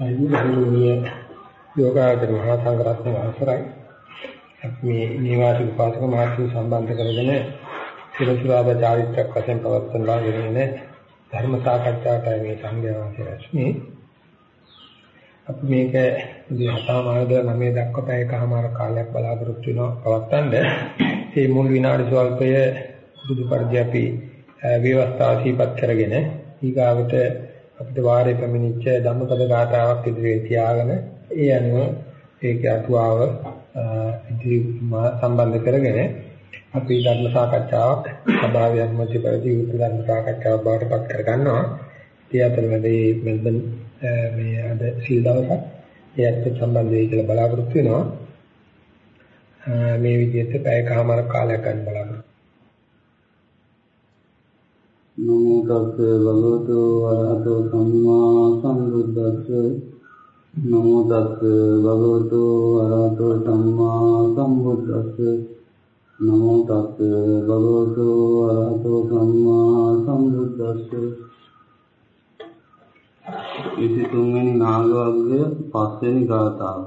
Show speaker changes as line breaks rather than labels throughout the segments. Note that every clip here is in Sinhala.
ගෞරවනීය යෝගාචර මහා සංඝරත්නය අවසරයි. අපි මේ නිවාසික පාසක මාර්ගය සම්බන්ධ කරගෙන සිරසුරාදා චාරිත්‍රාක් වශයෙන් පවත්වන ලාගෙන ධර්ම සාකච්ඡාවට මේ සංඝයාන්සේ රැස්නේ. අපි මේක දිහාමානද නමේ දක්වා පැයකමාර කාලයක් බලාපොරොත්තු වෙනවා පවත්වන්න. මේ මුල් විනාඩි ස්වල්පය බුදු පරිදි අපි ව්‍යවස්ථාව සිහිපත් කරගෙන ඊගාවට අපිට වාරේ පැමිණිච්ච ධම්මපද ගාථාවක් ඉදිරියේ තියාගෙන ඒ අනුව ඒක අතුවාව ඉදිරි සම්බන්ධ කරගෙන අපි ධර්ම සාකච්ඡාවක් සභාවේ මැද පරිදි උත්තර ධර්ම සාකච්ඡාවක් බවට පත් කර ගන්නවා. ඒ අතරමැදේ මෙල්බන් මේ අද සීල් දවසක් ඒත් සම්බන්ධ වෙයි කියලා බලාපොරොත්තු වෙනවා. මේ විදිහට පැයකමාර කාලයක් ගන්න බලාපොරොත්තු
නමෝ තස්ස භගවතු වරහතෝ සම්මා සම්බුද්දස්ස. නමෝ තස්ස භගවතු වරහතෝ සම්මා සම්බුද්දස්ස. නමෝ තස්ස භගවතු වරහතෝ සම්මා සම්බුද්දස්ස. ඉති තුන්වෙනි නාග වර්ගය පස්වෙනි ගාථාව.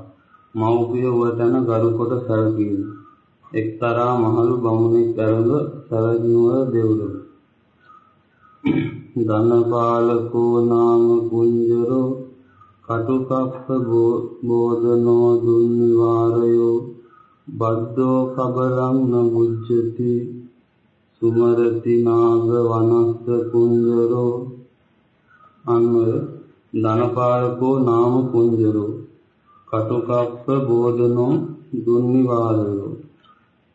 මෞපිය වතන ගරු කොට සැලකීම එක්තරා මහලු බමුණෙක් ඇරුව සරජ්නුවර දෙව්ලොව. ධනපාලකෝ නාම කුංජරෝ කටුකප්ප බෝධනෝ දුන්නිවාරයෝ බද්දෝ කබලං නමුච්චති සුමරති නාග වනස්ස කුංජරෝ අන්වය ධනපාලකෝ නාම කුංජරෝ කටුකප්ප බෝධනෝ දුන්නිවාරයෝ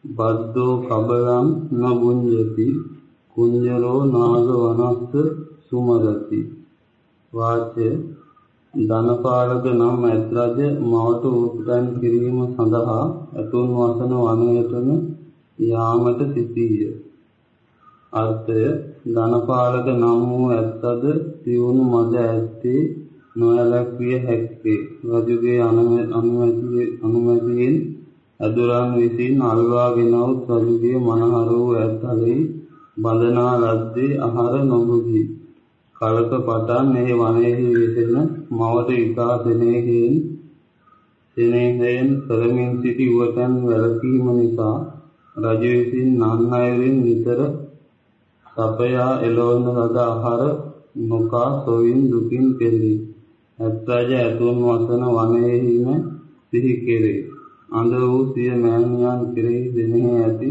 බද්දෝ කබලං නබුඤ්ජති කුඤ්ජරෝ නාග වනස්ස සුමරති. වාචය. ධනපාලක නම් ඇත්රජ මවට උපදන් කිරීම සඳහා ඇතුන් වසන වනයටම යාමට සිටීය අර්ථය. ධනපාලක නම් වූ ඇත්තද තියුණු මද ඇත්තේ නොයලක්විය හැක්කේ. රජුගේ අනුමැතියෙන් අදුරන් විසින් අල්වා ගෙනවුත් රජුගේ මනහර වූ ඇත්තලෙහි බඳනා ලද්දේ ආහාර නොබුදී කලක පටන් මේ වනයේහි විසෙන මවට ඉතා සෙනෙහයෙන් සෙනෙහයෙන් කරමින් සිටි උවතන් වැළකීම නිසා රජ විසින් නන් අයුරින් නිතර සපයා එළවන ලද ආහාර නොකා සොයින් දුකින් පෙළී ඇත්රාජ ඇතුන් වසන වනයේහිම සිහි කෙරේ. අඳ වූ සිය මෑණියන් කෙරෙහි දෙනෙහි ඇති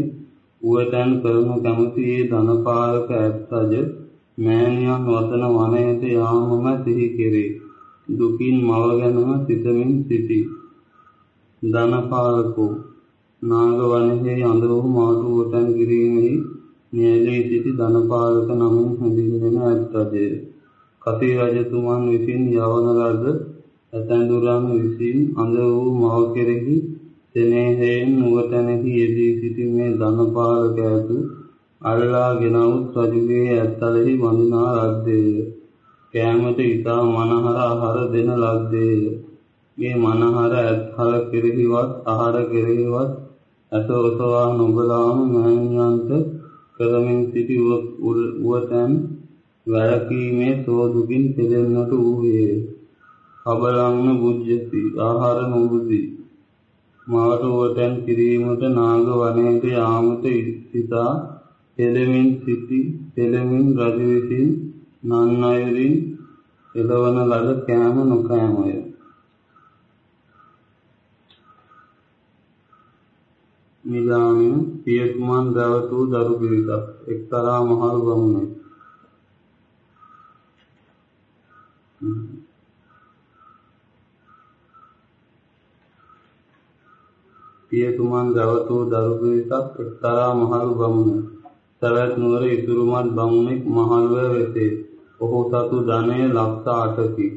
උවටන් කරනු කැමති ඒ ධනපාලක ඇත්තජ මෑණියන් වතන වනයට යාමම සිහි කෙරේ. දුකින් මව ගැනම සිතමින් සිටි. ධනපාලකෝ නාග වනයේ අඳ වූ මාතු උවටන් කිරීමෙහි නියැලී සිටි ධනපාලක නමින් හැඳින්වෙන ඇත්තජය. කපි රජතුමන් විසින් යවන ලද ඇතැඳුරන් විසින් අඳ වූ මව කෙරෙහි සෙනෙහයෙන් නුවතැනෙහි යෙදී සිටි මේ ධනපාලක ඇතු අල්ලා ගෙනවුත් රජුගේ ඇත්තලෙහි වඳිනා ලද්දේය. කෑමට ඉතා මනහර ආහාර දෙන ලද්දේය. මේ මනහර ඇත්හල කෙරෙහිවත් ආහාර කෙරෙහිවත් ඇස ඔසවා නොබලාම මෑණියන්ට කරමින් සිටි උවතැන් වැරකීමේ සෝදුකින් පෙළෙන්නට වූයේ. කබලංන බුජ්ජති ආහාර නොබුදී මවට වටන් කිරීමට නාග වනයට යාමට සිතා පෙළමින් සිටි පෙළමින් රජ විසින් නන් අයුරින් එළවන ලද කෑම නොකෑමය. නිදාමෙන් පියතුමන් දැවතු දරු පිරිසක් එක්තරා මහල් බමුණෙක්. පියතුමන් ගවතෝ දරු පිරිසක් එක්තරා මහලු බමුණ. සවැත් නුවර ඉතුරුමත් බමුණෙක් මහල්ව වෙසේ. ඔහු සතු ධනය ලක්ෂ අටකි.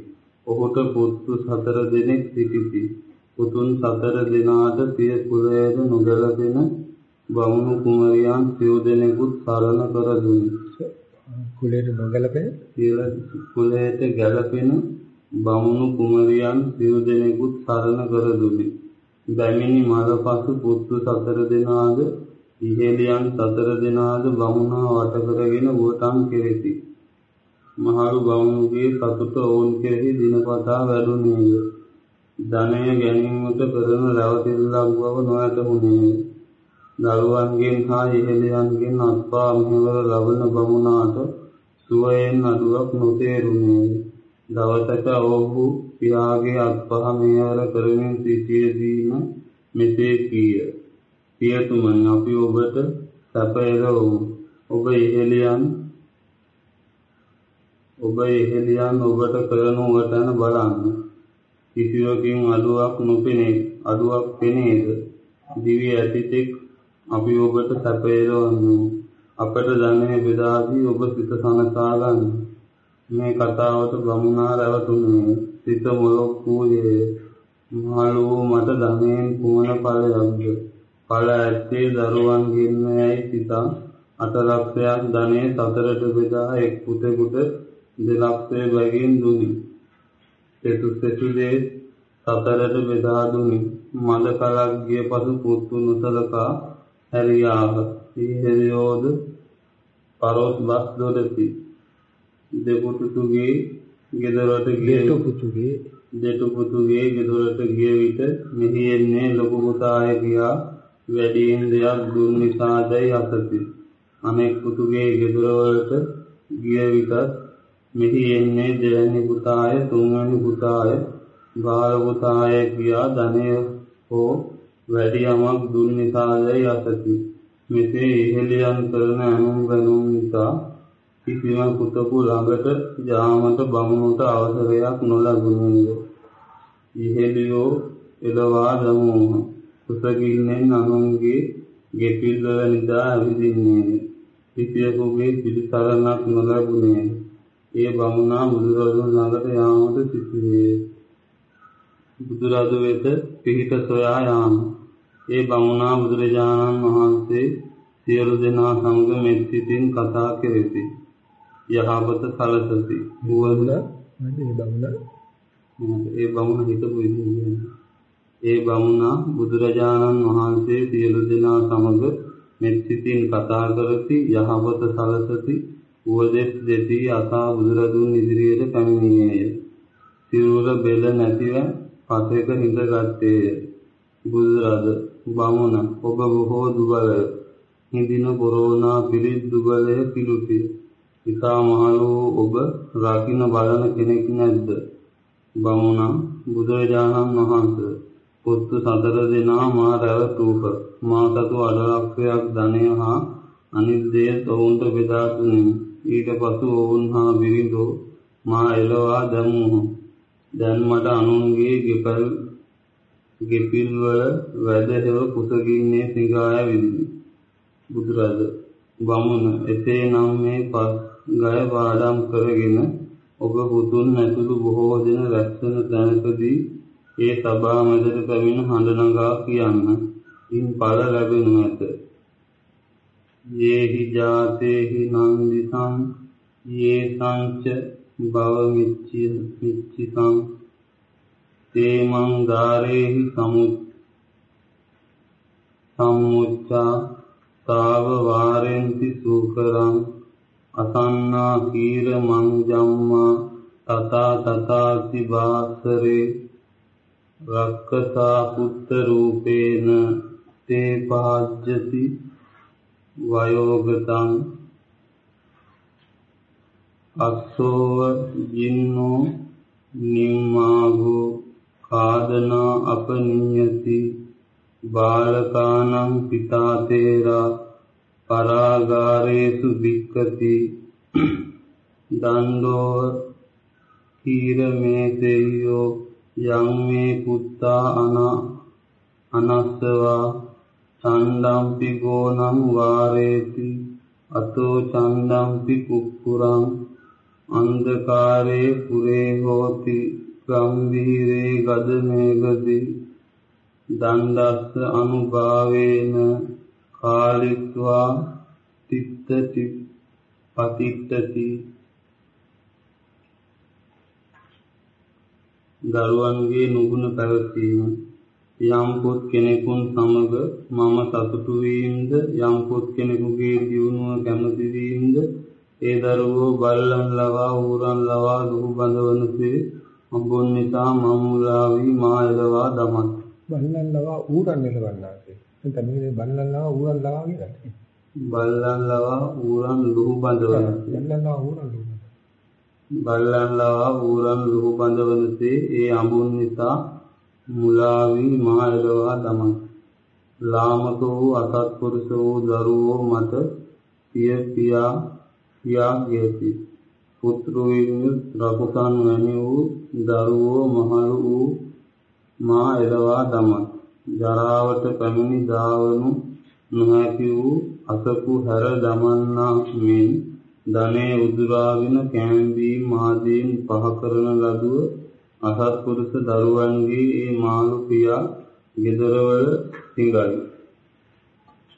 ඔහුට පුත්තු සතර දෙනෙක් සිටිති. පුතුන් සතර දෙනාට සිය කුලයට නොගැලපෙන බමුණු කුමරියන් සිව් දෙනෙකුත් සරණ කර දුනි.
කුලයට නොගැලපෙන
කුලයට ගැලපෙන බමුණු කුමරියන් සිව් දෙනෙකුත් සරණ කර දුනි. බැමිණි මරපසු පුත්තු සතර දෙනාද ඉහෙලියන් සතර දෙනාද බමුණා වට කරගෙන උවටන් කෙරෙති. මහලු බවුන්ගේ සතුට ඔවුන් කෙරෙහි දිනපතා වැඩුණේය. ධනය ගැනීමට කරන රැවටිල්ලක් බව නොඇතහුණේය. දරුවන්ගෙන් හා ඉහළයන්ගෙන් අත්පා මෙහෙවර ලබන බමුණාට සුවයෙන් අඩුවක් නොතේරුණේය. දවසක ඔහු පියාගේ අත්පහ මෙහෙවර කරමින් සිටියදීම මෙසේ කීය. පියතුමනි අපි ඔබට සැප එළවමු. ඔබ ඉහළියන් ඔබ ඉහළියන් ඔබට කරනු වටන බලන්න. කිසිවකින් අඩුවක් නොපෙනේ අඩුවක් පෙනේද? දිවි ඇතිතෙක් අපි ඔබට සැප එළවමු. අපට ධනය බෙදා දී ඔබ සිත සනසා ගන්න. මේ කතාවට බමුණා රැවටුනේ සිත මොලොක් වූයේ මහලු මට ධනයෙන් කුමන ඵලයක්ද? ඵල ඇත්තේ දරුවන්ගෙන් යයි සිතා අට ලක්ෂයක් ධනෙ සතරට බෙදා එක් පුතෙකුට දෙලක්ෂය බැගින් දුනි. සෙසු සෙසුදේ සතරට බෙදා දුනි. මද කලක් ගිය පසු පුත්තු නොසලකා හැරියාහ. ඊහෙරියෝද පරොස් බස් දොරති. දෙපුතුගේ ගෙදරට ගිය
දෙටුපුතුගේ
දෙටුපුතුගේ ගෙදරට ගිය විට මෙහි එන්නේ ලොකු පුතාය කියා වැඩියෙන් දෙයක් දුන් නිසාදයි අසති. අනෙක් පුතුගේ ගෙදරවලට ගිය විටත් මෙහි එන්නේ දෙවැනි පුතාය තුන්වැනි පුතාය බාල පුතාය කියා ධනය හෝ වැඩි යමක් දුන් නිසාදයි අසති. මෙසේ ඉහෙලියන් කරන ඇනුම් බැනුම් නිසා කිසිම පුතකු ළඟට යාමට බමුණුට අවසරයක් නොලැබුණේය. ඉහෙලියෝ එළවා දමූහ. කුසගින්නෙන් අනුන්ගේ ගෙපිල්වල නිදා ඇවිදින්නේය. කිසියකුගේ පිළිසරණක් නොලැබුණේ. ඒ බමුණා බුදුරදුන් ළඟට යාමට සිටියේ. බුදුරදු වෙත පිහිට සොයා යාම. ඒ බමුණා බුදුරජාණන් වහන්සේ සියලු දෙනා සමග මෙත් සිතින් කතා කෙරෙති. යහපත සලසති.
බුවල මේ බමුණ
ඒ බමුණ හිතපු විදිහ ඒ බමුණා බුදුරජාණන් වහන්සේ සියලු දෙනා සමග මෙත් සිතින් කතා කරති යහපත සලසති උවදෙස් දෙති අසා බුදුරදුන් ඉදිරියට පැමිණියේය. සිරුර බෙල නැතිව පසෙක හිඳගත්තේය. බුදුරද බමුණ ඔබ බොහෝ දුබලය. හිඳින කොරෝනා පිළිත් දුබලය පිළුටි. ඉතා මහලු ඔබ රකින්න බලන කෙනෙක් නැද්ද? බමුණ බුදුරජාණන් වහන්සේ පුත්තු සතර දෙනා මා රැවටූහ. මා සතු අඩලක්ෂයක් ධනය හා අනිත් දේ ඔවුන්ට බෙදා දුන්නෙමි. ඊට පසු ඔවුන් හා බිරිඳෝ මා එළවා දැමුහ. දැන් මට අනුන්ගේ ගෙපල් ගෙපිල් වල වැදහෙව කුසගින්නේ සිඟාය විදිනි. බුදුරජ බමුණ එසේනම් මේ පස් ගය පාඩම් කරගෙන ඔබ පුතුන් ඇතුළු බොහෝ දෙන රැස්වන තැනකදී ඒ සභා මැදට පැමිණ හඬ නගා කියන්න. ඉන් ඵල ලැබෙනු ඇත. යේහි ජාතේහි නන්දිසං යේ සංච භව මිච්ඡි මිච්ඡිතං තේමං ධාරේහි සමුත් සම්මුච්ඡා තාව වාරෙන්ති සූකරං අසන්නා කීර මං ජම්මා තතා තතාති වාසරේ රක්කතා පුත්ත රූපේන තේ පහජ්ජති වයෝගතං අස්සෝව ජින්නෝ නිම්මාගෝ කාදනා අපනියති බාලකානං පිතා තේරා පරාගාරේසු වික්කති දණ්ඩෝ කීරමේසෙය්‍යෝ යං මේ පුත්තා අන අනස්සවා චණ්ඩම්පි ගෝනම් වාරේති අතෝ චණ්ඩම්පි කුක්කුරං අන්ධකාරේ පුරේ හෝති ගම්භීරේ ගද මේගති දණ්ඩස්ස අනුභාවේන කාලිත්වා තිත්තති පතිත්තති දරුවන්ගේ නුගුණ පැවැත්වීම යම් පොත් කෙනෙකුන් සමග මම සතුටු වීමද යම් පොත් කෙනෙකුගේ දියුණුව කැමති වීමද ඒ දරුවෝ බල්ලන් ලවා ඌරන් ලවා දුහු බඳවනසේ අඹුන් නිසා මමුලාවි මායලවා දමත්.
බල්ලන් ලවා ඌරන් එලවන්නාසේ. එතන මේ බල්ලන් ලවා ඌරන් ලවා කියලා.
බල්ලන් ලවා ඌරන් දුහු බඳවනසේ.
බල්ලන් ලවා ඌරන් දුහු
බල්ලන් ලවා ඌරන් දුහු බඳවනසේ ඒ අඹුන් නිසා මුලාවි මායලවා දමත්. ලාමක වූ අසත්පුරුෂ වූ දරුවෝ මත පිය පියා පියා ගියති. පුත්‍රයන් රකුසන් වැනි වූ දරුවෝ මහලු වූ මා එළවා දමත්. ජරාවට පැමිණි දාවනු නොහැකි වූ අසපු හැර දමන්නා මෙන් ධනේ උදුරාගෙන කැම්බීම් ආදීන් පහ කරන ලදුව අසත්පුරුෂ දරුවන්ගේ ඒ මාළු පියා ගෙදරවල සිඟයි.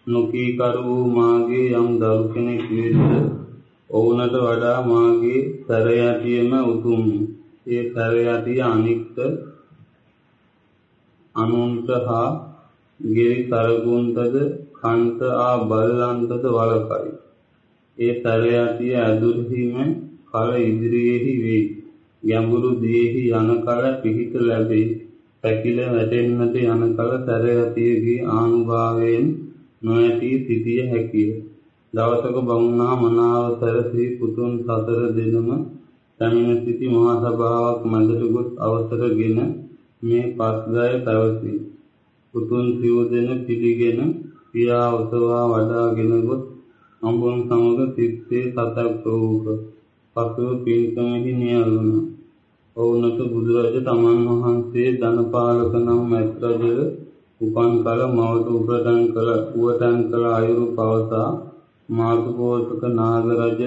නොකී කරු මාගේ යම් දරු කෙනෙක් වෙද්ද ඔවුනට වඩා මාගේ සැර යටියම උතුම්. ඒ සැර යටිය අනික්ත අනුන්ට හා ගෙරි සරගුන්ටද කන්ත ආ බල්ලන්ටද වලකයි. ඒ සැර යටිය ඇදුරුහිම කල ඉදිරියේහි වේ. ගැඹුරු දේහි යන කල පිහිට ලැබේ. පැකිල වැටෙන්නට යන කල සැර යටියගේ ආනුභාවයෙන් නොඇති සිටිය හැකිය. දවසක බමුණා මනාව සැරසී පුතුන් සතර දෙනම පැමිණ සිටි මහා සභාවක් මැදට ගොස් අවසරගෙන මේ පස්ගය පැවසී. පුතුන් සිව් දෙන පිළිගෙන පියා ඔසවා වඩාගෙන ගොස් අඹුන් සමග සිත්තේ සතක් වූක. පසුව පින්කමෙහි නියලුණා. ඔවුනට බුදුරජ තමන් වහන්සේ ධනපාලක නම් මැත්‍රජ උපන් කල මවට උපටන් කළ උවටන් කළ අයුරු පවසා මාතුපෝෂක නාගරජ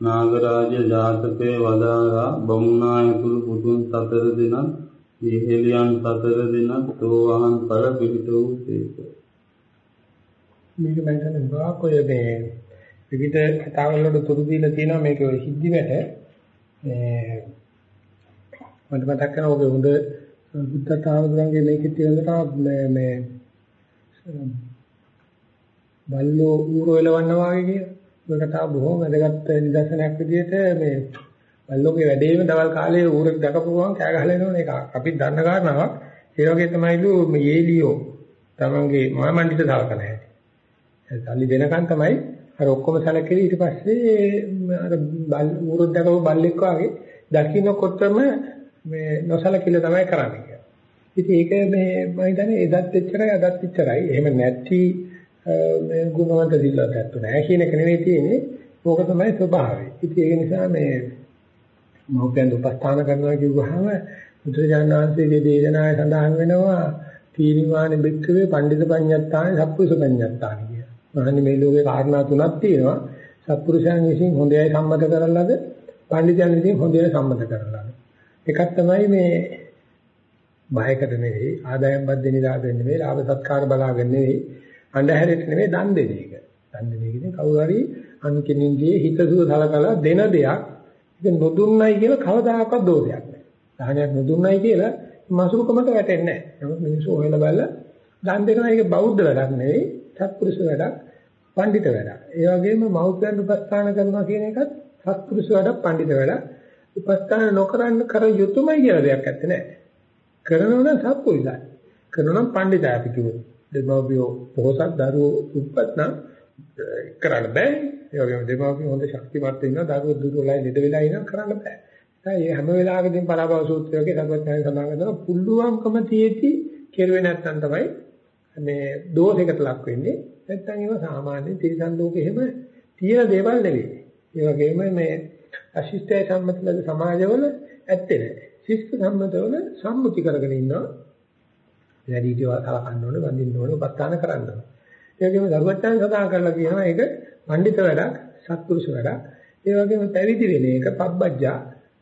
නාගරාජ ජාතකයේ වදාරා බමුණායකුළු පුතුන් සතර දිනක් ඉහෙලියන් සතර දිනක් සෝවාන් ඵල පිහිට වූ සේක.
මේක මම හිතන්නේ ගාක් ඔය මේ විවිධ කතාවල් වලට තුරු දීලා තියෙනවා මේක ඔය සිද්ධි වැට මේ මට මතක් කරනවා ඔගේ හොඳ බුද්ධ තාවදුරන්ගේ මේකේ තියෙන මේ මේ බල්ලෝ ඌරෝ එලවන්න වාගේ කියන. ඔය කතාව බොහොම වැදගත් නිදර්ශනයක් විදිහට මේ බල්ලෝගේ වැඩේම දවල් කාලේ ඌරෙක් දැකපු ගමන් කෑ ගහලා එනවනේ ඒක අපි දන්න කාරණාවක්. ඒ වගේ තමයිලු මේ යේලියෝ තමන්ගේ මාමණ්ඩිත සලකන හැටි. සල්ලි දෙනකන් තමයි අර ඔක්කොම සැලකෙලි ඊට පස්සේ අර බල් ඌරොත් දැකපු බල්ලෙක් වගේ දකින්නකොටම මේ නොසලකිල තමයි කරන්නේ කියලා. ඉතින් ඒක මේ මම හිතන්නේ එදත් එච්චරයි අදත් එච්චරයි. එහෙම නැති මේ ගුණවන්ත සිල්වත් ඇත්ත නෑ කියන එක නෙවෙයි තියෙන්නේ. ඕක තමයි ස්වභාවය. ඉතින් ඒක නිසා මේ මෞපියන් උපස්ථාන කරනවා කියුවාම බුදුරජාණන් වහන්සේගේ දේශනාවේ සඳහන් වෙනවා තීනිවාණ බික්කවේ පඬිත පඤ්ඤත්තානි සත්පුරුෂ පඤ්ඤත්තානි කියලා. මහන්නේ මේ ලෝකේ කාරණා තුනක් තියෙනවා. සත්පුරුෂයන් විසින් හොඳයි සම්මත කරලාද පඬිතයන් විසින් හොඳයි සම්මත කරලාද. එකක් තමයි මේ බයකට නෙවෙයි ආදායම් බද්ද නිරාදෙන්න නෙවෙයි ලාභ සත්කාර බලාගෙන නෙවෙයි අන්ධහැරෙට නෙවෙයි දන් දෙන එක. දන් දෙන එක කියන්නේ කවුරු හරි අන් කෙනින්ගේ හිතසුව සලකලා දෙන දෙයක් ඒක නොදුන්නයි කියලා කවදාකවත් දෝෂයක් නෑ. දහනයක් නොදුන්නයි කියලා මසුරුකමට වැටෙන්නේ නෑ. නමුත් මිනිස්සු හොයලා බලලා දන් දෙනවා ඒක බෞද්ධ වැඩක් නෙවෙයි සත්පුරුෂ වැඩක්, පඬිත වැඩක්. ඒ වගේම මෞර්යයන් උපස්ථාන කරනවා කියන එකත් සත්පුරුෂ වැඩක්, පඬිත වැඩක්. උපස්ථාන නොකරන්න කර යුතුයමයි කියලා දෙයක් නැත්තේ නෑ. කරනවා නම් සත්පුරුෂයි. කරනවා නම් පඬිතයි අපි කිව්වේ. දෙමව්පියෝ පොහොසත් දරුවෝ උපත් නම් කරන්න බෑ. ඒ වගේම දෙමව්පියෝ හොඳ ශක්තිමත් වෙනවා දරුවෝ දුර්වලයි ලෙඩ වෙලා ඉන්න කරන්න බෑ. ඒ හැම වෙලාවකදීම පරාභව සූත්‍රයේ සර්වඥයන් සඳහන් කරනවා පුළුවන්කම තියෙති කෙරුවේ නැත්නම් තමයි මේ දෝෂයකට ලක් වෙන්නේ. නැත්නම් ඒවා සාමාන්‍ය තිරසන් ලෝකෙ එහෙම තියෙන දේවල් නෙවෙයි. ඒ වගේම මේ අශිෂ්ටය සම්මතලද සමාජවල ඇත්තේ නැහැ. ශිෂ්ට සම්මතවල සම්මුති කරගෙන ඉන්නවා. වැඩිහිටියව සලකන්න ඕනේ, වඳින්න ඕනේ, උපස්ථාන කරන්න ඕනේ. ඒ වගේම දරුවචාන් සදා කරලා කියනවා ඒක පඬිත වැඩක්, සත්පුරුෂ වැඩක්. ඒ වගේම පැවිදි වෙන එක පබ්බජ්ජා,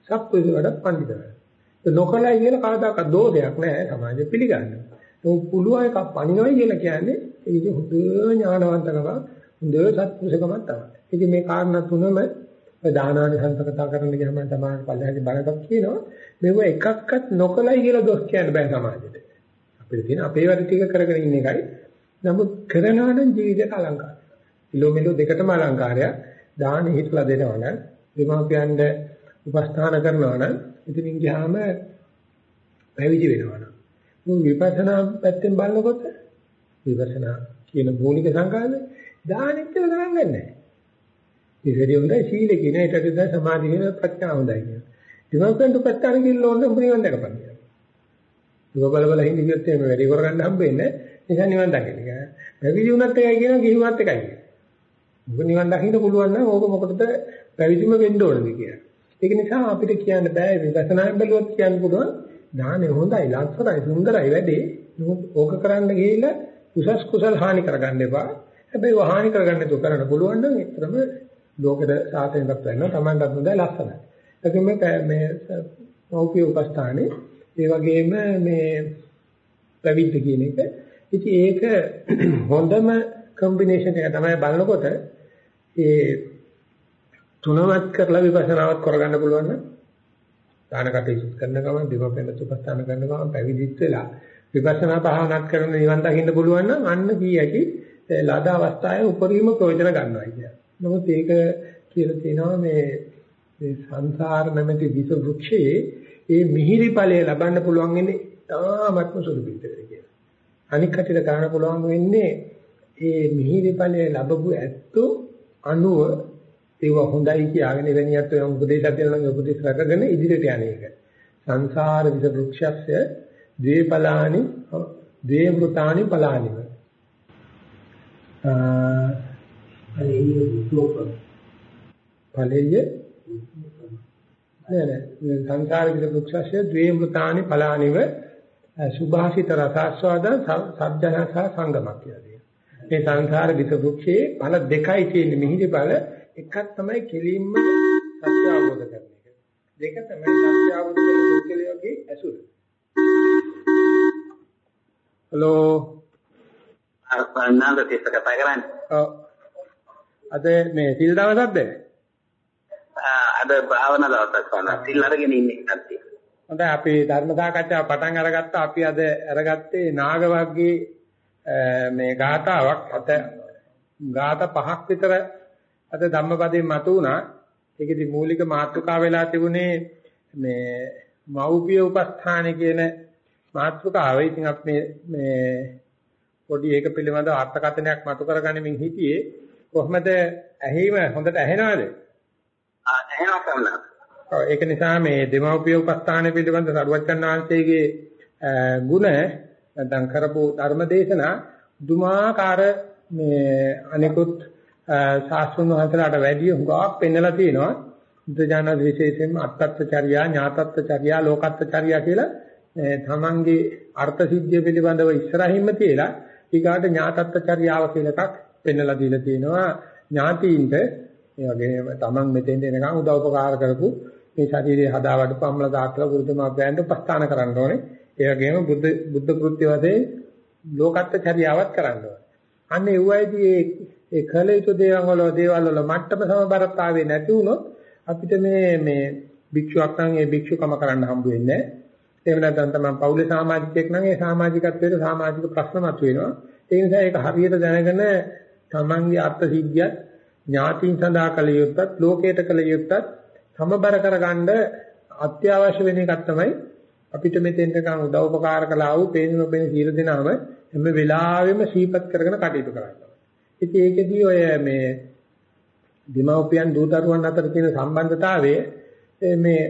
සත්පුරුෂ වැඩක්, පඬිත වැඩක්. ඒ නොකලයි කියලා කවදාකවත් දෝෂයක් නැහැ සමාජෙ පිළිගන්නවා. ඒක පුළුවන් එකක් පණිනවයි කියලා කියන්නේ ඒක හොඳ ඥානවන්තකම, හොඳ සත්පුරුෂකමක් තමයි. ඉතින් මේ කාරණා තුනම දානානි සංසකතා කරන්න ගියාම තමයි පල්ලෙහාගේ බලකක් කියනවා. මේව එකක්වත් නොකලයි කියලා දොස් කියන්න බෑ සමාජෙට. අපිට තියෙන අපේ වැඩ ටික කරගෙන ඉන්න එකයි. නමුත් කරනවා නම් ජීවිතයට අලංකාරය. කිලෝමීටර් දෙකටම අලංකාරයක්. දාන හිතලා දෙනවා නම් දෙමාපියන්ට උපස්ථාන කරනවා නම් ඉතින් ගියාම පැවිදි වෙනවා නම් මොකද විපස්සනා පැත්තෙන් බලනකොට විපස්සනා කියන මූලික සංකාරය දානෙත් ගණන් ගන්නෑ. ඒ වැඩි හොඳයි සීල කියන එකට දැන් සමාධි කියන ප්‍රඥා හොඳයි කියන. දෙමාපියන්ට උපස්ථාන කියලා ඕන නම් නිවන් දකපන් කියලා. දුක බල බල හින්දි කියොත් එහෙම වැඩි කරගන්න හම්බෙන්නේ නිසා නිවන් දකින්න. පැවිදි වුණත් එකයි කියන ගිහුවත් එකයි. මොකද නිවන් දකින්න පුළුවන් නම් ඕක මොකටද පැවිදිම වෙන්න ඕනද කියලා. ඒක නිසා අපිට කියන්න බෑ විපස්සනායෙන් බැලුවත් කියන්න පුළුවන් දානේ හොඳයි ලස්සනයි සුන්දරයි වැඩේ. ඕක කරන්න ගිහිල්ලා කුසස් කුසල් හානි කරගන්න එපා. හැබැයි වහානි කරගන්න තු කරන්න පුළුවන් නම් ඒතරම ලෝකෙට සාතෙන්වත් වෙනවා Tamanටත් හොඳයි ලස්සනයි. ඒකම මේ මෞපිය උපස්ථානේ ඒ වගේම මේ පැවිද්ද කියන එක ඉතින් ඒක හොඳම කම්බිනේෂන් එක තමයි බලනකොට ඒ තුනවත් කරලා විපස්සනාවත් කරගන්න පුළුවන් නම් දාන කටයුතු කරන ගමන් දෙවපෙන් තුපස්ථාන කරන ගමන් පැවිදිත් වෙලා විපස්සනා භාවනාවක් කරන නිවන් දකින්න පුළුවන් නම් අන්න කී ඇති ලද අවස්ථාවේ උපරිම ප්‍රයෝජන ගන්නවා කියන්නේ. නමුත් ඒක කියලා තියෙනවා මේ මේ සංසාර නැමැති විස වෘක්ෂයේ ඒ මිහිරි ඵලය ලබන්න පුළුවන් ඉන්නේ තාමත්ම සුළු පිටරේ කියලා. අනික් කටියට ගන්න පුළුවන් වෙන්නේ ඒ මිහිරි ඵලය ලැබපු ඇත්තෝ අනුව ඒව හොඳයි කියාගෙන වෙනියත් ඔය උපදේශයක් දෙනවා නම් උපදේශ රැකගෙන ඉදිරියට යන එක. සංසාර විස වෘක්ෂස්ය ද්වේපලානි ද්වේමෘතානි පලානිව. අ අනේ දුක. ඵලෙය නෑ නෑ සංසාර විස වෘක්ෂස්ය ද්වේමෘතානි පලානිව සුභාසිත රසාස්වාද සබ්ජනස සංගමක් කියලා කියනවා. මේ සංසාර විස වෘක්ෂයේ ඵල දෙකයි තියෙන්නේ මිහිරි ඵල එකක් තමයි කෙලින්ම සත්‍ය අවබෝධ කරන එක. දෙක තමයි සත්‍ය අවබෝධ කරන දුක්ඛලියගේ ඇසුර. හලෝ
අර පන්නාද තිස්ස කතා කරන්නේ.
ඔව්. අද මේ සිල් දවසක්ද?
අද භාවනා දවසක් වුණා. සිල් අරගෙන ඉන්නේ කට්ටිය.
හොඳයි අපි ධර්ම සාකච්ඡාව පටන් අරගත්තා. අපි අද අරගත්තේ නාග වර්ගයේ මේ ගාතාවක් අත ගාත පහක් විතර අද ධම්මපදයෙන් මතු වුණා. ඒකෙදි මූලික මාතෘකාව වෙලා තිබුණේ මේ මෞපිය උපස්ථාන කියන මාතෘකාව. ඉතින් අපි මේ මේ පොඩි ඒක පිළිබඳව අර්ථකථනයක් මතු කරගනිමින් හිටියේ කොහොමද ඇහිම හොඳට ඇහෙනවද?
ආ ඇහෙනවා කවුනා.
ඔව් ඒක නිසා මේ දෙමව්පිය උපස්ථාන පිළිබඳ සරුවච්චන් වහන්සේගේ ගුණ නැත්නම් කරපු ධර්ම දේශනා දුමාකාර මේ අනිකුත් ශාස්ත්‍රඥ වහන්සේලාට වැඩි හුඟක් පෙන්නලා තියෙනවා. බුද්ධ විශේෂයෙන්ම අත්තත්ත්වචර්යා, ඥාතත්ත්වචර්යා, ලෝකත්ත්වචර්යා කියලා තමන්ගේ අර්ථ සිද්ධිය පිළිබඳව ඉස්සරහින්ම තියලා ඊගාට ඥාතත්ත්වචර්යාව කියලා එකක් පෙන්නලා දීලා තියෙනවා. ඥාතීන්ට ඒ වගේම තමන් මෙතෙන්ට එනකන් උදව් උපකාර කරපු මේ ශරීරය හදාවඩපු අම්ල දාත්‍ර වෘද්ධමාපයන්ට උපස්ථාන කරන්න ඕනේ. ඒ වගේම බුද්ධ බුද්ධ කෘත්‍ය වශයෙන් ලෝකත්ත්වචර්යාවත් කරන්න ඕනේ. අන්න ඒ වයිදී ඒ කල යුතු දේවල් වල දේවල් වල මට්ටම සමබරතාවය නැති වුණොත් අපිට මේ මේ භික්ෂුවක් නම් ඒ භික්ෂුකම කරන්න හම්බ වෙන්නේ නැහැ. එහෙම නැත්නම් තමයි පෞලේ සමාජිකයෙක් නම් ඒ සමාජිකත්වයට සමාජික ප්‍රශ්න මතුවෙනවා. ඒ නිසා ඒක හරියට දැනගෙන තමන්ගේ අර්ථ සිද්ධියත් ඥාතීන් සඳහා කළ යුත්තත් ලෝකයට කළ යුත්තත් සමබර කරගන්න අත්‍යවශ්‍ය වෙන එකක් තමයි අපිට මෙතෙන්ට කන් උදව් උපකාර කළා වූ පේන නොපෙන සීල දෙනාම හැම වෙලාවෙම සීපත් කරගෙන කටයුතු කරනවා. ඉතින් ඒකෙදී ඔය මේ දීමෝපියන් දූ දරුවන් අතර තියෙන සම්බන්ධතාවය මේ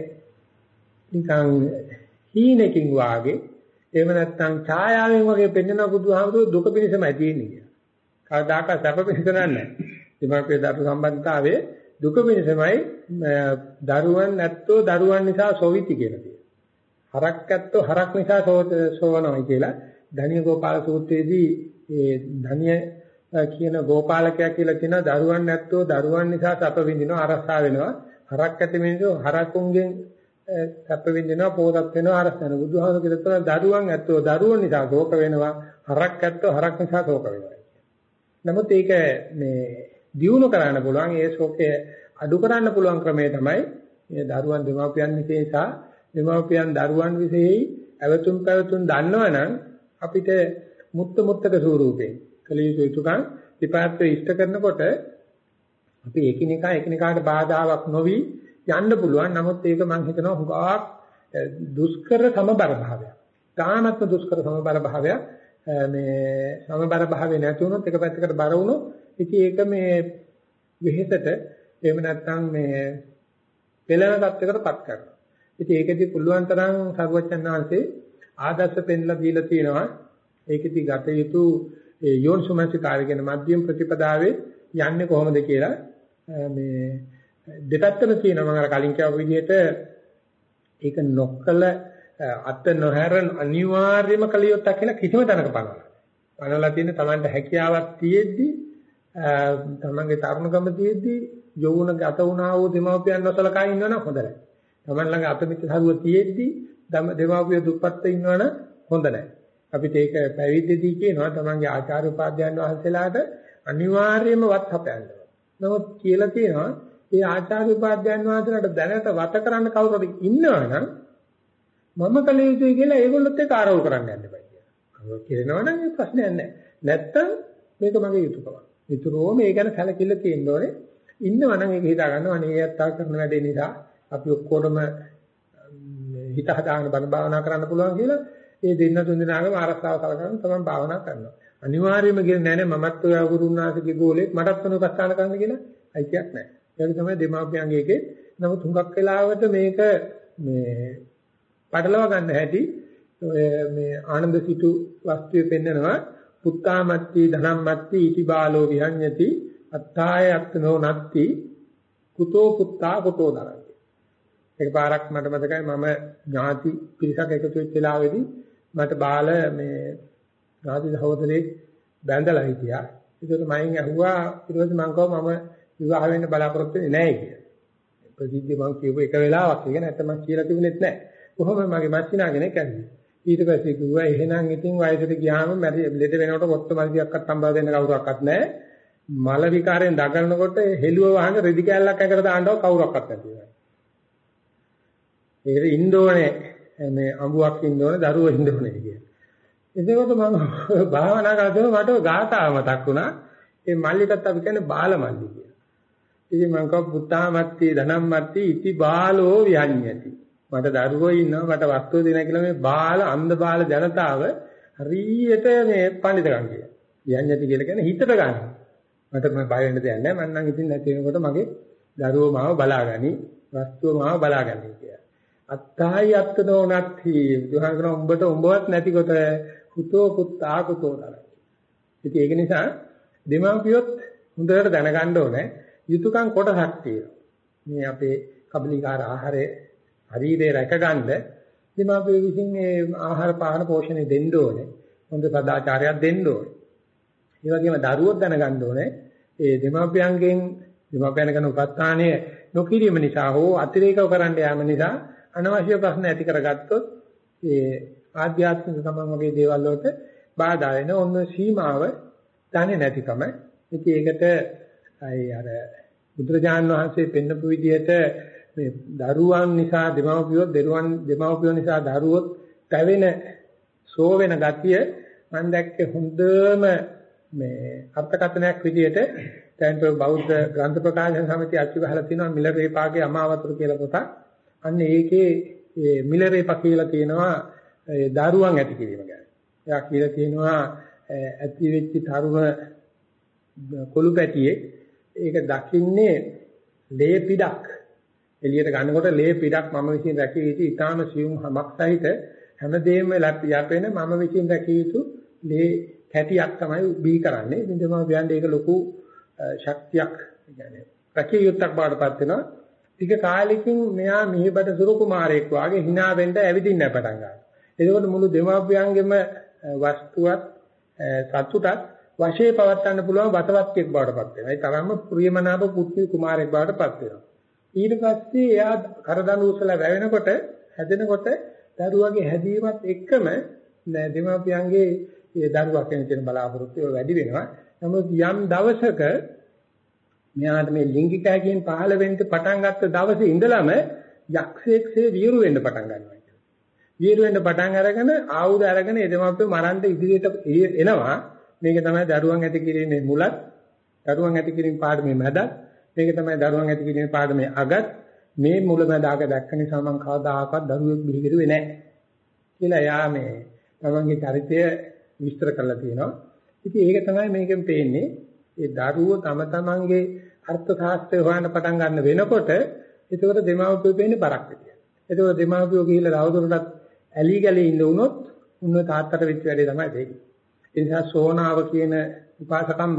නිකන් හීනකින් වාගේ එහෙම නැත්නම් ඡායාවෙන් වගේ පෙන්වන බුදුහාමුදුරුවෝ දුක පිණිසමයි තියෙන්නේ කියලා. කවදාකවත් සැප පිණිස නැහැ. දීමෝපිය දරු සම්බන්ධතාවයේ දුක පිණිසමයි දරුවන් නැත්තෝ දරුවන් නිසා සොවිති කියලා කියනවා. හරක් ඇත්තෝ හරක් නිසා සෝවනවායි කියලා ධනිය ගෝපාල සූත්‍රයේදී ඒ ධනිය කියන ගෝපාලකයා කියලා කියන දරුවන් නැත්තෝ දරුවන් නිසා සැප විඳිනවා අරසා වෙනවා. හරක් ඇති මිනිස්සු හරකුන්ගෙන් සැප විඳිනවා පොදක් වෙනවා අරස වෙනවා. බුදුහාමුදුරුවෝ කියලා තියෙනවා දරුවන් ඇත්තෝ දරුවන් නිසා ශෝක වෙනවා. හරක් ඇත්තෝ හරක් නිසා ශෝක වෙනවා. නමුත් ඒක මේ දියුණු කරන්න පුළුවන් ඒ ශෝකය අඩු කරන්න පුළුවන් ක්‍රමය තමයි මේ දරුවන් දෙමාපියන් විශේෂා දෙමාපියන් දරුවන් විශේෂයි අවතුම් පැවතුම් දන්නවනම් අපිට මුත්ත මුත්තක ස්වරූපේ කළ යුතු යුතුකම් විපාත්‍ය ඉෂ්ට කරනකොට අපි එකිනෙකා එකිනෙකාට බාධාවක් නොවි යන්න පුළුවන්. නමුත් ඒක මම හිතනවා හුඟක් දුෂ්කර සමබර භාවයක්. තානත්ම දුෂ්කර සමබර භාවයක් මේ සමබර භාවය නැති වුණොත් එක පැත්තකට බර වුණොත් ඉතින් ඒක මේ වෙහෙසට එහෙම නැත්නම් මේ පෙළෙන තත්යකටපත් කරනවා. ඉතින් ඒකෙදි පුළුවන් තරම් සරුවචන් වහන්සේ ආදර්ශ පෙන්ලා දීලා තියෙනවා. ඒකෙදි ගත යුතු ඒ යෝනිසුමනසිකාරය කියන මධ්‍යම ප්‍රතිපදාවේ යන්නේ කොහොමද කියලා මේ දෙපැත්තම තියෙනවා මම අර කලින් කියපු විදිහට ඒක නොකල අත නොහැර අනිවාර්යම කලියොත් කියලා කිසිම තැනක පනවලා. පනවලා තියෙන Tamanට හැකියාවක් තියෙද්දි තමන්ගේ තරුණකම තියෙද්දි යෝවුන ගත වුණා වූ දෙමව්පියන් නොසලකා ඉන්නවනම් හොඳ නැහැ. තමන් ළඟ අතමිත සරුව තියෙද්දි දෙමව්පිය දුප්පත් ඉන්නවනම් හොඳ නැහැ. අපිට ඒක පැවිද්දදී කියනවා තමන්ගේ ආචාර්ය උපාධ්‍යයන් වහන්සේලාට අනිවාර්යයෙන්ම වත් හපයන්න. නමුත් කියලා තියෙනවා ඒ ආචාර්ය උපාධ්‍යයන් වහන්සේලාට දැනට වත කරන්න කවුරුද ඉන්නවනම් මම කල යුතුයි කියලා ඒගොල්ලොත් එක්ක ආරවුල් කරන්න යන්න බෑ කියලා. කවුරු කියනවා නම් ඒ ප්‍රශ්නයක් නැහැ. නැත්තම් මේක මගේ යුතුයකමක්. විතරෝම මේ ගැන සැලකිල්ල තියෙන්න ඕනේ. ඉන්නවනම් ඒක හිතා ගන්නවා අනේ යත්තා කරන වැඩේ නිසා අපි ඔක්කොටම හිත හදාගෙන බණ භාවනා කරන්න පුළුවන් කියලා ඒ දෙන්න තුන් දෙනාගම ආරක්ෂාව කරගන්න තමයි භාවනා කරනවා. අනිවාර්යයෙන්ම කියන්නේ නැහැ මමත් ඔය ගුරුනාථගේ ගෝලෙක් මටත් මොනවක්ස්ථාන කරන්න කියලා අයිතියක් නැහැ. ඒක තමයි දෙමාපියන්ගේ එකේ. නමුත් හුඟක් වෙලාවට මේක මේ පටලවා ගන්න හැටි ඔය මේ ආනන්ද සිටු වස්තුවේ පෙන්නනවා පුත්තාමත්ති ධනම්මත්ති ඉති බාලෝ විහඤ්ඤති අත්තාය අත්නෝ නත්ති කුතෝ පුත්තා කුතෝ දරති එකපාරක් මට මතකයි මම ඥාති පිරිසක් එකතු වෙච්ච වෙලාවේදී මට බාල මේ ඥාති සහෝදරයෙක් බැඳලා හිටියා. ඒකට මයින් ඇහුවා ඊට පස්සේ මං කිව්වා මම විවාහ වෙන්න බලාපොරොත්තු වෙන්නේ නැහැ කියලා. ප්‍රසිද්ධ මං කියපු එක වෙලාවක්. ඒක නැත්නම් මං කියලා තිබුණෙත් නැහැ. කොහොම මගේ මස්සිනාගෙන කැරි. ඊට පස්සේ කිව්වා එහෙනම් ඉතින් වයසට ගියාම ලෙඩ වෙනකොට පොත්ත මල්ලියක්වත් හම්බා දෙන්න කවුරක්වත් නැහැ. මල විකාරයෙන් දගනකොට හෙළුව වහන රෙදි කැල්ලක් ඇකට දාන්නව කවුරක්වත් නැති වෙනවා. ඒක ඉන්න ඕනේ මේ අඹුවක් ඉන්න ඕනේ දරුවෝ ඉන්න ඕනේ කියලා. එතකොට මම භාවනා කරද්දී මට ගාථාව මතක් වුණා. ඒ මල්ලිකත් අපි කියන්නේ බාල මල්ලි කියලා. ඉතින් මම කව පුත්තාමත්ති ධනම්මත්ති ඉති බාලෝ විහඤ්ඤති. මට දරුවෝ ඉන්නවා මට වස්තුව දෙනවා කියලා මේ බාල අන්ධ බාල ජනතාව හරියට මේ පඬිතුකම් කියන. යන්නති කියලා කියන්නේ හිතට ගන්න. මට මම බය වෙන්න දෙයක් නැහැ. මම නම් ඉතින් නැති වෙනකොට මගේ දරුවෝ මාව බලාගනි, වස්තුව මාව බලාගනි කියලා. අත්තායි අත්නෝ නැති බුදුහාමර උඹට උඹවත් නැතිකොට පුතෝ පුත්තා පුතෝ නරයි. ඉතින් ඒක නිසා දෙමාපියොත් හොඳට දැනගන්න ඕනේ යුතුයකම් කොටසක් තියෙනවා. මේ අපේ කබලිකාර ආහාරයේ ශරීරය රැකගන්න දෙමාපිය විසින් මේ ආහාර පාන පෝෂණය දෙන්න ඕනේ. හොඳ සදාචාරයක් දෙන්න ඕනේ. ඒ වගේම දරුවෝ දැනගන්න ඕනේ ඒ දෙමාපියන්ගෙන් දෙමාපියන් කරන උපස්ථානය නොකිරීම නිසා හෝ අතිරේකව කරන්න යාම නිසා අනවශ්‍ය ප්‍රශ්න ඇති කරගත්තොත් ඒ ආධ්‍යාත්මික සමන් වගේ දේවල් වලට බාධා වෙන ඔන්න සීමාව දන්නේ නැතිකම. ඉතින් ඒකට අය අර බුදුරජාන් වහන්සේ පෙන්නපු විදිහට මේ දරුවන් නිසා දෙමව්පියෝ දරුවන් දෙමව්පියෝ නිසා දරුවොත් පැවෙන සෝ වෙන ගතිය මම දැක්කේ හොඳම මේ අර්ථකථනයක් විදිහට දැන් බෞද්ධ ග්‍රන්ථ ප්‍රකාශන සමිතිය අච්චු ගහලා තිනවා මිලරේපාගේ අමාවතුරු කියලා පොතක්. අන්න ඒකේ මේ මිලරේපා කියලා කියනවා ඒ දරුවන් ඇති කිරීම ගැන. එයා කියලා කියනවා ඇති වෙච්ච තරුණ කොළු පැටියෙක් ඒක දකින්නේ ලේ පිටක් එළියට ගන්නකොට ලේ පිටක් මම විසින් රැකිය යුතු ඊටාම සියුම් හමක් සහිත හැමදේම යැපෙන මම විසින් රැකිය යුතු ලේ කැටියක් තමයි බී කරන්නේ. ඉතින් මම කියන්නේ ඒක ලොකු ශක්තියක් කියන්නේ රැකිය යුත්තක් බාටපත් වෙනවා. ටික කාලෙකින් මෙයා මිහිබට සුරු කුමාරයෙක් වාගේ hina වෙන්න ඇවිදින්න පටන් ගන්නවා. එතකොට මුළු දෙමාපියන්ගෙම වස්තුවත් සතුටත් වශයේ පවත්වන්න පුළුවන් වතවත්කෙක් බාටපත් වෙනවා. ඒ තරම්ම ප්‍රියමනාප පුත්‍රි කුමාරයෙක් බාටපත් වෙනවා. ඊට පස්සේ එයා කරදණු උසලා වැවෙනකොට හැදෙනකොට දරුවගේ හැදීමත් එක්කම දෙමාපියන්ගේ ඒ දරුවා කෙන තියෙන බලාපොරොත්තු වැඩි වෙනවා. නමුත් යම් දවසක මෙයාට මේ ලිංගිකයකින් පහළ වෙන්න පටන් ගත්ත දවසේ ඉඳලම යක්ෂයෙක්සේ වියරු වෙන්න පටන් ගන්නවා. වියරු වෙන්න පටන් අරගෙන ආයුධ අරගෙන එදමාපිය මරන්න ඉදිරියට එනවා. මේක තමයි දරුවන් ඇති කිරීමේ මුලත්, දරුවන් ඇති කිරීම පාඩමේ මැදත්, මේක තමයි දරුවන් ඇති කිරීමේ පාඩමේ අගත් මේ මුලමදාක දැක්ක නිසා මම කවදාකවත් දරුවෙක් බිහි කරුවේ නැහැ. කියලා යා මේ තමන්ගේ චරිතය විස්තර කරලා තියෙනවා. ඉතින් ඒක තමයි මේකෙන් පේන්නේ. ඒ දරුවෝ තම තමන්ගේ අර්ථ ශාස්ත්‍රය හොයන්න පටන් ගන්න වෙනකොට ඒකවල දෙමාපියෝ වෙන්නේ බරක් විදියට. ඒකවල දෙමාපියෝ ගිහිල්ලා දවදොරටත් ඇලි ගලේ ඉන්න උනොත් උන්ව තාත්තට වෙච්ච වැඩේ තමයි දෙන්නේ. ඒ නිසා සෝනාව කියන උපාසකම්ම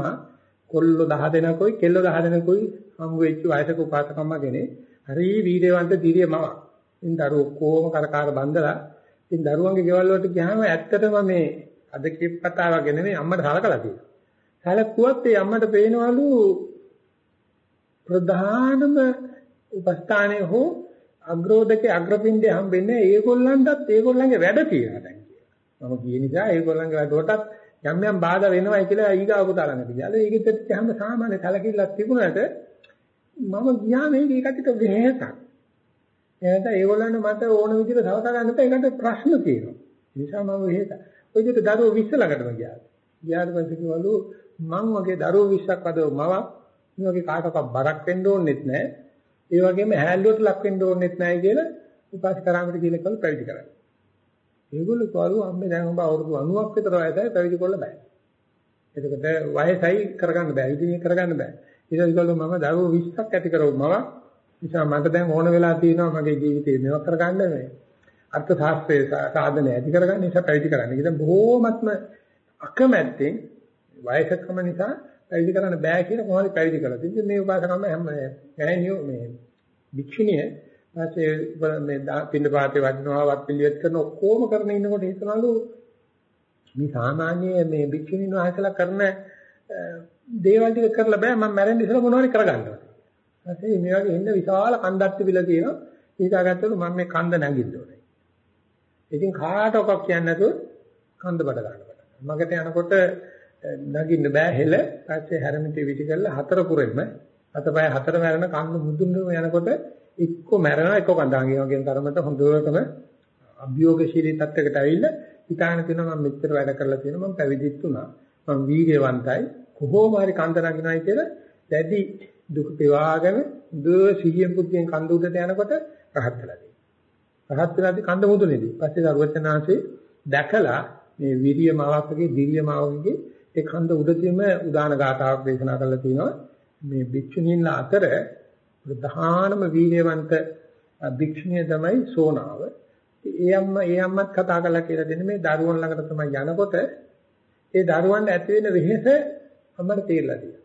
කොල්ලෝ 10 දෙනෙකුයි කෙල්ලෝ 10 දෙනෙකුයි හම්බ වෙච්ච වයසක උපාසකම්ම කෙනේ හරි වීර්යවන්ත දිරියමව. ඉතින් දරුවෝ කොහොම කරකාර බඳලා ඉතින් දරුවන්ගේ ගෙවල් වලට ගියාම ඇත්තටම මේ අද කිප් කතාව වගේ නෙමෙයි අම්මට සලකලා තියෙනවා. සැලකුවත් ඒ අම්මට පේනවලු ප්‍රධානම උපස්ථානයේ හෝ අග්‍රෝදකේ අග්‍රපින්ඩේ හම්බෙන්නේ ඒගොල්ලන්ටත් ඒගොල්ලන්ගේ වැඩ තියෙනවා දැන් කියලා. මම කිය නිසා ඒගොල්ලන්ගේ වැඩවලටත් යම් යම් බාධා වෙනවයි කියලා ඊගාව පුතාලන්න කියලා. ඒකෙත් හැම සාමාන්‍ය කලකිරීමක් තිබුණාට මම ගියා මේක ඒකට වෙහෙසක්. එහෙනම් ඒගොල්ලන්ට මට ඕන විදිහට සලකා ගන්න බෑ ඒකට ප්‍රශ්න තියෙනවා. ඒ නිසා මම වෙහෙසක්. ඔය විදිහට දරුවෝ 20 ළඟටම ගියා. ගියාට පස්සේ කිව්වලු මං වගේ දරුවෝ 20ක් අද මවක් මේ වගේ කාටවත් බරක් වෙන්න ඕනෙත් නැහැ. ඒ වගේම හැල්ලුවට ලක් වෙන්න ඕනෙත් නැහැ කියලා උපාසකරාමයට කියලා කල් පැවිදි කරා. ඒගොල්ලෝ කවලු අම්මේ දැන් ඔබ අවුරුදු 90ක් විතර වයසයි පැවිදි කරන්න බෑ. එතකොට වයසයි කරගන්න බෑ. ඉතින් කරගන්න බෑ. ඊට ඒගොල්ලෝ මම දරුවෝ 20ක් ඇති කරවු මම නිසා මට දැන් ඕන වෙලා තියෙනවා මගේ ජීවිතේ මේවා කරගන්න මේ අර්ථ ශාස්ත්‍රයේ සාධන ඇති කරගන්න නිසා පැවිදි කරන්න. ඒක බොහොමත්ම අකමැත්තෙන් වයසකම නිසා පැවිදි කරන්න බෑ කියලා කොහොමද පැවිදි කරලා තියෙන්නේ මේ උපාසකම හැම ගෑණියෝ මේ භික්ෂුණිය ඊපස්සේ මේ පින්න පාතේ වදිනවා වත් පිළිවෙත් කරන ඔක්කොම කරන ඉන්නකොට හිතනලු මේ සාමාන්‍ය මේ භික්ෂුණීන් වහන්සේලා කරන දේවල් ටික කරලා බෑ මම මැරෙන්න ඉස්සෙල්ලා මොනවද කරගන්නවා. ඊපස්සේ මේ වගේ ඉන්න විශාල කන්දක් තිබිලා තියෙනවා. ඊටාගත්තලු මම මේ කන්ද නැගින්න ඕනේ. ඉතින් කාටවත් කියන්නේ නැතුව කන්ද බඩ ගන්නවා. මගට යනකොට නගින්න බෑ හෙල පස්සේ හැරමිටි විටි කරලා හතර පුරෙම අතපය හතර මැරෙන කන්ද මුදුන්ම යනකොට එක්ක මැරෙනවා එක්ක කඳාගෙන කියන තරමට හොඳටම අභියෝගශීලී තත්යකට ඇවිල්ලා හිතාන තියෙනවා මම මෙච්චර වැඩ කරලා තියෙනවා මම පැවිදිත් වුණා. මම වීර්යවන්තයි. කොහොම හරි කන්ද නගිනවයි කියලා දැඩි දුක පෙවාගෙන දුව සිහියෙන් පුතියෙන් කන්ද උඩට යනකොට රහත් වෙලා තියෙනවා. රහත් වෙලාදී කන්ද මුදුනේදී. පස්සේ දරුවචනාංශේ දැකලා මේ විරිය මාවකගේ දිරිය මාවකගේ ඒ කන්ද උඩදීම උදාන ගාතාවක් දේශනා කරලා තිනවා මේ භික්ෂුණීන්ලා අතර ප්‍රධානම වීර්යවන්ත භික්ෂුණිය තමයි සෝනාව. ඒ අම්ම ඒ අම්මත් කතා කරලා කියලා දෙන්නේ මේ දරුවන් ළඟට තමයි යනකොට ඒ දරුවන්ට ඇති වෙන වෙහෙස අපිට තේරලා තියෙනවා.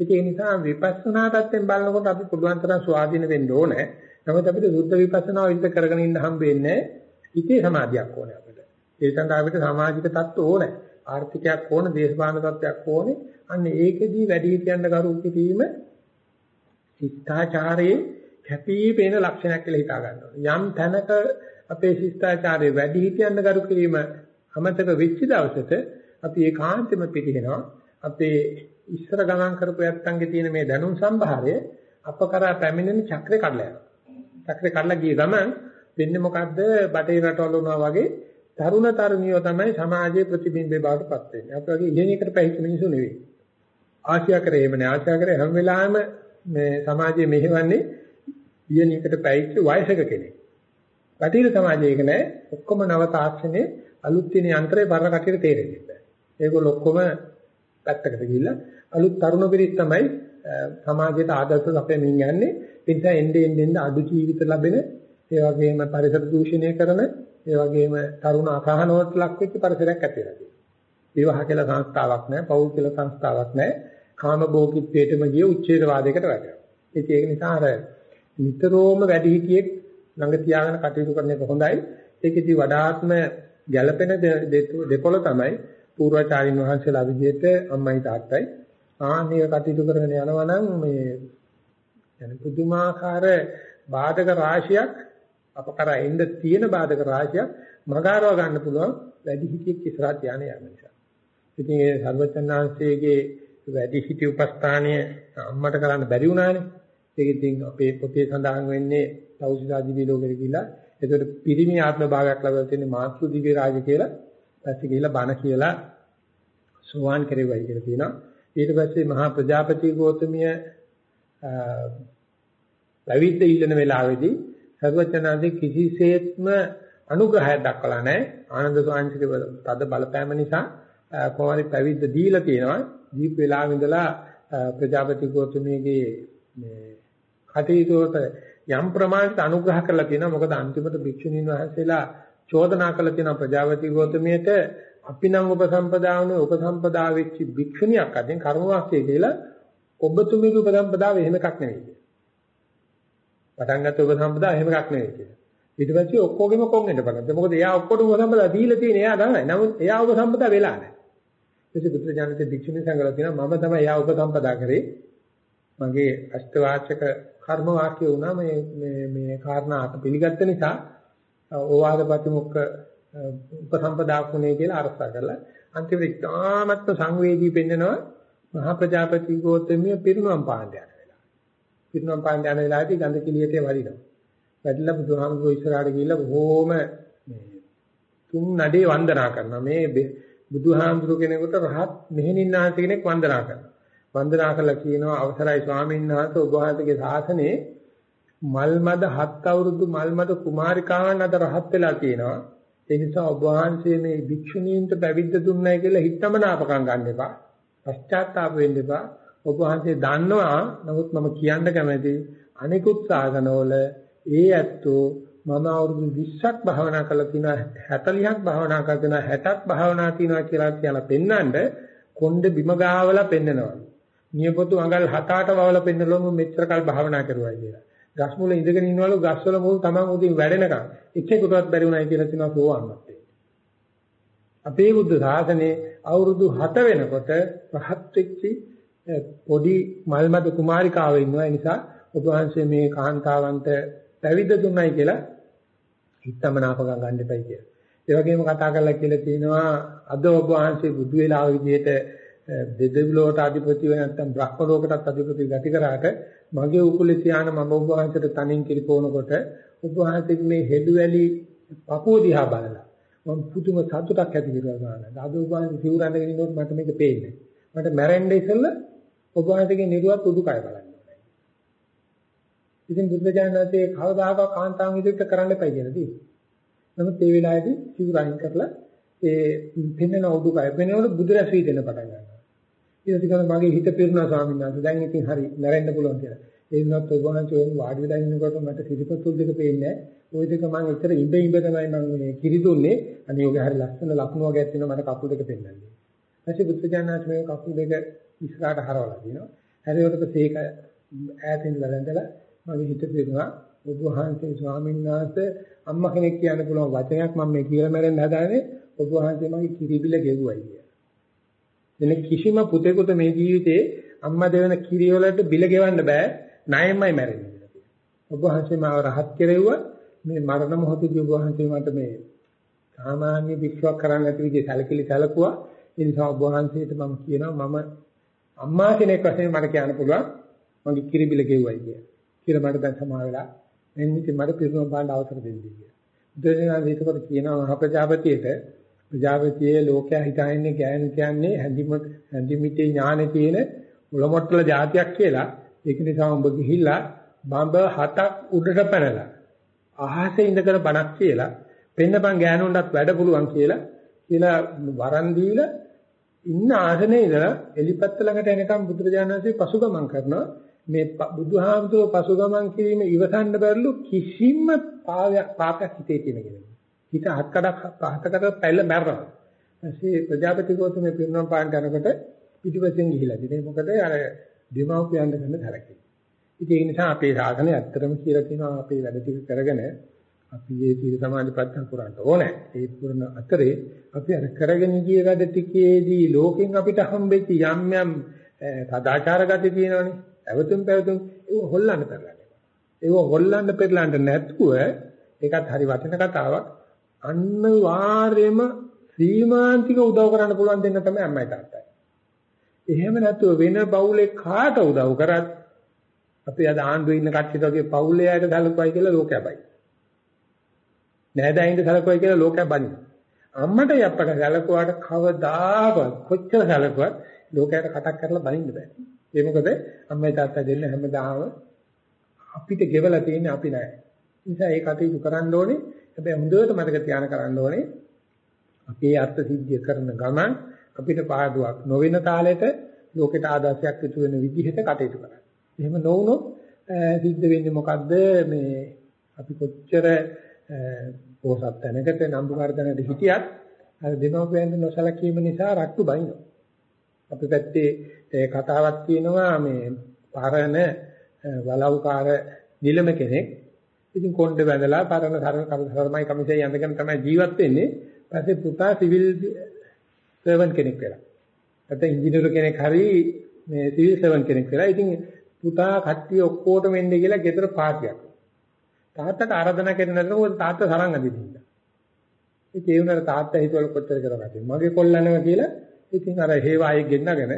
ඒ නිසා විපස්සනා පැත්තෙන් බලනකොට අපි පුළුවන් තරම් ස්වාධීන වෙන්න ඕනේ. නමුත් අපිට සුද්ධ විපස්සනා විතර කරගෙන ඉන්න හම්බ වෙන්නේ හිතේ සමාධියක් ඕනේ අපිට. ඒ සඳහා අපිට සමාජික තත්ත්ව ඕනේ. ආර්ථිකයක් ඕන, දේශපාලන තත්ත්වයක් ඕනේ. අන්න ඒකෙදී වැඩි හිටියන්න කරු කිරීම ශිෂ්ටාචාරයේ කැපී පෙනෙන ලක්ෂණයක් කියලා හිතා ගන්නවා. යම් තැනක අපේ ශිෂ්ටාචාරයේ වැඩි හිටියන්න කරු කිරීම අමතක වෙච්ච දවසට අපි ඒකාන්තෙම පිටිනවා. අපේ ඉස්සර ගමන් කරපු යත්තන්ගේ තියෙන මේ දැනුම් සම්භාරය අප කරා පැමිණෙන චක්‍රේ කඩලා යනවා. චක්‍රේ කඩලා ගිය ගමන් වෙන්නේ මොකද්ද? බටේ රටවල වුණා වගේ තරුණ තරුණියෝ තමයි සමාජයේ ප්‍රතිබිම්බේ බවට පත් වෙන්නේ. අපි වගේ ඉගෙනීකට පැහිච්ච මිනිස්සු නෙවෙයි. ආශා කරේ එහෙම නෑ. ආශා කරේ හැම වෙලාවෙම මේ සමාජයේ මෙහෙවන්නේ ඉගෙනීකට පැහිච්ච වයසක කෙනෙක්. බටහිර සමාජයේ ඒක නෑ. ඔක්කොම නව තාක්ෂණයේ අලුත් තියෙන යන්ත්‍රේ පරණ කටියට තේරෙන්නේ නැහැ. ඒගොල්ලෝ ඔක්කොම පැත්තකට ගිහිල්ලා අලුත් තරුණ පිරිස් තමයි සමාජයට ආදර්ශ අපෙමින් යන්නේ. ඒ නිසා එන්නේ එන්නේ අඩු ජීවිත ලැබෙන ඒ වගේම පරිසර දූෂණය කරන ඒ වගේම තරුණ අසහනවට ලක් වෙච්ච පරිසරයක් ඇති වෙලා තියෙනවා. විවාහ කියලා සංස්ථාවක් නැහැ, පෞල් කියලා සංස්ථාවක් නැහැ. කාම භෝගීත්වයටම ගිය උච්ඡේදවාදයකට වැටෙනවා. ඉතින් ඒක නිසා අර නිතරම වැඩිහිටියෙක් ළඟ තියාගෙන කටයුතු කරන එක හොඳයි. ඒකෙදි වඩාත්ම ගැළපෙන දෙපොළ තමයි පූර්වාචාරින් වහන්සේලා විදිහට අම්මයි තාත්තයි ආනීය කටයුතු කරගෙන යනවා නම් මේ يعني පුදුමාකාර බාධක රාශියක් අප කරා එන්න තියෙන බාධක රාශියක් මගාරව ගන්න පුළුවන් වැඩි හිතියෙක් ඉස්සරහට යන යන නිසා. ඉතින් ඒ සර්වචන්නාංශයේගේ වැඩි හිති උපස්ථානීය අම්මට කරන්න බැරි වුණානේ. ඒක ඉතින් අපේ පොතේ සඳහන් වෙන්නේ තවුසිදාදී ලෝකෙට ගිහිලා ඒකට පිරිමි ආත්ම භාවයක් ලැබලා තියෙන මාතෘ දිව්‍ය රාජ කියලා පස්සේ ගිහිලා බණ කියලා සෝවාන් කෙරෙවයි කියලා තියෙනවා. ඊට පස්සේ මහා ප්‍රජාපති ගෝතමිය පැවිද්ද ඉල්ලන වෙලාවේදී සර්වඥාන්සේ කිසිසේත්ම අනුග්‍රහයක් දක්වලා නැහැ. ආනන්ද ස්වාමීන්ගේ තද බලපෑම නිසා කොහොමද පැවිද්ද දීලා තියෙනවා. දීප වෙලාවෙ ඉඳලා ප්‍රජාපති ගෝතමීගේ මේ කටයුතුවට යම් ප්‍රමාණයකට අනුග්‍රහ කරලා තියෙනවා. මොකද අන්තිමට භික්ෂුණීන් වහන්සේලා චෝදනා කළ තියෙනවා ප්‍රජාපති ගෝතමියට අපි නම් උපසම්පදා වුණේ උපසම්පදා වෙච්ච භික්ෂුණියක් අදින් කර්මවාක්‍යය කියලා ඔබතුමීගේ උපසම්පදාව එහෙම එකක් නෙවෙයි කියලා. පටන් ගත්ත උපසම්පදා එහෙම එකක් නෙවෙයි කියලා. ඊට පස්සේ ඔක්කොගෙම කොන් වෙන්න පටන් ගත්තා. මොකද එයා ඔක්කොටම උපසම්පදා දීලා තියෙන එයා තමයි. නමුත් එයා උපසම්පදා වෙලා නැහැ. ඊට පුත්‍ර ජානක භික්ෂුණී සංගල තියෙනවා මම තමයි එයා උපසම්පදා කරේ. මගේ අෂ්ටවාචක කර්ම වාක්‍ය වුණා මේ මේ මේ කාරණා අත පිළිගත්ත නිසා ඕවාද ප්‍රතිමුඛ උපසම්පදාකුණේ කියලා අරසා කරලා අන්තිමට ඉතාමත්ම සංවේදී පෙන්නනවා මහා ප්‍රජාපති ගෝතමිය පිරිනුවම් පාණ්ඩ යන වෙලාව. පිරිනුවම් පාණ්ඩ යන වෙලාවේදී ගඳ කිලියට වදිනවා. වැටිලා බුදුහාමුදුරුවෝ ඉස්සරහට ගිහිල්ලා බොහෝම මේ තුන් නඩේ වන්දනා කරනවා. මේ බුදුහාමුදුරුවෝ කෙනෙකුට රහත් මෙහෙණින්නාන්ස කෙනෙක් වන්දනා කරනවා. වන්දනා කළා කියනවා අවසරයි ස්වාමීන් වහන්සේ ඔබ වහන්සේගේ ශාසනයේ මල් මද හත් අවුරුදු මල් මද කුමාරිකාවන් අද රහත් වෙලා තියෙනවා. ඒ නිසා ඔබ වහන්සේ මේ භික්ෂුණීන්ට පැවිද්ද දුන්නයි කියලා හිතමනාපකම් ගන්න එපා. පශ්චාත්තාප වෙන්න එපා. ඔබ වහන්සේ දන්නවා නමුත් මම කියන්න කැමති අනිකුත් සාධනවල ඒ ඇත්තෝ මම අවුරුදු 20ක් භාවනා කරලා තිනවා 40ක් භාවනා කරලා තිනවා 60ක් භාවනා තිනවා කියලා කියලා පෙන්වන්න කොණ්ඩ බිම ගාවලා පෙන්නනවා. නියපොතු අඟල් 7-8 වවලා පෙන්නලොම මෙච්චර කල් භාවනා කරුවා කියලා. ගස් මුල ඉඳගෙන ඉන්නවලු ගස් වල මුල් තමන් උදින් වැඩෙනකම් එක්කෙකුටවත් බැරි වුණයි කියලා කියනවා සෝවන්නත් අපේ බුද්ධ ශාසනයේ අවුරුදු 7 වෙනකොට රහත් වෙච්චි පොඩි මල්මද කුමාරිකාව ඉන්නවා ඒ නිසා ඔබ වහන්සේ මේ කාන්තාවන්ට පැවිද්ද දුන්නයි කියලා හිතමනාපකම් ගන්න එපයි කියලා. ඒ වගේම කතා කරලා කියලා තියෙනවා අද ඔබ වහන්සේ බුදු වෙලාව විදිහට දෙදෙවිලෝට අධිපති වෙ නැත්නම් බ්‍රහ්ම ලෝකටත් අධිපති ගති කරාට මගේ උකුලේ තියාන මම ඔබ වහන්සේට තනින් කිරිපෝනකොට ඔබ වහන්සේ මේ හෙළුවැලි පපුව දිහා බලලා මම පුදුම සතුටක් ඇති කරලා ගන්නවා. අද ඔබ වහන්සේ සිවුරන්නගෙන ඉන්නකොට මට මේක පේන්නේ. මට මැරෙන්න ඉස්සෙල්ලා ඔබ වහන්සේගේ නිරුවත් උඩුකය බලන්න ඕනේ. ඉතින් බුද්ධ ඥානයේ කවදාකවත් කාන්තාවන් විදිහට කරන්න එපා කියලා තියෙනවා. නමුත් ඒ වෙලාවේදී සිවුර අයින් කරලා ඒ පෙන්වන උඩුකය පෙන්වනකොට බුදු රැස් වී දෙන්න පටන් ගන්නවා. ඊට පස්සේ මගේ හිත පිරුණා ස්වාමීන් වහන්සේ. දැන් ඉතින් හරි මැරෙන්න පුළුවන් කියලා. ඒ වුණත් ඔබ වහන්සේ වුන් වාඩි වෙලා ඉන්නකොට මට සිරිපතුල් දෙක පේන්නේ නැහැ. ওই දෙක මම ඉතර ඉඹ ඉඹ තමයි මම මේ කිරි දුන්නේ. අනේ ඔගේ හරි ලස්සන ලකුණු වගේ තියෙනවා මට කකුල් දෙක පෙන්නන්නේ. ඊපස්සේ බුද්ධජනනාථ මේ කකුල් දෙක ඉස්සරහට හරවලා දිනවා. හැරියට පස්සේ ඒක ඈතින් වැළඳලා මගේ හිත පිරුණා. ඔබ වහන්සේ ස්වාමීන් වහන්සේ අම්මා කෙනෙක් කියන්න පුළුවන් වචනයක් මම මේ කියලා මැරෙන්න හදාන්නේ ඔබ වහන්සේ මගේ කිරිබිල ගෙවුවයි කියලා. එන කිසිම පුතේකට මේ ජීවිතේ අම්මා දෙවන කිරි වලට බිල ගෙවන්න බෑ ණයෙන්මයි මැරෙන්නේ කියලා කියනවා. ඔබ වහන්සේ මාව රහත් කෙරෙව්වා මේ මරණ මොහොතදී ඔබ වහන්සේ මට මේ සාමාන්‍ය විශ්වාස කරන්න නැති විදිහේ සැලකිලි සැලකුවා. ඒ නිසා ඔබ වහන්සේට මම කියනවා මම අම්මා කෙනෙක් වශයෙන් මට කියන්න පුළුවන් මගේ කිරි බිල ගෙව්වයි කියලා. කියලා මට දැන් සමා වෙලා එන්නේ ඉතින් මට පිරුණම් පාන්න අවසර දෙන්න කියලා. බුදුරජාණන් වහන්සේ කියනවා මහ ප්‍රජාපතියට ප්‍රජාපතියේ ලෝකයා හිතන්නේ ගෑනු කියන්නේ හැඳිම හැඳිමිතේ ඥානෙ තියෙන මුලමොට්ටල જાතියක් කියලා. ඒක නිසා උඹ ගිහිල්ලා බඹ හතක් උඩට පැනලා අහසේ ඉඳගෙන බණක් කියලා පෙන්නපන් ගෑනුන්ටත් වැඩ පුළුවන් කියලා කියලා වරන් දීලා ඉන්න ආසනේ ඉඳලා එලිපත්ත ළඟට එනකම් බුදුරජාණන් වහන්සේ පසුගමන් කරනවා මේ බුදුහාමුදුරුවෝ පසුගමන් කිරීම ඉවසන්න බැරිලු කිසිම පාපයක් පාපයක් හිතේ තියෙන කෙනෙක්. හිත හත් කඩක් පහතකට පැල්ල මැරෙනවා. ඊපස්සේ ප්‍රජාපති ගෝතමේ පිරුණම් පාන් කරනකොට පිටිපස්සෙන් ගිහිලා ඉතින් මොකද අර දෙමව්පියන් දෙන්න තරකේ. ඉතින් ඒ නිසා අපේ සාසනය ඇත්තටම කියලා තියෙනවා අපේ වැඩ ටික කරගෙන අපි මේ සීල සමාධි ප්‍රඥා පුරන්න ඕනේ. ඒ පුරන අතරේ අපි අර කරගෙන ගිය වැඩ ටිකේදී ලෝකෙන් අපිට හම්බෙච්ච යම් යම් සදාචාර ගති තියෙනවනේ. ඇවතුම් පැවතුම් ඒව හොල්ලන්න කරලා. ඒව හොල්ලන්න පෙරලන්න නැතුව ඒකත් හරි වචන කතාවක් අනිවාර්යයෙන්ම සීමාන්තික උදව් කරන්න පුළුවන් දෙන්න තමයි අම්මයි තාත්තයි. එහෙම නැතුව වෙන බවුලේ කාට උදව් කරත් අපි අද ආණ්ඩුවේ ඉන්න කට්ටියට වගේ පවුලේ අයට සැලකුවයි කියලා ලෝකයා බයි. නෑදෑයින්ට සැලකුවයි කියලා ලෝකයා බනි. අම්මට යප්පට සැලකුවාට කවදාවත් කොච්චර සැලකුවත් ලෝකයට කටක් කරලා බනින්න බෑ. ඒ මොකද අම්මයි තාත්තා දෙන්න හැමදාම අපිට ගෙවලා තියෙන්නේ අපි නෑ. නිසා ඒ කටයුතු කරන්න ඕනේ. හැබැයි හොඳට මතක තියාගෙන කරන්න ඕනේ. අපේ අර්ථ සිද්ධිය කරන ගමන් අපිට පාඩුවක් නොවන තාලෙට ලෝකෙට ආදර්ශයක් ඉතු වෙන විදිහට කටයුතු කරන්න. එහෙම නොවුනොත් සිද්ධ වෙන්නේ මොකද්ද මේ අපි කොච්චර පොසත් තැනකට නම්බුකාර තැනකට හිටියත් අර දෙමව්පියන්ට නොසලකීම නිසා රට්ටු බයිනවා. අපි පැත්තේ කතාවක් තියෙනවා මේ පරණ වලව්කාර නිලම කෙනෙක් ඉතින් කොණ්ඩේ වැඳලා පරණ සරමයි කමිසෙයි යඳගෙන තමයි ජීවත් වෙන්නේ. පස්සේ පුතා සිවිල් සර්වන් කෙනෙක් වෙලා. නැත්නම් ඉංජිනේරු කෙනෙක් හරි මේ සිවිල් සර්වන් කෙනෙක් වෙලා. ඉතින් පුතා කට්ටිය ඔක්කොටම එන්නේ කියලා ගෙදර පාටියක්. තාත්තට ආරාධනා කරනකොට තාත්තා තරංග අදින්න. ඉතින් ඒ වුණාට තාත්තා හිතවල කොච්චර කරගත්තද? මගේ කොල්ලනවා කියලා ඉතින් අර හේවායේ ගෙන්නගෙන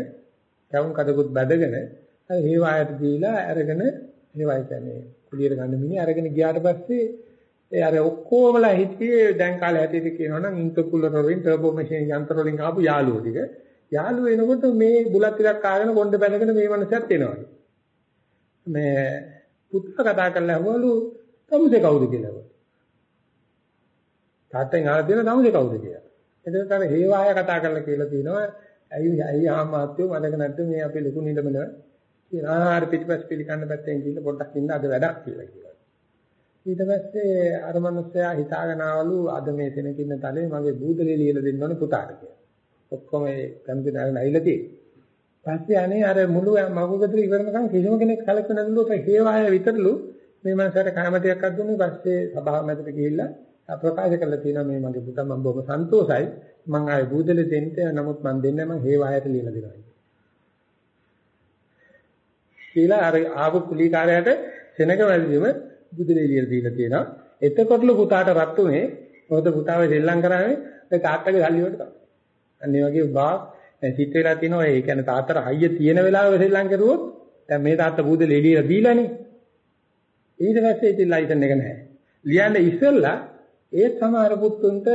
කවුන් කඩකුත් බැදගෙන අර හේවායට දීලා අරගෙන හේවාය කියන්නේ. කුලියට ගන්න මිනිහ අරගෙන ගියාට පස්සේ ඒ අර ඔක්කොමලා හිටියේ දැන් කාලේ හැටියට කියනවා නම් ඉන්ටර්කූලර් වලින් ටර්බෝ මැෂින් යන්ත්‍ර වලින් ආපු යාළුවෝ ටික. යාළුවෝ එනකොට මේ බුලත් ටිකක් ආගෙන කොණ්ඩ බැඳගෙන මේ මනසත් එනවා. මේ පුත්ත කතා කරලා අහවලු තමුසේ කවුද කියලා? තාත්තෙන් අහලා දෙන තමුසේ කවුද කියලා? එතකොට අර හේවාය කතා කරලා කියලා තියෙනවා ඇයි ඇයි ආමාත්‍යෝ මතක නැද්ද මේ අපේ ලොකු නිලමන කියන ආහාර පිටිපස් පිළිකන්න පැත්තෙන් ගිහින් පොඩ්ඩක් ඉන්න අද වැඩක් කියලා කිව්වා. ඊට පස්සේ අර මනුස්සයා හිතාගෙන ආවලු අද මේ තැනකින්න තලේ මගේ බූදලේ ලියලා දෙන්න ඕනේ පුතාට කියලා. ඔක්කොම ඒ කම්පියුටර් එකෙන් ඇවිල්ලා තියෙන්නේ. පස්සේ අනේ අර මුළු මගුගතර ඉවරනකම් කිසිම කෙනෙක් කලක නැදුලු හේවාය විතරලු මේ මනසට කාමතියක් අද්දුනේ පස්සේ සභාව මැදට ගිහිල්ලා ප්‍රකාශ කරලා තියෙනවා මේ මගේ පුතා මම බොහොම සන්තෝසයි මම ආයේ බූදලේ දෙන්න නමුත් මම දෙන්නේ මම හේවායට ලියලා දෙනවා. කියලා අර ආපු කුලීකාරයාට සෙනග වැල්වීම බුදුලේ ලියලා දීලා තියෙනවා. එතකොටලු පුතාට රත්තුනේ මොකද පුතාව දෙල්ලම් කරන්නේ ඒ තාත්තගේ සල්ලි වලට තමයි. අන්න ඒ වගේ බා සිත් වෙලා තිනවා ඒ කියන්නේ තාත්තට හයිය තියෙන වෙලාවෙ සෙල්ලම් කරුවොත් දැන් මේ තාත්තා බුදුලේ ලියලා දීලානේ. ඊට පස්සේ ඉතින් ලයිසන් එක නැහැ. ලියන්න ඉස්සෙල්ලා ඒත් සමහර පුතුන්ට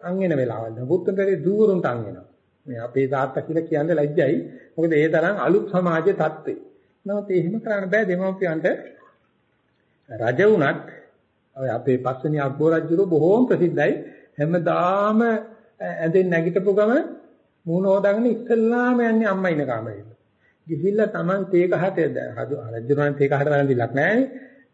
අං වෙන වෙලාවල්. ද පුතුන්ට දූරුන්ට අං වෙනවා මේ අපේ තාත්තා කියලා කියන්නේ ලැජ්ජයි. මොකද ඒ තරම් අලුත් සමාජයේ තත්ත්වේ. නමුත් එහෙම කරන්න බෑ. දෙමව්පියන්ට රජ වුණත් ඔය අපේ පස්වෙනි අක්බෝ රජුර බොහෝම ප්‍රසිද්ධයි. හැමදාම ඇඳෙන් නැගිටපු ගම මූණ හොදාගෙන ඉස්සල්ලාම යන්නේ අම්මා ඉන්න කාමරේට ගිහිල්ලා Taman තේ කහට රජුරන් තේ කහට වැළඳිලක් නැහැ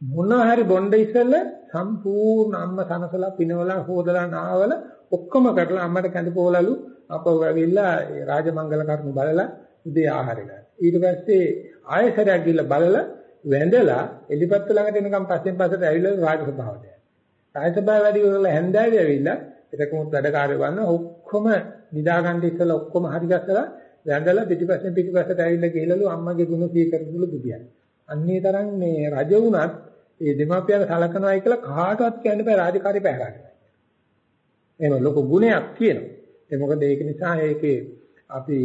මොනවා හරි බොණ්ඩ ඉස්සෙල්ල සම්පූර්ණ අම්ම සනසලා පිනවලා හොදලා නාවල ඔක්කොම කරලා අම්මට කැඳ පොවලලු අපව ඇවිල්ලා රාජමංගල කරුණු බලලා උදේ ආහාර ගන්න. ඊට පස්සේ ආයෙසරයක් ගිහිල්ලා බලලා වැඳලා එලිපත්ත ළඟට එනකම් පස්සෙන් පස්සට ඇවිල්ලා රාජසභාවට යනවා. රාජසභාව වැඩි කරලා හැන්දෑවේ ඇවිල්ලා එතකොත් වැඩකාරයෝ වන්න ඔක්කොම නිදාගන්න ඉස්සලා ඔක්කොම හරි ගස්සලා වැඳලා පිටිපස්සෙන් පිටිපස්සට ඇවිල්ලා ගිහිල්ලාලු අම්මගේ ගුණ කී කරගුළු බුදියන්. අන්නේ තරම් මේ රජ වුණත් ඒ දෙමාපියන් සලකනවායි කියලා කාටවත් කියන්න බෑ රාජකාරී පැහැරගන්න. එහෙම ලොකු ගුණයක් තියෙනවා. ඒ මොකද ඒක නිසා ඒකේ අපි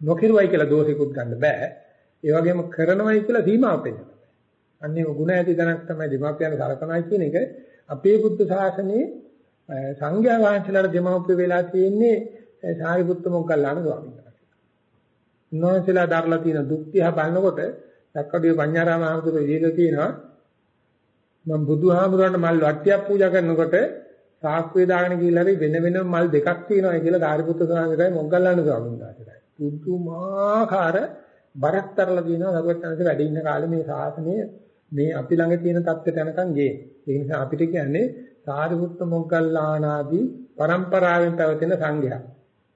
නොකිරුවයි කියලා දෝෂිකුත් ගන්න බෑ. ඒ වගේම කරනවයි කියලා සීමාවක් වෙනවා. අන්නේ ගුණ ඇති දැනක් තමයි දෙමාපියන් සලකනවායි කියන එක අපේ බුද්ධ ශාසනයේ සංඝයා වහන්සේලාට දෙමාපිය වෙලා තියෙන්නේ සාරිපුත්ත මොග්ගල්ලාන ස්වාමීන් වහන්සේ. උන්වහන්සේලා දරලා තියෙන දුක් දිහා බලනකොට සක්කඩිය පඤ්ඤාරාම හඳුරු ඉහිලා තියෙනවා මම බුදුහාමුදුරන්ට මල් වට්ටියක් පූජා කරනකොට සාක්කුවේ දාගෙන ගිහිල්ලා හරි වෙන වෙන මල් දෙකක් තියෙනවා කියලා ධාරිපුත්‍ර සාංගයයි මොග්ගල්ලාන ස්වාමීන් වහන්සේයි. පුදුමාකාර බරක් තරලා දිනවා ලබුවටන්සේ වැඩ ඉන්න කාලේ මේ සාසනය මේ අපි ළඟ තියෙන தත්ත්වයට යනකම් ගියේ. ඒ නිසා අපිට කියන්නේ ධාරිපුත්‍ර මොග්ගල්ලාන ආදී પરම්පරාවෙන් පැවතෙන සංඝයා.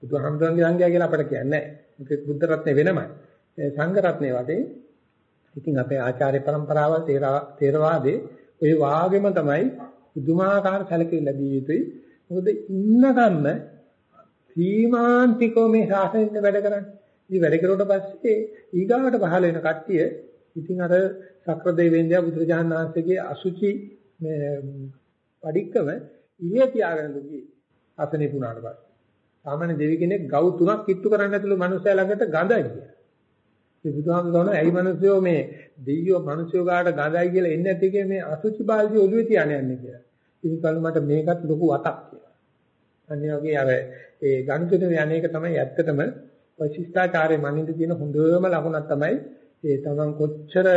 බුදුහාමුදුරන්ගේ සංඝයා කියලා අපිට කියන්නේ නැහැ. ඒක බුද්ධ රත්නේ වෙනමයි. සංඝ රත්නේ වගේ ඉතින් අපේ ආචාර්ය પરම්පරාවල් තේරවාදේ ඔය වාගෙම තමයි පුදුමාකාර සැලකිලි ලැබිය යුතුයි. මොකද ඉන්නකම්ම සීමාන්තිකව මේ ශාසනයෙන් වැඩ කරන්නේ. ඉතින් වැඩ කරුවට පස්සේ ඊගාවට පහළ වෙන කට්ටිය ඉතින් අර සක්‍ර දෙවියන්ගේ බුදුරජාණන් වහන්සේගේ අසුචි මේ පඩික්කම ඉලිය තියාගෙන දුකී අසනේ පුණාට පස්සේ. සාමාන්‍ය දෙවි කෙනෙක් ගව් තුනක් කිට්ටු කරන්න ඇතුළු මනුස්සයා ළඟට ගඳයි කියලා. මේ බුදුහාමුදුරනේ ඇයි මිනිස්සුયો මේ දෙයියෝ මිනිස්සුયો ගාට ගඳයි කියලා එන්නේ නැති එකේ මේ අසුචි බාල්දිය ඔළුවේ තියාගෙන යන්නේ කියලා. ඉතින් කලු මට මේකත් ලොකු වතක් කියලා. අනිත් වගේ අර ඒ ගණිතේ යන්නේක තමයි ඇත්තටම ඔය ශිෂ්ටාචාරයේ මනින්ද තියෙන හොඳම ලකුණක් තමයි ඒ තමන් කොච්චර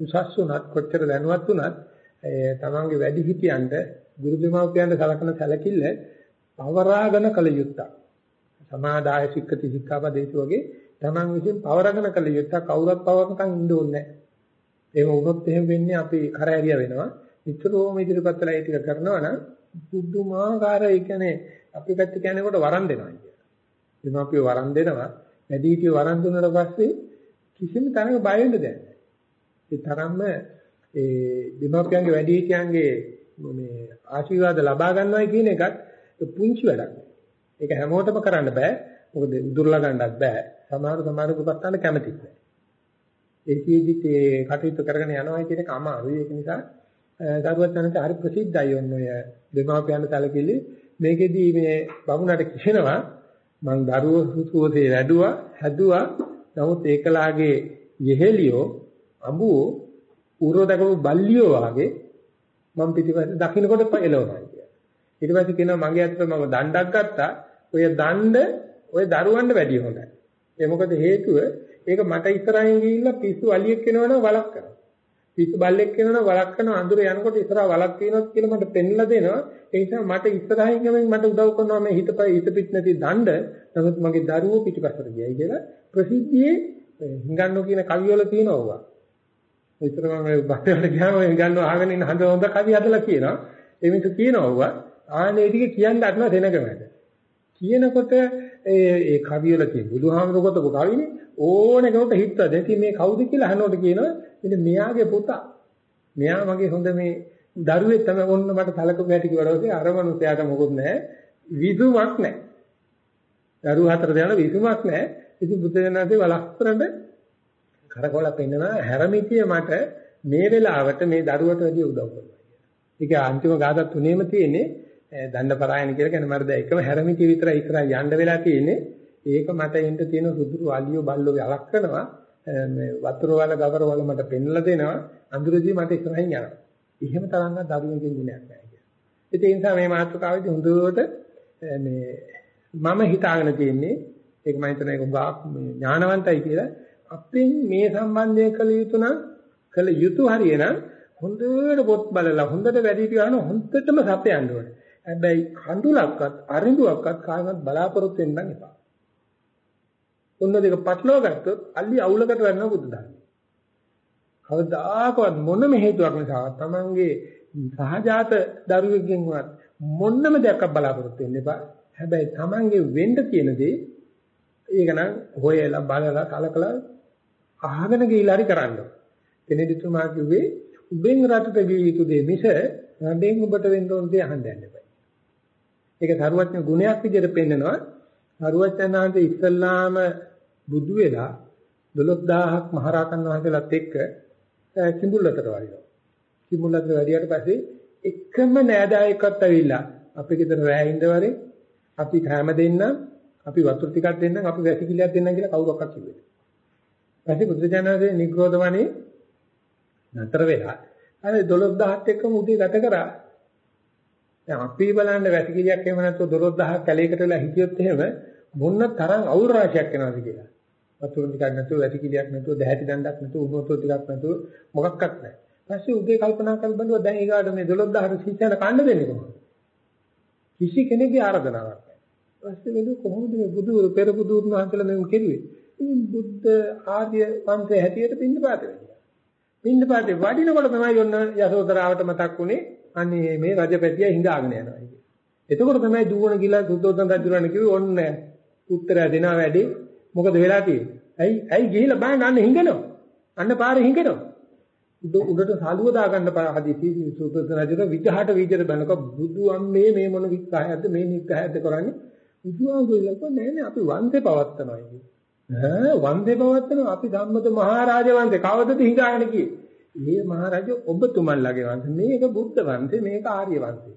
උසස් වුණත් කොච්චර දැනුවත් වුණත් ඒ තමන්ගේ වැඩි හිටියන්ට ගුරු දෙමව්පියන්ට සලකන සැලකිල්ල පවරාගෙන කළ යුත්තක්. සමාදාය සික්කති සික්ඛාපදේශ වගේ තමන් විසින් පවරාගෙන කළ යුත්තක් කවුරුත් පවරනකම් ඉන්න ඕනේ නැහැ. එහෙම වුණොත් එහෙම වෙන්නේ අපි කරහැරිය වෙනවා. නිතරම ඉදිරිපත් වෙලා ඒ ටික කරනවා නම් බුදුමාකාර ඒ කියන්නේ අපි පැත්ත කියනකොට වරන් දෙනවා කියන්නේ. එනම් අපි වරන් දෙනවා. වැඩි හිටිය වරන් දුන්නාට පස්සේ කිසිම තරමක බය වෙන්න දෙයක් නැහැ. ඒ තරම්ම ඒ දෙමාපියන්ගේ වැඩි හිටියන්ගේ මේ ආශිර්වාද ලබා ගන්නවයි කියන එකත් පුංචි වැඩක්. ඒක හැමෝටම කරන්න බෑ. මොකද උදුරලා ගන්නත් බෑ. සමහර සමහර උපස්ථාන කැමතිත් නෑ. ඒ කීදිත් ඒ කටයුතු කරගෙන යනවා කියන එක අමාරුයි. ඒක නිසා දරුවචනන්ට හරි ප්‍රසිද්ධයි ඔන්න ඔය දෙමාපියන් සැලකිලි මේකෙදී මේ බමුණට කියනවා මං දරුවෝ සුසුවසේ වැඩුවා හැදුවා නමුත් ඒකලාගේ යෙහෙලියෝ අඹුවෝ ඌරෝ දකපු බල්ලියෝ වාගේ මම පිටිපස්සේ දකින්නකොට එළවනවා කියලා. ඊට පස්සේ කියනවා මගේ අතට මම දණ්ඩක් ගත්තා. ඔය දණ්ඩ ඔය දරුවන්ට වැඩිය හොඳයි. ඒ මොකද හේතුව ඒක මට ඉස්සරහින් ගිහිල්ලා පිස්සු අලියෙක් වෙනවනම් වලක් කරනවා. පිස්සු බල්ලෙක් වෙනවනම් වලක් කරනවා අඳුර යනකොට ඉස්සරහා වලක් තියෙනවා කියලා මට පෙන්ලා දෙනවා. ඒ නිසා මට ඉස්සරහින් ගමෙන් මට උදව් කරනවා මේ හිතපයි හිත පිට නැති දණ්ඩ. නමුත් මගේ දරුවෝ පිටිපස්සට ගියයි කියලා ප්‍රසිද්ධියේ හිඟන්නෝ කියන කවිවල තියෙනවා. විතර මම බඩවල ගියාම හිඟන්නෝ අහගෙන ඉන්න හඳ හොඳ කවි හදලා කියනවා. ඒ මිනිස්සු කියනවා ආනේ ටික කියන්න අටනවා දෙනකමද. කියනකොට ඒ ඒ කවිවල තියෙන බුදුහාමුදුරුවෝ කොටපු කවිනේ ඕන කෙනෙකුට හිතවද ඉතින් මේ කවුද කියලා අහනකොට කියනවා ඉතින් මෙයාගේ පුතා. මෙයා මගේ හොඳ මේ දරුවෙක් තමයි. ඔන්න මට සලකපු හැටි කිව්වට අර මනුස්සයාට මොකුත් නැහැ. විසුමක් නැහැ. දරුවෝ හතර දෙනා විසුමක් නැහැ. ඉතින් බුද්ධ ජනනාසේ වලස්තරට කරකවල පෙන්නන හැරමිතිය මට මේ වෙලාවට මේ දරුවට වැඩි උදව් කරනවා. ඒක අන්තිම ගාථා තුනේම තියෙන්නේ. දණ්ඩපරායන කියලා කියන්නේ මට දැන් එකම හැරමිතිය විතරයි ඉස්සරහ යන්න වෙලා තියෙන්නේ. ඒක මට එන්න තියෙන සුදුරු අලියෝ බල්ලෝ යලක් කරනවා. මේ වතුර වල ගවර වල මට පෙන්ලා දෙනවා. අඳුරදී මට ඉස්සරහින් යනවා. එහෙම තරංග දරුවෙකින් ගුණයක් නැහැ කියලා. ඒ නිසා මේ මාතෘකාවේදී හොඳට මේ මම හිතාගෙන තියෙන්නේ ඒක මම හිතන එක ගාක් මේ ඥානවන්තයි කියලා අපෙන් මේ සම්බන්ධය කළ යුතු නම් කළ යුතු හරියනම් හොඳට පොත් බලලා හොඳට වැඩි කියනවා හොඳටම සපයන්න ඕනේ. හැබැයි කඳුලක්වත් අරිඳුවක්වත් කායවත් බලාපොරොත්තු වෙන්න එපා. ඔන්න දෙක පටලවා ගත්තොත් අලි අවුලකට වෙනවා බුදු දහම. කවදාකවත් මොනම හේතුවක් නිසා තමන්ගේ සහජාත දරුවෙක්ගෙන්වත් මොනම දෙයක් බලාපොරොත්තු වෙන්න එපා. හැබැයි තමන්ගේ වෙන්න තියෙන දේ ඒක නම් හොයලා බලලා කලකලා අහගෙන ගිහිල්ලා හරි කරන්න. කෙනෙකුතුමා කිව්වේ උඹෙන් රටට ගිය යුතු දේ මිස රටෙන් ඔබට වෙන්න ඕන දේ අහන්න යන්න එපා. ඒක සරුවත්න ගුණයක් විදිහට පෙන්නනවා. සරුවත්නාන්ත ඉස්සල්ලාම බුදු වෙලා 12000ක් මහරහතන් වහන්සේලාත් එක්ක කිඹුල්ලතට වඩිනවා. කිඹුල්ලතට වැඩියට පස්සේ එකම නෑදෑයෙක්වත් ඇවිල්ලා අපි ගෙදර රෑ ඉඳවරේ අපි හැම දෙන්නම් අපි වතුර ටිකක් දෙන්නම් අපි වැසිකිලියක් දෙන්නම් කියලා කවුරක්වත් කිව්වේ නෑ. ඊපස්සේ බුදුජානකගේ නිග්‍රෝධවනේ නතර වෙලා අර 12000ත් එක්කම උදේ ගත කරා දැන් අපි බලන්න වැසිකිළියක් එහෙම නැත්නම් 12000ක් කැලේකට වෙලා හිටියොත් එහෙම මොන තරම් අවුල් රාශියක් වෙනවද කියලා. වතුර ටිකක් නැතුව වැසිකිළියක් නැතුව දැහැටි දණ්ඩක් නැතුව උණුතෝ ටිකක් නැතුව මොකක්වත් නැහැ. ඊපස්සේ උදේ කල්පනා කරලා බලුවා දැන් ඊගාට මේ 12000 ශිෂ්‍යයන් කන්න දෙන්නේ කොහොමද? කිසි කෙනෙක්ගේ ආරාධනාවක් නැහැ. ඊපස්සේ මෙලු කොහොමද මේ බුදුරු පෙර බුදුරුන් වහන්සේලා මෙහෙම කෙරුවේ? ඉතින් බුද්ධ ආර්ය පන්සේ හැටියට පින්න පාත වෙනවා. පින්න පාතේ වඩිනකොට තමයි ඔන්න යසෝදරාවට මතක් වුණේ අනේ මේ රජපැටිය හිඟාගෙන යනවා කියන්නේ. එතකොට තමයි දුවන ගිලා සුද්ධෝදන රජුරණ කිව්වේ ඔන්න උත්තරය දෙනවා වැඩි මොකද වෙලා තියෙන්නේ? ඇයි ඇයි ගිහිල්ලා බලන්න අන්න හිඟනවා. අන්න පාරේ හිඟනවා. උඩ උඩට සාලුව දාගන්න හදිසි සුද්ධෝදන රජුර විජහට විජයට බැලක බුදු අම්මේ මේ මොන විග්‍රහයක්ද මේ නිග්‍රහයක්ද කරන්නේ? බුදුහාමුදුරුවෝ නෑ නෑ අපි වන්දේ පවත්නවා කියන්නේ. ඈ වන්දේ පවත්නවා අපි ධම්මද මහරජා වන්දේ කවදද හිඟාගෙන කියේ? මේ මහරජා ඔබතුමන්ලගේ වංශ මේක බුද්ධ වංශේ මේක ආර්ය වංශේ.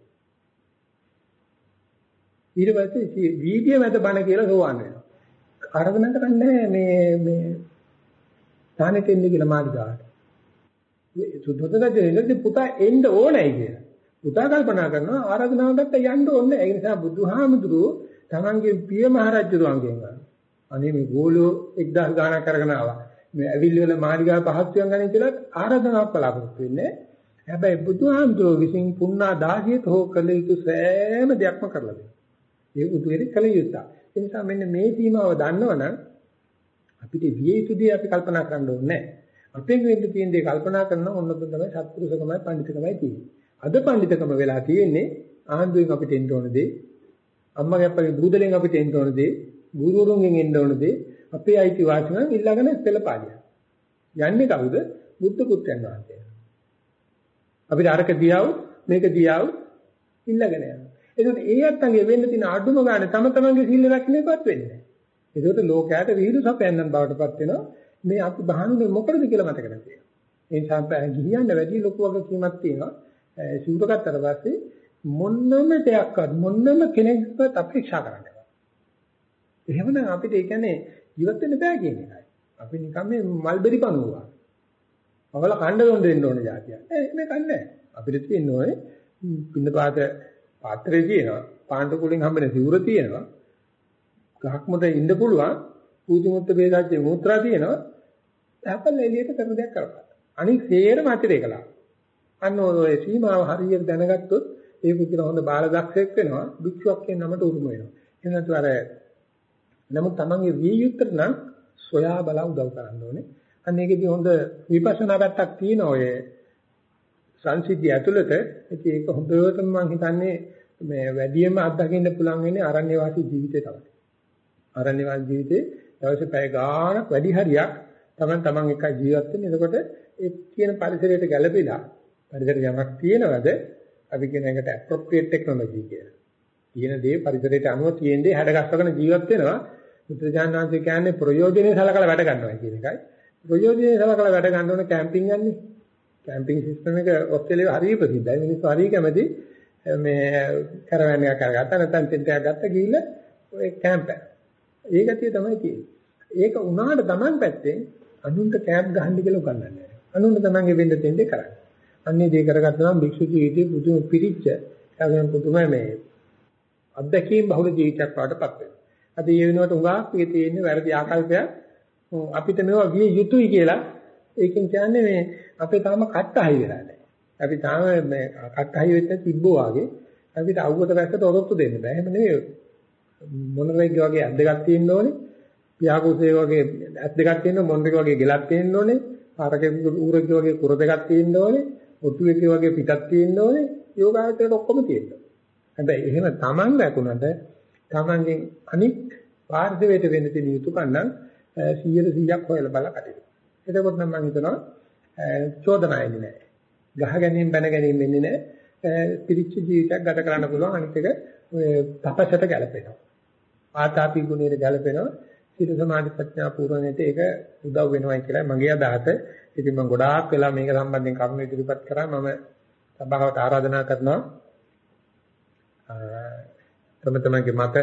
ඊට පස්සේ වීඩියෝ මැද බණ කියලා සෝවන් වෙනවා. ආරාධනා කරන්නේ මේ මේ තානෙට එන්න කියලා මාළිගාවට සුද්ධෝදනජේ පුතා එන්න ඕනයි කියලා. පුතා කල්පනා කරනවා ආරාධනාවකට යන්න ඕනේ ඒ නිසා බුදුහාමුදුරුවෝ තමන්ගේ පිය මහරජුරුවන්ගෙන් ගන්න. අනේ මේ ගෝලියෝ 1000 ගාණක් අරගෙන ආවා. මේ ඇවිල්ලි වල මාලිගාව පහත්වියන් ගන්න කියලා ආරාධනාවක් බලාපොරොත්තු වෙන්නේ. හැබැයි බුදුහාමුදුරුවෝ විසින් පුණා දාසියත හෝ කළ යුතු සෑම දෙයක්ම කරලා දෙනවා. ඒ උතුරේ කළ යුතුයි. ඒ නිසා මෙන්න මේ සීමාව දන්නවනම් අපිට විය යුතු දේ අපි කල්පනා කරන්න ඕනේ නැහැ. අපෙන් වෙන්න තියෙන දේ කල්පනා කරන ඕනොත් තමයි සත්පුරුෂකමයි පඬිතුකමයි තියෙන්නේ. අද පඬිතුකම වෙලා තියෙන්නේ ආහන්දුවෙන් අපිට එන්න ඕන දේ, අම්මගේ අප්පගේ බුදුදලෙන් අපිට එන්න ඕන දේ, ගුරුවරුන්ගෙන් එන්න ඕන දේ, අපේ අයිති වාසනා ඉල්ලගෙන පෙළපාලිය. යන්නේ කවුද? බුද්ධ පුත්‍රයන් වහන්සේ. අපිට අරක දියාවු මේක දියාවු ඉල්ලගෙන යනවා. ඒකට ඒ අත්තන්ගේ වෙන්න තියෙන අඩුම ගන්න තම තමන්ගේ සීල රැකිනේපත් වෙන්නේ නැහැ. ඒකට ලෝකයට විහිළු සපයන්නන් බවටපත් වෙනවා. මේ අපි බහන්නේ මොකටද කියලා මතක නැති. ඒ නිසා ගිහියන්න වැඩි ලොකු වගකීමක් තියෙනවා. සිවුරකට පස්සේ මොන්නම දෙයක්වත් මොන්නම කෙනෙක්වත් අපේක්ෂා කරන්න බෑ. එහෙමනම් අපිට ඒ කියන්නේ ඉවත් වෙන්න බෑ කියන එකයි. අපි නිකන් මේ මල්බෙරි පණුවා. අවල කණ්ඩ දොන් දෙන්න ඕන જાතියක්. ඒ මේක නැහැ. අපිට තියෙන්න ඕනේ පින්න පාත පාත්‍රය තියෙනවා. පාන්ත කුලින් හම්බෙන සිවුර තියෙනවා. ගහක් මුද ඉන්න පුළුවන්. පූජි මුත්ත වේදාච්චේ මූත්‍රා තියෙනවා. අපල එළියට කරන දෙයක් කරපන්. අනික සේරම අතිරේකලා. අන්න ඔය සීමාව හරියට දැනගත්තොත් ඒ පුදුන හොඳ බාලදක්ෂයෙක් වෙනවා. භික්ෂුවක් කියන නමට උරුම වෙනවා. එහෙනම් අර නමුත් තමන්ගේ විය යුත්තර නම් සොයා බලා උදව් කරන්න ඕනේ. අන්න ඒකෙදි හොඳ විපස්සනා පැත්තක් තියෙන ඔය සංසිද්ධිය ඇතුළත ඉතින් ඒක හොඳටම මම හිතන්නේ මේ වැඩියෙන්ම අත්දකින්න පුළුවන් වෙන්නේ අරණ්‍ය වාසී ජීවිතේ තමයි. අරණ්‍ය වාසී ජීවිතේ දවසේ පැය ගාණක් වැඩි හරියක් තමන් තමන් එක ජීවත් වෙන්නේ. එතකොට ඒ කියන පරිසරයට ගැළපෙලා පරිසර යමක් තියෙනවද අපි කියන එකට appropriate technology කියලා. තියෙන දේ පරිසරයට අනුව තියෙන දේ හැඩගස්වගෙන ජීවත් වෙනවා. බුදුජානනාංශය කියන්නේ ප්‍රයෝජනෙයි සලකලා වැඩ ගන්නවා කියන එකයි. ප්‍රයෝජනෙයි සලකලා වැඩ ගන්න ඕන කැම්පින් යන්නේ. කැම්පින් සිස්ටම් එක ඔස්ට්‍රේලියාවේ හරිය ප්‍රසිද්ධයි. මිනිස්සු හරිය කැමති මේ කරවැන් එකක් අරගත්තා නැත්නම් ටෙන්ට් එකක් ගත්තා ගිහිල්ලා ඔය කැම්ප් එක. ඒ ගතිය තමයි තියෙන්නේ. ඒක උනාට Taman පැත්තෙන් අනුන්ට කැම්ප් ගහන්න කියලා උගන්වන්නේ නැහැ. අනුන්ට Tamanගේ වෙන්න දෙන්නේ කරන්නේ. අන්නේ දේ කරගත්තා නම් භික්ෂු ජීවිතේ පුදුම පිරිච්ච, ඒගොල්ලන් පුදුම මේ අත්දැකීම් බහුල ජීවිතයක් වඩටපත් වෙනවා. අද ඒ වෙනුවට උගාක් පිය තියෙන්නේ වැරදි ආකල්පයක්. අපිට මේවා විය යුතුයි කියලා ඒකෙන් කියන්නේ මේ අපේ තාම කට්ටහයි වෙලා නැහැ. අපි තාම මේ කට්ටහයි වෙච්ච තිබ්බෝ වගේ අපිට අවුවට වැස්සට ඔරොත්තු දෙන්න බෑ. එහෙම නෙවෙයි. මොනරෙක්ගේ වගේ ඇස් දෙකක් තියෙන්න ඕනේ. පියාකුසේ වගේ ඇස් දෙකක් තියෙන්න මොනරෙක් වගේ ගෙලක් තියෙන්න ඕනේ. පාරකේ ඌරෙක්ගේ වගේ කුර දෙකක් තියෙන්න ඕනේ. ඔටුවෙක්ගේ වගේ පිටක් තියෙන්න ඕනේ. යෝගාවචරයට ඔක්කොම තියෙනවා. හැබැයි එහෙම Taman වැකුණට Tamanගෙන් අනික් පාර්ශවයට වෙන්න තියෙන යුතුයකම් නම් 100 100ක් හොයලා බලලා කටයුතු. එතකොට නම් මම හිතනවා චෝදනා එන්නේ නැහැ. ගහ ගැනීම බැන ගැනීම වෙන්නේ නැහැ. පිරිච්ච ජීවිතයක් ගත කරන්න පුළුවන් අනිත් එක ඔය තපසට ගැලපෙනවා. ආතාපි ගුණයට ගැලපෙනවා. සීල සමාධි ප්‍රඥා පූර්ණයට ඒක උදව් වෙනවයි කියලා මගේ අදහස. ඉතින් මම ගොඩාක් වෙලා මේක සම්බන්ධයෙන් කරුණු ඉදිරිපත් කරා මම සභාවට ආරාධනා කරනවා. තම තමන්ගේ මත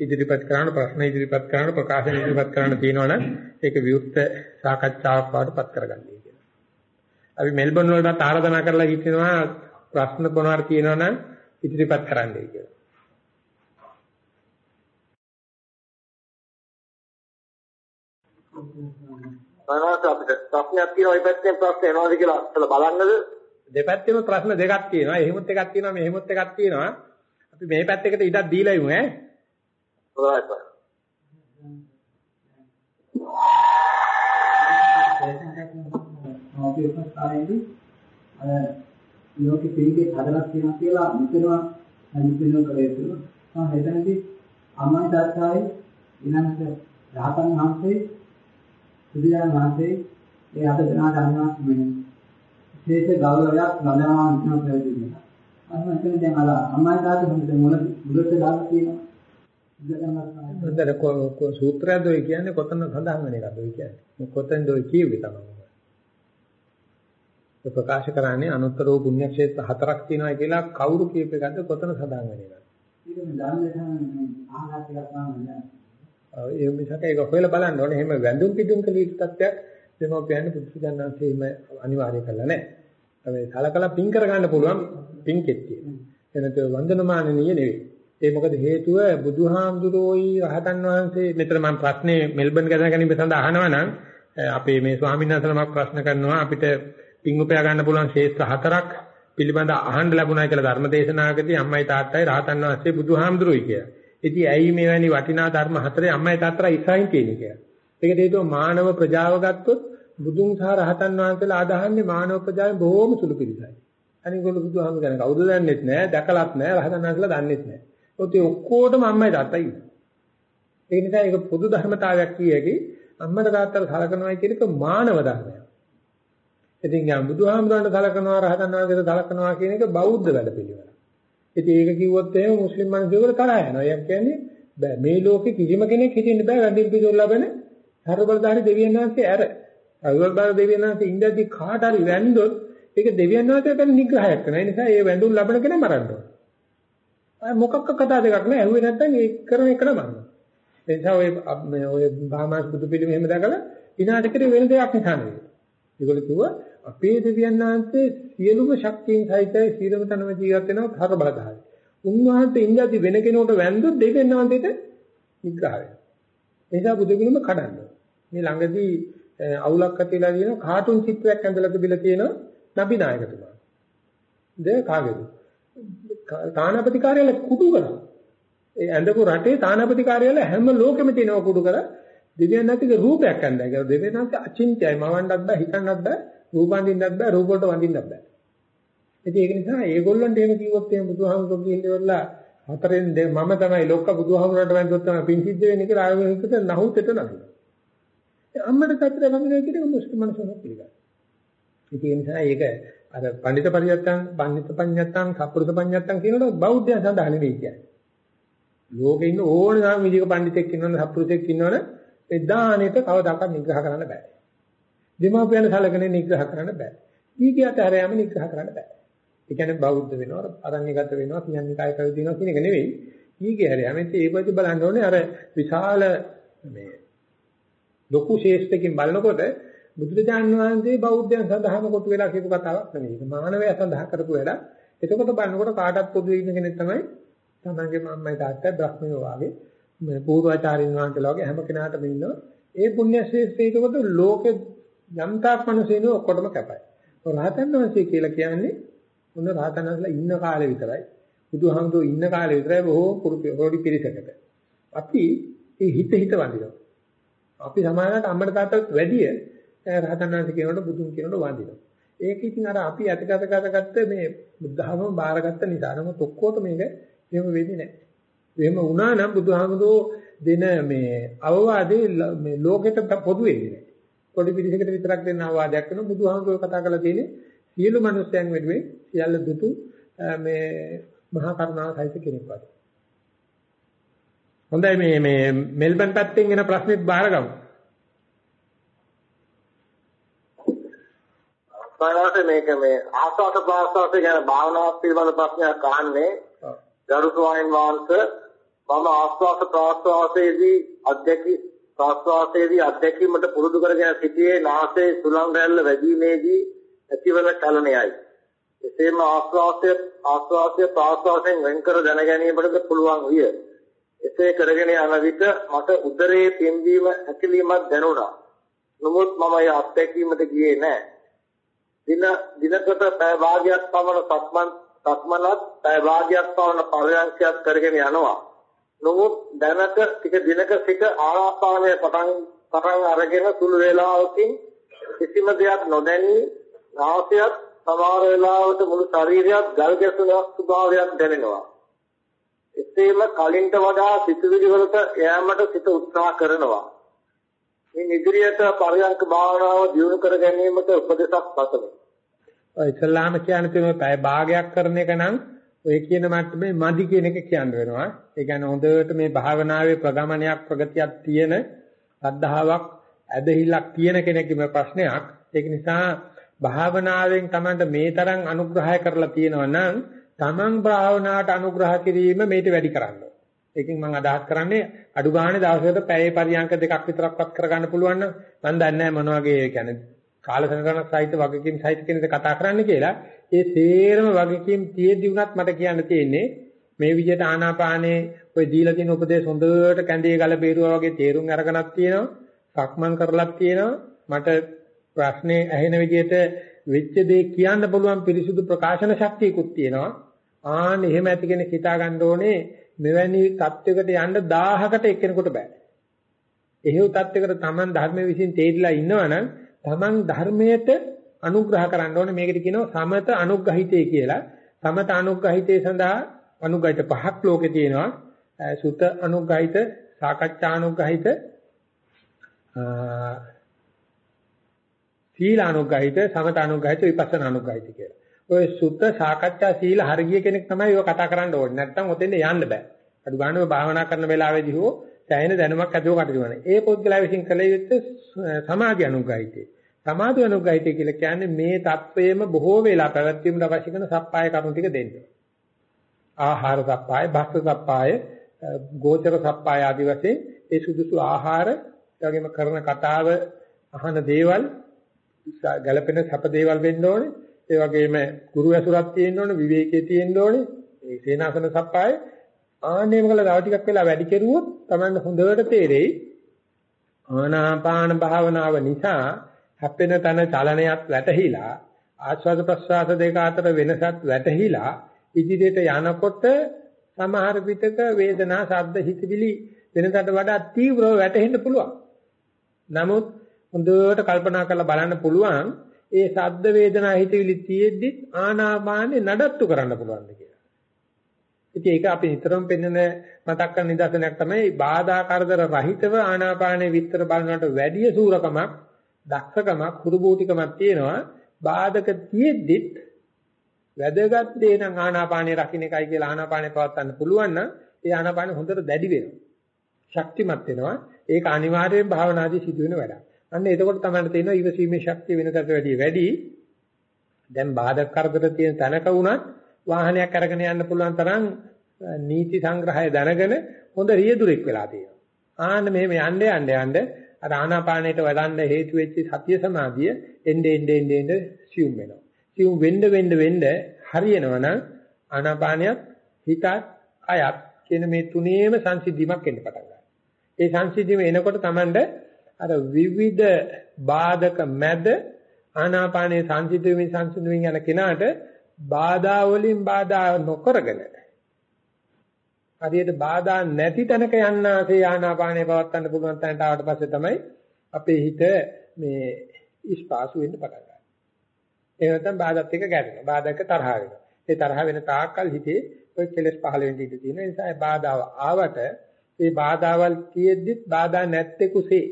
ඉදිරිපත් කරන ප්‍රශ්න ඉදිරිපත් කරන ප්‍රකාශන ඉදිරිපත් කරන තියෙනවනම් ඒක විවුර්ත සාකච්ඡාවක් බවට පත් කරගන්නයි කියලා. අපි මෙල්බන් වලට ආරාධනා කරලා හිටිනවා ප්‍රශ්න මොනවාර තියෙනවනම් ඉදිරිපත් කරන්නයි කියලා.
අනවශ්‍ය අපිට ප්‍රශ්නයක් තියෙනවා ওই පැත්තෙන් ප්‍රශ්න එනවාද කියලා බලන්නද?
දෙපැත්තෙම ප්‍රශ්න දෙකක් තියෙනවා. එහෙමුත් එකක් තියෙනවා මෙහෙමුත් එකක් තියෙනවා. අපි මේ පැත්තකට ඉඩක් දීලා යමු ඈ.
හොඳයි සර්.
ලෝකෙ පිළිකේ හදලා තියෙනවා කියලා මෙතනවා අනිපිනෝ කරේ තුන මම හිතනදී අම්මයි තාත්තයි ඊළඟට රහතන් වහන්සේ බුදුරජාණන් වහන්සේ ඒ අත දෙනාට අනුවාස් වෙන විශේෂ ගෞරවයක් ලබනවා කියන ප්‍රයෝජනය. අන්න එතන දැන් අර අම්මයි තාත්තා මොකද මොන මුලට දාලා තියෙනවා.
හොඳට කො සූත්‍රයද ඔය කියන්නේ කොතන සඳහන් වෙන එකද ඔය කියන්නේ. කොතෙන්ද ඔය කියුවේ තමයි. ඒ ප්‍රකාශ කරන්නේ අනුත්තරෝ පුණ්‍ය ක්ෂේත්‍ර හතරක් තියෙනවා කියලා කවුරු කියප එකද කොතන සඳහන් වෙන එකද?
ඒක මේ ධර්මයේ තමයි ආහාර ටිකක් තමයි.
ඒ මිසක ඒක හොයලා බලන්න ඕනේ. එහෙම වැඳුම් පිටුම් කළ යුතු තත්ත්වයක් දෙමෝපියන් පුදුසුජානන්සේම අනිවාර්ය කළා නැහැ. මේ කලකලා පින් කර ගන්න පුළුවන් පින් කෙට්ටිය. එනත වන්දනමානනීය නෙවෙයි. ඒ මොකද හේතුව බුදුහාමුදුරෝයි රහතන් වහන්සේ මෙතන මම ප්‍රශ්නේ මෙල්බන් ගැන ගැනීම සඳහා අහනවා නම් අපේ මේ ස්වාමීන් වහන්සේලා ප්‍රශ්න කරනවා අපිට පින් උපයා ගන්න පුළුවන් ශේෂ්ත්‍ර හතරක් පිළිබඳ අහන්න ලැබුණා කියලා ධර්ම දේශනාවකදී අම්මයි තාත්තයි රහතන් වහන්සේ බුදුහාමුදුරුවෝයි කියලා. ඉතින් ඇයි මෙවැනි වටිනා ධර්ම හතරේ අම්මයි තාත්තලා ඉස්සයින් කියන්නේ කියලා. ඒකට හේතුව මානව ප්‍රජාව ගත්තොත් බුදුන් සහ රහතන් වහන්සේලා අදහන්නේ මානව ප්‍රජාවෙන් බොහෝම සුළු පිළිසයි. අනිගොල්ලෝ බුදුහාමුදුරුවෝ ගැන කවුද දන්නේත් නැහැ, දැකලත් නැහැ, රහතන් වහන්සේලා දන්නේත් නැහැ. ඔතේ ඔක්කොටම අම්මයි තාත්තයි ඉන්නේ. ඒ නිසා ඒක පොදු ධර්මතාවයක් කියකි අම්මට තාත්තට සලකනවා කියන එක මානව ධර්මයක්. ඉතින් යා බුදුහාමුදුරන්ට සලකනවා රහතන් වහන්සේට සලකනවා කියන එක බෞද්ධ වැඩපිළිවෙල. ඉතින් ඒක කිව්වොත් එහෙම මුස්ලිම් මිනිස්සුන්ට තරහ යනවා. ඒ කියන්නේ බෑ මේ ලෝකේ කිසිම කෙනෙක් හිටින්න බෑ වැඩි පිටුල් ලබන සර්වබලධාරී දෙවියන් වහන්සේ ඇර. සර්වබලධාරී දෙවියන් වහන්සේ ඉඳදී කාට හරි වැන්දොත් ඒක දෙවියන් වහන්සේ ගැන නිග්‍රහයක් කරනවා. ඒ නිසා ඒ වැඳුම් ලබන කෙනා මරන්න ඕන. අය මොකක්ක කතා දෙකක් නෑ. ඇහුවේ නැත්නම් ඒ කරන එක නමන්න. ඒ නිසා ඔය ඔය භාමාස් බුදු පිළිම එහෙම දැකලා විනාශ කරේ වෙන දෙයක් නිසා නෙවෙයි. ඒගොල්ලෝ කිව්වා අපේ දෙවියන් වහන්සේ සියලුම ශක්තියින් සහිතයි සියලුම තනම ජීවත් වෙනවා හර බලධාරී. උන්වහන්සේ ඉඳදී වෙන කෙනෙකුට වැන්දොත් දෙවියන් වහන්සේට නිග්‍රහ වෙනවා. ඒ නිසා බුදු පිළිම කඩන්න. මේ ළඟදී අවුලක් ඇතිලා තියෙන කාටුන් චිත්‍රයක් ඇඳලා තිබිලා තියෙනවා නබි නායකතුමා. ද කාගේද? තානාපති කාර්යාලය කුඩු කරා. ඒ ඇඳපු රටේ තානාපති කාර්යාලය හැම ලෝකෙම තියෙනවා කුඩු කරා. දෙවියන් නැතික රූපයක් අඳලා කියලා දෙවියන් නැති අචින්ත්‍යයි මවන්නත් බෑ හිතන්නත් බෑ රූප අඳින්නත් බෑ රූප වලට වඳින්නත් බෑ ඉතින් ඒක නිසා ඒගොල්ලන්ට එහෙම කිව්වොත් එහෙම බුදුහාමුදුරුවෝ කියන්නේ හතරෙන් මම තමයි ලොක්ක බුදුහාමුදුරන්ට වැඳුත් තමයි පින් සිද්ධ වෙන්නේ කියලා ආයෙත් නහුතෙට නදිනවා අම්මට කතර වගේ කියන මුස්ලිම් මිනිස්සුන්ට පිළිගන්නවා ඉතින් ඒ නිසා ඒක අර පඬිත පරියත්තන් පඬිත පඤ්ඤත්තන් සප්පුරුෂ පඤ්ඤත්තන් කියනකොට බෞද්ධයන් සඳහා නෙවෙයි කියන්නේ ලෝකේ ඉන්න ඕනෑම විදිහක පඬිතෙක් ඉන්නවනේ සප්පුරුෂෙක් ඉන්නවනේ ඒ දානෙට කවදාකවත් නිග්‍රහ කරන්න බෑ. දෙමාපියන් සැලකෙන නිග්‍රහ කරන්න බෑ. ඊගියට හැරයම නිග්‍රහ කරන්න බෑ. ඒ කියන්නේ බෞද්ධ වෙනවා, අරණ්‍යගත වෙනවා, කියන්නේ කාය කවි දිනවා කියන එක නෙවෙයි. ඊගේ හැරයම ඒ ප්‍රති බලන්න ඕනේ අර විශාල මේ ලොකු ශේෂ්ඨකින් බලනකොට බුදුරජාණන් වහන්සේ බෞද්ධයන් සඳහාම කොටු වෙලා කියපු කතාවක් නෙවෙයි. ඒක මානවයා සඳහා කරපු වැඩක්. එතකොට බලනකොට කාටත් පොදු ඉන්න කෙනෙක් තමයි තමන්ගේ මම්මයි තාත්තයි බ්‍රහ්මයෝ වාගේ මේ පූර්වාචාරින් වහන්සේලා වගේ හැම කෙනාටම ඉන්නවා. ඒ පුණ්‍ය ශ්‍රේෂ්ඨ ඒකවල ලෝකෙ යම්තාක් මිනිස්සුන ඔක්කොටම කැපයි. රහතන් වහන්සේ කියලා කියන්නේ උන්න රහතන් වහන්සේලා ඉන්න කාලේ විතරයි. බුදුහාමුදුරුවෝ ඉන්න කාලේ විතරයි බොහෝ පොඩි පිරිසකට. අපි ඒ හිත හිත වඳිනවා. අපි සමානකට අම්මට තාත්තට වැඩිය රහතන් වහන්සේ කියනකොට බුදුන් කියනකොට වඳිනවා. ඒක ඉතින් අර අපි අතගත කරගත්ත මේ බුද්ධහම බාරගත්ත නිසා නමුත් ඔක්කොට මේක එහෙම වෙන්නේ නැහැ. එහෙම වුණා නම් බුදුහාමුදුරෝ දෙන මේ අවවාදේ මේ ලෝකෙට පොදු වෙන්නේ නැහැ. පොඩි පිළිසකට විතරක් දෙන අවවාදයක් කරන බුදුහාමුදුරෝ කතා කරලා තියෙන්නේ සියලු මිනිස්යන් වෙනුවෙන් සියල්ල දුතු මේ මහා කරුණාව සහිත කෙනෙක් වගේ. හොඳයි මේ මේ මෙල්බන් පැත්තෙන් එන ප්‍රශ්නෙත් බාරගමු.
බලන්න මේක මේ ආස්වාද ප්‍රාස්වාද ගැන භාවනාවක් පිළිබඳ ප්‍රශ්නයක් අහන්නේ ගරු ස්වාමීන් වහන්සේ මම ආස්වාස ප්‍රාස්වාසයේදී අධ්‍යක්ෂ ප්‍රාස්වාසයේදී අධ්‍යක්ෂීමට පුරුදු කරගෙන සිටියේ නාසයේ සුලං රැල්ල වැඩිීමේදී ඇතිවන චලනයයි. එසේම ආස්වාසය ආස්වාසය ප්‍රාස්වාසයෙන් වෙන්කර දැන ගැනීමට පුළුවන් විය. එසේ කරගෙන යන විට මට උදරයේ පිම්වීම ඇකිලීමක් දැනුණා. නමුත් මම ඒ අත්දැකීමට ගියේ නැහැ. දින දිනකට පැය භාගයක් පමණ සක්මන් සක්මනත් පැය භාගයක් පමණ පරයන්කයක් කරගෙන යනවා. නමුත් දැනට ටික දිනක සිට ආනාපානය පටන් පටන් අරගෙන සුළු වේලාවකින් කිසිම දෙයක් නොදැනී නාසයත් සමහර වෙලාවට මුළු ශරීරයත් ගල් ගැසුන ස්වභාවයක් දැනෙනවා. එසේම කලින්ට වඩා සිතුවිලි වලට යෑමට සිත උත්සාහ කරනවා. මේ ඉදිරියට පරයන්ක භාවනාව දියුණු කර ගැනීමට උපදෙසක් පතමි.
ඔය ඉස්ලාම කියන්නේ මේ පැය භාගයක් කරන එක නම් ඔය කියන මට්ටමේ මදි කියන එක කියන්න වෙනවා. ඒ කියන්නේ හොඳට මේ භාවනාවේ ප්‍රගමනයක් ප්‍රගතියක් තියෙන අද්ධාාවක් ඇදහිල්ලක් තියෙන කෙනෙක්ගේ ප්‍රශ්නයක්. ඒක නිසා භාවනාවෙන් Tamanට මේ තරම් අනුග්‍රහය කරලා තියෙනවා නම් Taman භාවනාවට අනුග්‍රහ කිරීම මේට වැඩි කරන්න. ඒකෙන් මම අදහස් කරන්නේ අඩු ගානේ දවසකට පැය පරියන්ක දෙකක් විතරක්වත් කරගන්න පුළුවන් නම් මම දන්නේ නැහැ මොන වගේ කියන්නේ කාලසටහනක් සහිත වගකීම් සහිත කෙනෙක්ද කතා කරන්න කියලා ඒ සේරම වගකීම් තියෙද්දි උනත් මට කියන්න තියෙන්නේ මේ විදිහට ආනාපානේ ඔය දීලා තියෙන උපදේශ හොඳට කැඳේ ගල බේරුවා වගේ තේරුම් අරගෙනක් තියෙනවා. සක්මන් කරලක් තියෙනවා. මට ප්‍රශ්නේ ඇහෙන විදිහට වෙච්ච දේ කියන්න පුළුවන් පිරිසුදු ප්‍රකාශන ශක්තියකුත් තියෙනවා. ආන්න එහෙම ඇති කෙනෙක් හිතා ගන්න ඕනේ මෙවැනි தත්වයකට යන්න 1000කට එක්කෙනෙකුට බෑ. එහෙව් தත්වයකට Taman ධර්මයේ විසින් තේරිලා ඉන්නවනම් Taman ධර්මයට අනුග්‍රහ කරන්න ඕනේ මේකට කියනවා සමත අනුග්‍රහිතය කියලා. සමත අනුග්‍රහිතය සඳහා අනුග්‍රහිත පහක් ලෝකේ තියෙනවා. සුත අනුග්‍රහිත, සාකච්ඡා අනුග්‍රහිත, සීල අනුග්‍රහිත, සමත අනුග්‍රහිත, විපස්සනා අනුග්‍රහිත කියලා. ඔය සුත සාකච්ඡා සීල හරිය කෙනෙක් තමයි ඔය කතා කරන්න ඕනේ. නැත්තම් ඔතෙන්ද යන්න බෑ. අඩු ගන්න භාවනා කරන වෙලාවේදී හෝ සෑහෙන දැනුමක් ඇතුව කටයුතු කරනවා. ඒ පොත්ගලයා විසින් කළ යුත්තේ සමාධි අනුග්‍රහිතේ. සමාධි අනුග්‍රහිතය කියලා කියන්නේ මේ தත්වයේම බොහෝ වෙලා පැවැත්වීමට අවශ්‍ය කරන සප්පාය කරුණු ටික දෙන්න. ආහාර සප්පාය, භක්ෂ සප්පාය, ගෝචර සප්පාය ආදී වශයෙන් ඒ සුදුසු ආහාර, ඒ වගේම කරන කතාව, අහන දේවල්, ගැළපෙන සැප දේවල් වෙන්න ඕනේ. ඒ වගේම ගුරු ඇසුරක් තියෙන්න ඕනේ, විවේකයේ තියෙන්න ඕනේ. ඒ සේනාසන සප්පාය ආන්නේම කළා තව ටිකක් වෙලා වැඩි කෙරුවොත් Tamanne හොඳට තේරෙයි. ආනාපාන භාවනාව නිසා හැපෙන තන චලනයක් වැටහිලා ආස්වාද ප්‍රස්වාස දෙක අතර වෙනසක් වැටහිලා ඉදිරියට යනකොට සමහර පිටක වේදනා ශබ්ද හිතවිලි වෙනකට වඩා තීව්‍රව වැටෙන්න පුළුවන්. නමුත් හොඳට කල්පනා කරලා බලන්න පුළුවන් ඒ ශබ්ද වේදනා හිතවිලි තියෙද්දි ආනාපානේ නඩත්තු කරන්න පුළුවන් කියලා. ඉතින් ඒක අපි නිතරම පෙන්වන මතක් කරන නිදර්ශනයක් තමයි බාධා කරදර රහිතව ආනාපානේ විස්තර බලනකොට වැඩි සූරකමක් දක්ෂකමක් කුරුබෝටිකමක් තියෙනවා. බාධක තියෙද්දිත් වැදගත් දේ නම් ආනාපානිය රකින්න එකයි කියලා ආනාපානිය පවත්වන්න පුළුවන් නම් ඒ ආනාපානිය හොඳට දැඩි වෙනවා. ශක්තිමත් වෙනවා. ඒක අනිවාර්යයෙන් භාවනාදී සිදුවෙන වැඩක්. අන්න එතකොට තමයි තේරෙනවා ඊවසීමේ ශක්තිය වෙනකට වැඩිය වැඩි දැන් බාධක කරදර තියෙන තැනක වුණත් වාහනයක් අරගෙන යන්න පුළුවන් තරම් නීති සංග්‍රහය දැනගෙන හොඳ රියදුරෙක් වෙලා තියෙනවා ආන්න මෙහෙම යන්න යන්න යන්න අර ආනාපානයට වඩන්න හේතු වෙච්ච සතිය සමාධිය එnde ende ende ende සියුම් වෙනවා. සියුම් වෙන්න වෙන්න වෙන්න හරියනවනම් ආනාපානියත් හිතත් කයත් කියන මේ තුනේම සංසිද්ධිමක් එන්න පටන් ගන්නවා. ඒ සංසිද්ධියම එනකොට Tamande අර විවිධ බාධක මැද ආනාපානයේ සංසිද්ධියමින් සංසිද්ධියමින් යන කෙනාට බාධා වලින් බාධා නොකරගෙන හරියට බාධා නැති තැනක යන්නාසේ ආනාපානේ පවත්වන්න පුළුවන් තැනට ආවට පස්සේ තමයි අපේ හිත මේ ඉස්පාසු වෙන්න පටන් ගන්නේ. ඒ නැත්නම් බාධාත් එක්ක ගැටෙනවා. බාධාක තරහ වෙනවා. ඒ තරහ වෙන තාක්කල් හිතේ ඔය කෙලස් පහළ වෙන්න ඉඩ තියෙන නිසා බාධාව ආවට ඒ බාධාවල් කියෙද්දිත් බාධා නැත්තේ කුසේ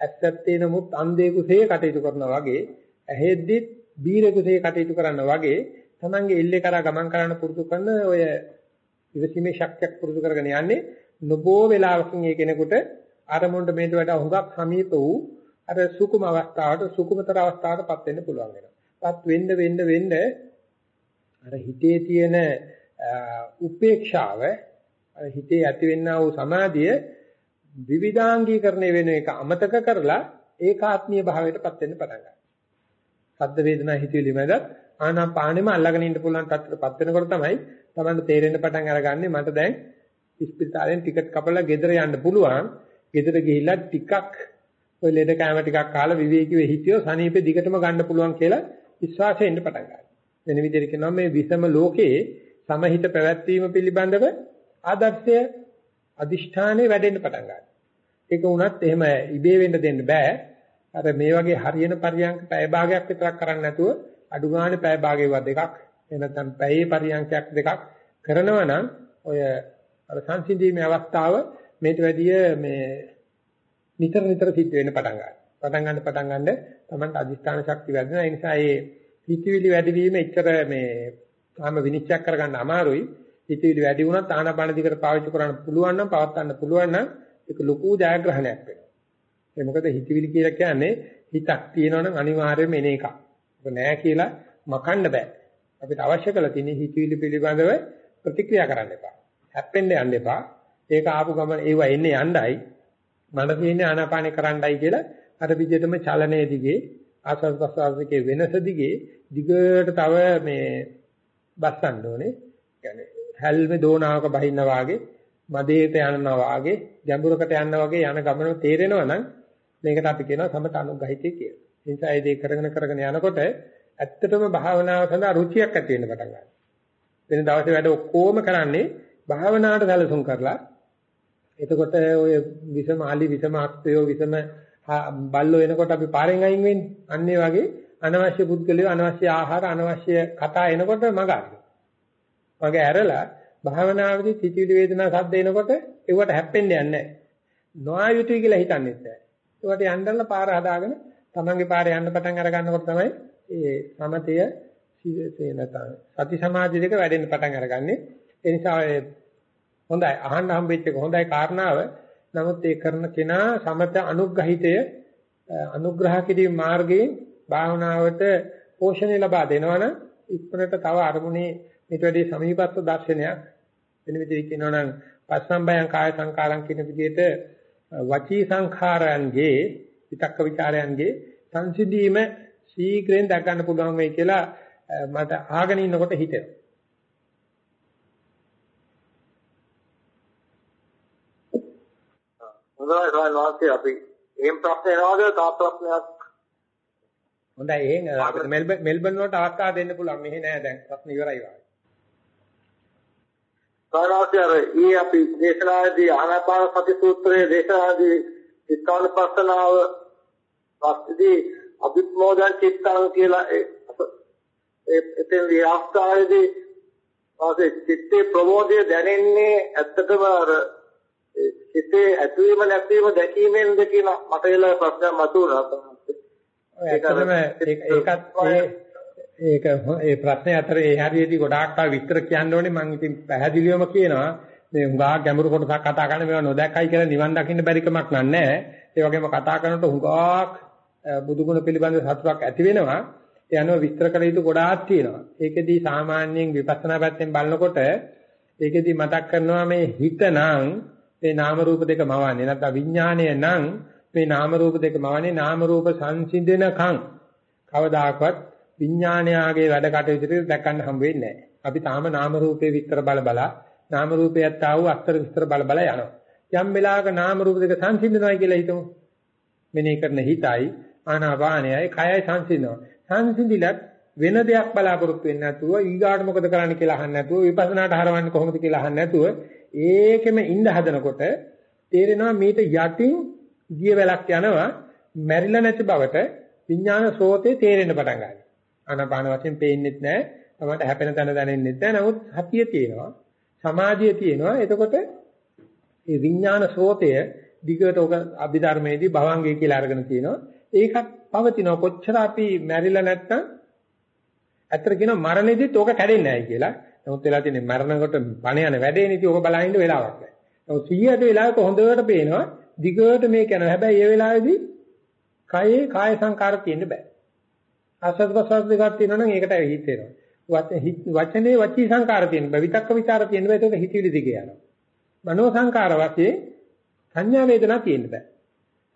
ඇත්තත්තේ නමුත් අන්ධේ කුසේ කටයුතු කරනවා වගේ ඇහෙද්දිත් බීරේ කුසේ කටයුතු කරනවා වගේ තමන්ගේ ඉල්ලේ කරා ගමන් කරන්න පුරුදු කරන ඔය ඉවසීමේ ශක්තියක් පුරුදු කරගෙන යන්නේ නොබෝ වෙලාවකින් ඒ කෙනෙකුට අරමුණට මේට වඩා හුඟක් සමීප වූ අර සුකුම අවස්ථාවට සුකුමතර අවස්ථාවකටපත් වෙන්න පුළුවන් වෙනවා. පත් වෙන්න වෙන්න වෙන්න අර හිතේ තියෙන උපේක්ෂාව අර හිතේ ඇතිවෙනා වූ සමාධිය විවිධාංගීකරණය වෙන එක අමතක කරලා ඒකාත්මීය භාවයටපත් වෙන්න පටන් ගන්නවා. සද්ද වේදනා හිතවිලි මැද ආනාපානෙම අල්ලගෙන ඉන්න පුළුවන් තත්ත්වයටපත් වෙනකොට තමයි Tamanට තේරෙන්න පටන් අරගන්නේ මට දැන් ඉස්පිරිතාලෙන් ටිකට් කපලා ගෙදර යන්න පුළුවන්. ගෙදර ගිහිල්ලා ටිකක් ඔය ලෙඩ කෑම ටිකක් කාලා විවේකීව හිටියෝ සනීපේ දිගටම ගන්න පුළුවන් කියලා විශ්වාසයෙන් ඉන්න පටන් ගන්නවා. වෙන විදිහට කියනවා මේ විසම ලෝකයේ සමහිත පැවැත්වීම පිළිබඳව ආදර්ශය අදිෂ්ඨානේ වැඩෙන්න පටන් ගන්නවා. ඒක වුණත් එහෙම ඉබේ වෙන්න දෙන්න බෑ. අර මේ වගේ හරියන පරියන්ක පැය භාගයක් විතරක් කරන්නේ නැතුව අඩු ගානේ පැය භාගයවත් දෙකක් එනතම් පැයේ පරියන්කයක් දෙකක් කරනවා නම් ඔය අර සංසිඳීමේ අවස්ථාව මේට වැඩිය මේ නිතර නිතර සිද්ධ වෙන්න පටන් ගන්නවා. පටන් ගන්න පටන් ගන්න තමයි අදිස්ථාන ශක්තිය වැඩෙනවා. ඒ නිසා මේ හිතවිලි වැඩිවීම එච්චර මේ තාම විනිශ්චය කරගන්න අමාරුයි. හිතවිලි වැඩි වුණත් ආනාපාන දිකට පාවිච්චි කරන්න පුළුවන් නම් පවත් ගන්න පුළුවන් නම් ඒක ලොකු ජයග්‍රහණයක් වෙනවා. ඒ මොකද හිතවිලි කියලා කියන්නේ හිතක් තියෙනවනම් අනිවාර්යයෙන්ම එන එකක්. ඒක නෑ කියලා මකන්න බෑ. අපිට අවශ්‍ය කරලා තියෙන්නේ හිතවිලි පිළිබඳව ප්‍රතික්‍රියා කරන්න එපා. හැප්පෙන්න යන්න එපා. ඒක ආපු ගමන ඒව එන්නේ යණ්ඩයි. මට තියෙන්නේ ආනාපානේ කරන්නයි කියලා අර විදිහටම චලනයේ දිගේ ආස්වාද ප්‍රසආසකේ වෙනස දිගේ දිගට තව මේ බස්සන්න ඕනේ. يعني හැල්මේ දෝනාවක බහින්න වාගේ මදේට යනවා වාගේ ගැඹුරකට යනවා වගේ යන ගමන තේරෙනවා නම් මේකට අපි කියනවා සමත අනුග්‍රහිතය කියලා. ඒ නිසා ඒ දේ කරගෙන කරගෙන යනකොට ඇත්තටම භාවනාව සඳහා රුචියක් ඇති වෙන්න පටන් ගන්නවා. වෙන දවසේ වැඩ ඔක්කොම කරන්නේ භාවනාවට සැලසුම් කරලා. එතකොට ඔය විසම ආලි විසම අක්තයෝ විසම බල්ලෝ එනකොට අපි පාරෙන් අයින් වෙන්නේ. අන්න ඒ වගේ අනවශ්‍ය පුද්ගලයෝ අනවශ්‍ය ආහාර අනවශ්‍ය කතා එනකොට මග අරිනවා. මගේ ඇරලා භාවනාවේදී සිතිවිලි වේදනා සද්ද එනකොට ඒවට හැප්පෙන්න යන්නේ නැහැ. නොආයුතුයි කියලා හිතන්නේ නැහැ. ඒවට යන්නදලා පාර හදාගෙන තමන්ගේ පාරේ යන්න පටන් අර ගන්නකොට තමයි ඒ සමතය සීලේ නැතන සති සමාධි දෙක වැඩෙන්න පටන් අරගන්නේ. ඒ නිසා හොඳයි අහන්න හම්බෙච්ච එක හොඳයි කාරණාව. නමුත් ඒ කරන කෙනා සමත අනුග්‍රහිතය අනුග්‍රහ කිරීම මාර්ගයෙන් භාවනාවට පෝෂණය ලබා දෙනවනම් ඉක්මනට තව අරමුණේ ඊට වැඩි සමීපත්ව දර්ශනයක් වෙන විදිහට කියනවා නම් පස්සම්බයං කාය සංකාරම් කියන විදිහට වචී සංඛාරයන්ගේ විතක්ක ਵਿਚාරයන්ගේ සංසිඳීම ශීඝ්‍රයෙන් දක් ගන්න පුළුවන් වෙයි කියලා මට ආගෙන ඉන්නකොට හිතෙනවා.
හොඳයි ස්වාමීන් වහන්සේ අපි එහෙම ප්‍රශ්න එනවාද තා ප්‍රශ්නයක්
හොඳයි එහෙනම් මෙල්බන් මෙල්බන් වලට අවස්ථාව දෙන්න පුළුවන් මෙහෙ නෑ දැන් ප්‍රශ්න ඉවරයි වාගේ.
සාරාංශය ඊ අපි දේශනාදී ආනාපාන සති සූත්‍රයේ දේශනාදී චිත්තානුපස්සනාව වාස්තුදී අභිප්‍රෝධන චිත්තං කියලා එතෙන් විස්තරයේදී වාසේ චිත්තේ ප්‍රමෝදය දැනෙන්නේ ඇත්තටම අර චිත්තේ ඇතුවීම නැතිවීම දැකීමෙන්ද කියන මට එලා ප්‍රශ්නයක් මතුවුණා.
ඒකම ඒකත් ඒක ඒ ප්‍රශ්නේ අතර ඒ හරියදී ගොඩාක් ආ විස්තර කියන්න ඕනේ. මම ඉතින් පැහැදිලිවම කියනවා මේ හුඟා ගැඹුරු කොටසක් කතා කරන මේවා නොදැක්කයි කියලා නිවන් දකින්න බැරි කමක් නෑ ඒ වගේම කතා කරනකොට හුඟාක් බුදුගුණ පිළිබඳ සතුටක් ඇති වෙනවා. ඒ අනුව විස්තර කළ යුතු ගොඩාක් තියෙනවා. ඒකෙදී සාමාන්‍යයෙන් විපස්සනා පැත්තෙන් බලනකොට ඒකෙදී මතක් කරනවා මේ හිතනම් මේ නාම රූප දෙක මවන්නේ. නැත්නම් විඥාණය නම් මේ නාම රූප දෙක මවන්නේ නාම රූප සංසිඳනකම් කවදාකවත් විඥානයාගේ වැඩ කටයුතු දැක්කන්න හම්බ වෙන්නේ නැහැ. අපි තාම නාම රූපේ විස්තර බල බල නාම රූපයත් ආව අස්තර විස්තර බල බල යනවා. යම් වෙලාවක නාම රූප දෙක සංසිඳනවා කියලා හිතමු. මෙනේ කරන හිතයි ආනාපානයයි කයයි සංසිඳනවා. සංසිඳිලත් වෙන දෙයක් බලාපොරොත්තු වෙන්නේ නැතුව ඊගාට මොකද කරන්න කියලා අහන්න නැතුව විපස්සනාට හරවන්නේ කොහොමද කියලා අහන්න නැතුව ඒකෙම ඉඳ හදනකොට තේරෙනවා මීට යටින් ගිය වෙලක් යනවා මැරිලා නැති බවට විඥාන ස්රෝතේ තේරෙන්න පටන් ගන්නවා. ආනාපාන වශයෙන් පේන්නෙත් නැහැ. තමයි හැපෙන තැන දැනෙන්නෙත් නැහැ. නමුත් හතිය තියෙනවා. සමාධිය තියෙනවා. එතකොට මේ විඥාන ස්රෝතය දිගට ඔක අභිධර්මයේදී භවංගය කියලා අරගෙන තියෙනවා. ඒකත් පවතිනවා. කොච්චර අපි මැරිලා නැත්තම් ඇත්තට කියනවා මරණයේදීත් ඕක කැඩෙන්නේ නැහැ කියලා. නමුත් වෙලා තියෙන්නේ මරණකොට පණ යන වැඩේනේ ඉතින් ඕක බලහින්න වෙලාවක් නැහැ. නමුත් 100ට වෙලාවක හොඳට පේනවා දිගට මේක යනවා. හැබැයි ඒ වෙලාවේදී කයේ කාය සංකාර තියෙන්න බෑ. ආස්වාද ප්‍රසවාස දෙකක් තියෙනවා නම් ඒකට හිත වෙනවා. වචනේ වචී සංකාර තියෙන බෑ. විතක්ක ਵਿਚාර තියෙන බෑ. ඒක හිතවිලි දිගේ යනවා. මනෝ සංකාර වශයෙන් සංඥා වේදනා තියෙන්න බෑ.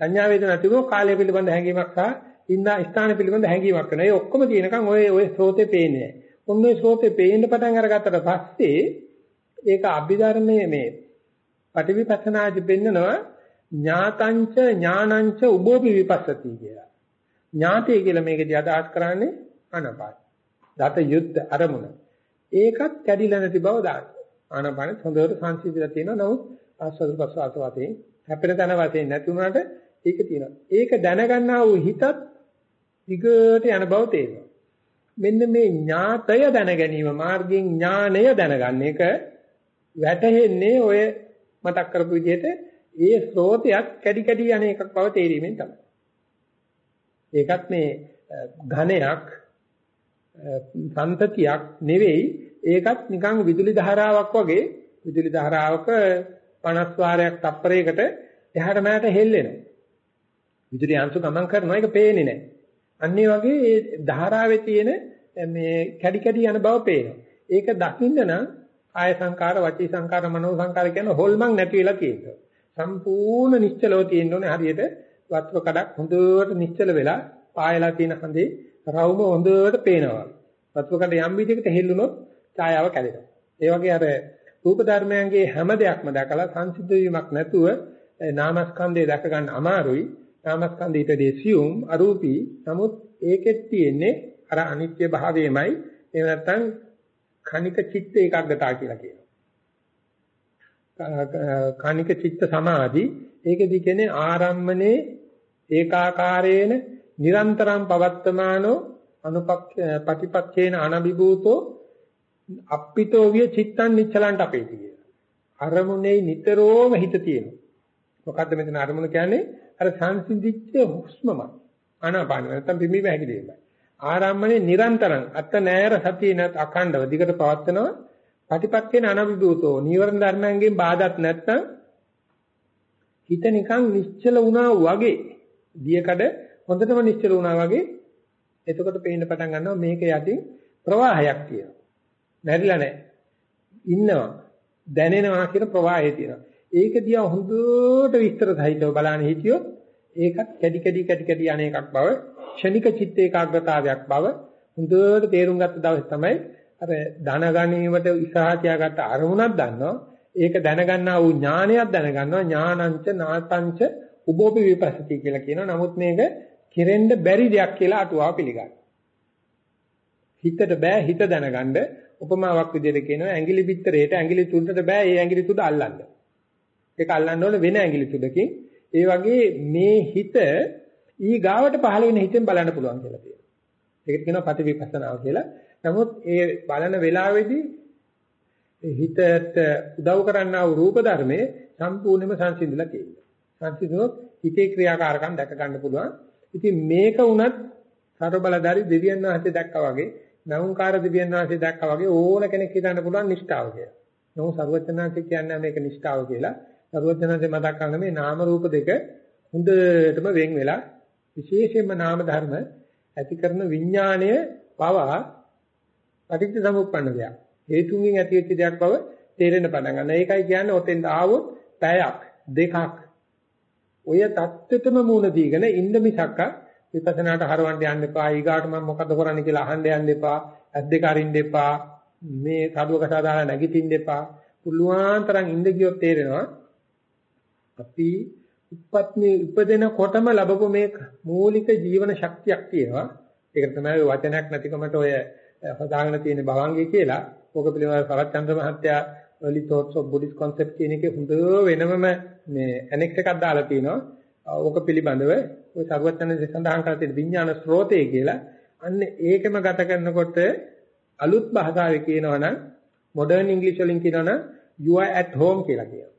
සංඥා වේදනා තිබුණොත් කාලය පිළිබඳ හැඟීමක් සහ ඉන්න ස්ථාන පිළිබඳ හැඟීමක් වෙනවා. ඒ ඔක්කොම තියෙනකන් ඔය ඔය ස්රෝතේ පේන්නේ නැහැ. ඔන්න ඔය ස්රෝතේ පේන්න පටන් අරගත්තට පස්සේ ඒක අභිධර්මයේ මේ පටිවිපස්සනාදි පෙන්නනවා ඥාතංච ඥානංච උභෝපි විපස්සති කියලා. ඥාතය කියලා මේකදී අදහස් කරන්නේ ආනාපාන. දත යුද්ධ අරමුණ. ඒකත් කැඩිලා නැති බව දාන්න. ආනාපාන හොඳට සංසිඳිලා තියෙනවා. නමුත් ආස්වාද ප්‍රසවාස වශයෙන් හැපෙන තන වශයෙන් නැති වුණාට ඒක තියෙනවා. ඒක දැනගන්නා වූ හිතත් දිගට යන බව තේරෙනවා. මෙන්න මේ ඥාතය දැන ගැනීම මාර්ගයෙන් ඥානය දැනගන්න එක වැටහෙන්නේ ඔය මතක් කරපු විදිහට ඒ ස්රෝතයක් කැඩි කැඩි යන එකක් බව තේරීමෙන් තමයි. ඒකත් මේ ඝනයක් සම්පතියක් නෙවෙයි ඒකත් නිකන් විදුලි ධාරාවක් වගේ විදුලි ධාරාවක 50 වාරයක් තප්පරයකට එහාට මෙහාට හෙල්ලෙනවා. විදුලි අංශු ගමන් කරනවා ඒක පේන්නේ නැහැ. අන්න ඒ වගේ ඒ ධාරාවේ තියෙන මේ කැඩි කැඩි යන බව පේනවා. ඒක දකින්න නම් ආය සංකාර, වචී සංකාර, මනෝ සංකාර කියන හොල්මන් නැති වෙලා තියෙනවා. සම්පූර්ණ නිශ්චලව තියෙන්න ඕනේ හරියට වත්ව කඩක් හොඳට නිශ්චල වෙලා පායලා තියෙන හඳේ රවුම හොඳට පේනවා. වත්ව කඩ යම් විදිහකට හෙල්ලුනොත් ඡායාව කැඩෙනවා. ඒ වගේ අර රූප ධර්මයන්ගේ හැම දෙයක්ම දැකලා සංසිද්ධ වීමක් නැතුව නාමස්කන්ධය දැක ගන්න අමාරුයි. නාමස්කන්ධ ඊට දෙසියුම් අරූපී. නමුත් ඒකෙත් තියෙන්නේ අර අනිත්‍ය භාවයමයි. එහෙම නැත්නම් කණික චිත්ත ඒකාග්‍රතාව කියලා කියනවා. කණික චිත්ත සමාධි ඒකෙදි කියන්නේ ආරම්මනේ ඒකාකාරේන නිරන්තරම් පවත්තමානෝ අනුපක්ඛ ප්‍රතිපක්ඛේන අනබිභූතෝ අප්පිතෝ විය චිත්තං නිච්චලන්ට අපේති කියලා. අරමුණේ නිතරම හිත තියෙනවා. මොකද්ද මෙතන අරමුණ කියන්නේ? අර සංසිඳිච්ච හුස්මමයි. ආනාපාන නැත්නම් පිම්බීම හැකිලිමයි. ආරම්මනේ නිරන්තරං අත්ත නෑර සතිය නැත් අඛණ්ඩව දිගට පවත්නවා. ප්‍රතිපක්ඛේන අනබිභූතෝ නීවරණ ධර්මයන්ගෙන් බාධාත් නැත්නම් හිත නිකන් නිශ්චල වුණා වගේ දියකඩ හොඳටම නිශ්චල වුණා වගේ එතකොට පේන්න පටන් ගන්නවා මේක යටින් ප්‍රවාහයක් තියෙනවා. නැරිලා නැහැ. ඉන්නවා. දැනෙනවා කියන ප්‍රවාහය තියෙනවා. ඒක දිහා හොඳට විස්තර සහිතව බලන්න හිටියොත් ඒකත් කැඩි කැඩි කැඩි කැඩි අනේකක් බව ක්ෂණික චිත්ත ඒකාග්‍රතාවයක් බව හොඳට තේරුම් ගත්ත දවස් තමයි අර ධන ගණීමට ඉසහා තියාගත්ත අරමුණක් දන්නවා ඒක දැනගන්නා වූ ඥානයක් දැනගන්නවා. ඥානංච නාතංච උබෝපි විපස්සති කියලා කියනවා. නමුත් මේක කෙරෙන්න බැරි දෙයක් කියලා අටුවාව පිළිගන්නවා හිතට බෑ හිත දැනගන්න. උපමාවක් විදිහට කියනවා ඇඟිලි පිටරේට ඇඟිලි තුඩට බෑ ඒ ඇඟිලි තුඩ අල්ලන්න. ඒක අල්ලන්න ඕනේ වෙන ඇඟිලි තුඩකින් ඒ වගේ මේ හිත ඊ ගාවට පහළ වෙන හිතෙන් බලන්න පුළුවන් කියලා කියනවා. ඒකට කියනවා ප්‍රතිවිපස්සනාව කියලා. නමුත් ඒ බලන වෙලාවේදී හිතට උදව් කරන්නා වූ රූප ධර්මයේ සම්පූර්ණයෙන්ම සංසිඳිලා තියෙනවා. සංසිඳුනොත් හිතේ ක්‍රියාකාරකම් දැක ගන්න පුළුවන්. ඉතින් මේක වුණත් සර්වබලධාරි දෙවියන් වහන්සේ දැක්කා වගේ, නවුන්කාර දෙවියන් වහන්සේ දැක්කා වගේ ඕන කෙනෙක් හිතන්න පුළුවන් නිෂ්ඨාව කියලා. නමුත් සර්වඥාන්සේ කියන්නේ මේක නිෂ්ඨාව කියලා. සර්වඥාන්සේ මතක් කරන මේ නාම රූප දෙක හොඳටම වෙන් වෙලා විශේෂයෙන්ම නාම ධර්ම ඇති කරන විඥාණය පවා පටිච්ච සමුප්පන්න දෙයක්. හේතුන්ගෙන් ඇතිවෙච්ච දෙයක් බව තේරෙන්න පටන් ගන්නවා. ඒකයි කියන්නේ ඔතෙන් ආවොත් පැයක් දෙකක් ඔය தත්ත්වෙටම මූණ දීගෙන ඉන්න මිසක්ක විපස්සනාට හරවන්න යන්න එපා. ඊගාට මම මොකද කරන්නේ කියලා අහන්න යන්න එපා. ඇස් දෙක අරින්න එපා. මේ කඩුවක සාදාලා නැගිටින්න එපා. පුළුවන් තරම් ඉඳ ගියොත් තේරෙනවා අපි උපත්නි උපදිනකොටම ලැබපු මේ මූලික ජීවන ශක්තියක් තියෙනවා. ඒක තමයි වචනයක් නැතිකමට ඔය හදාගෙන තියෙන භවංගය කියලා. ඕක පිළිබඳව සරච්චන්ද්‍ර මහත්තයා early thoughts of Buddhist concept කියන එකේ හොඳ වෙනමම මේ annex එකක් දාලා තිනවා. ඕක පිළිබඳව ওই සරුවචනසේ සඳහන් කරලා තියෙන විඥාන ස්රෝතය කියලා. අන්න ඒකම ගත කරනකොට අලුත් භාෂාවේ කියනවනම් modern english වලින් කියනවනම් you are at home කියලා කියනවා.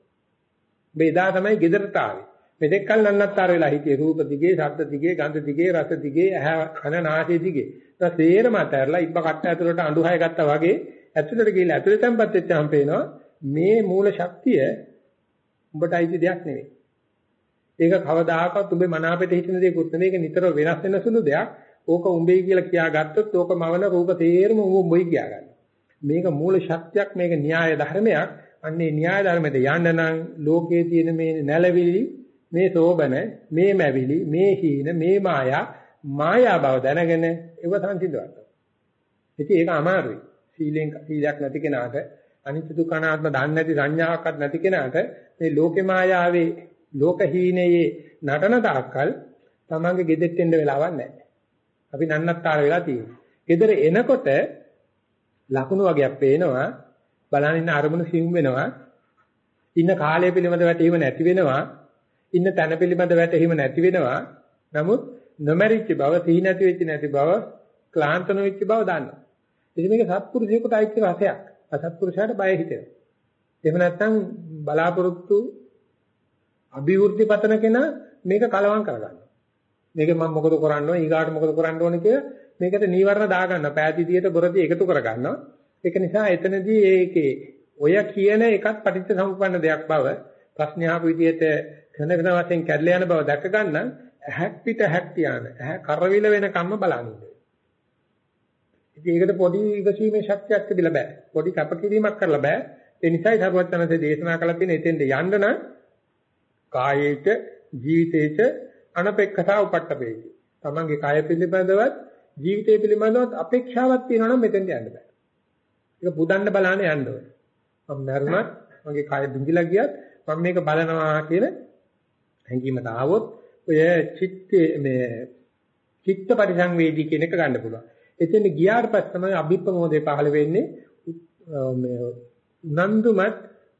මේ එදා තමයි ගෙදරට ආවේ. මෙතෙක් කල නන්නත්තර වෙලා හිටියේ රූප දිගේ, ශබ්ද දිගේ, ගන්ධ දිගේ, රස දිගේ, ඇහ කන නාසය දිගේ. ඊට තේරම අතහැරලා ඉබ්බ කට්ට ඇතුළට අඬුහය ගත්තා වගේ ඇතුළට ගිහිල්ලා ඇතුළේ තැම්පත් වෙච්චාම පේනවා මේ මූල ශක්තිය උඹට අයිති දෙයක් නෙවෙයි. ඒක කවදාකවත් උඹේ මනාපෙට හිටින දෙයක්වත් නෙවෙයි. ඒක නිතර වෙනස් වෙන සුළු දෙයක්. ඕක උඹේ කියලා කියාගත්තොත් ඕක මවන රූප තේරම උඹයි කියා ගන්න. මේක මූල ශක්තියක් මේක න්‍යාය ධර්මයක්. අන්නේ න්‍යාය ධර්මයට යන්න නම් ලෝකයේ තියෙන මේ නැලවිලි මේ සෝබන මේ මැවිලි මේ හීන මේ මායා මායා බව දැනගෙන ඒව සංසිඳවන්න. ඉතින් ඒක අමාරුයි. සීලෙන් සීලයක් නැති කෙනාට අනිත්‍ය දුක්ඛ අනාත්ම දන්නේ නැති සංඥාවක්වත් නැති කෙනාට මේ ලෝකේ මායාවේ ලෝක හීනයේ නටන තාක්කල් තමන්ගේ ගෙදෙට්ට එන්න වෙලාවක් නැහැ. අපි නන්නත්තර වෙලා තියෙනවා. ගෙදර එනකොට ලකුණු වගේක් පේනවා බලන ඉන්න අරමුණු සිවුම් වෙනවා ඉන්න කාලය පිළිබඳ වැටහීම නැති වෙනවා ඉන්න තැන පිළිබඳ වැටහීම නැති වෙනවා නමුත් නොමරිච්ච බව සිහි නැති වෙච්ච නැති බව ක්ලාන්ත නොවෙච්ච බව දන්නවා ඉතින් මේක සත්පුරුෂයෙකුට අයිති රසයක්. අසත්පුරුෂයාට බය හිතෙනවා. එහෙම නැත්නම් බලාපොරොත්තු අභිවෘද්ධි පතන කෙනා මේක කලවම් කරගන්නවා. මේක මම මොකද කරන්න ඕනේ ඊගාට මොකද කරන්න ඕනේ කියලා මේකට නීවරණ දාගන්න පෑදීතියට බොරදී එකතු කරගන්නවා. ඒක නිසා එතනදී ඒකේ ඔය කියන එකත් පටිච්ච සමුප්පන්න දෙයක් බව ප්‍රශ්න අහපු විදිහට කන කන වශයෙන් කැඩලා යන බව දැක ගන්න ඇහක් පිට ඇහක් තියාන ඇහ කරවිල වෙන කම්ම බලන්නේ. ඉතින් ඒකට පොඩි ඉවසීමේ ශක්තියක් තිබිලා බෑ. පොඩි කැපකිරීමක් කරලා බෑ. ඒ නිසායි සරුවචනන්සේ දේශනා කළා තියෙන එතෙන්ද යන්න නම් කායේච ජීවිතේච අනපේක්ෂතා උපට්ඨපේති. තමන්ගේ කාය පිළිබඳවත් ජීවිතය පිළිබඳවත් අපේක්ෂාවක් තියෙනවා නම් මෙතෙන්ද යන්න බෑ. ඒක පුදන්න බලන්න යන්න ඕනේ. මම මරුණත් මගේ කය බිඳිලා ගියත් මම මේක බලනවා කියන හැඟීමට ආවොත් ඔය චිත්තේ මේ චිත්ත පරිසංවේදී කියන එක ගන්න පුළුවන්. එතෙන් ගියාට පස්සේ තමයි අභිප්‍රමෝදේ පහළ වෙන්නේ මේ උනන්දුමත්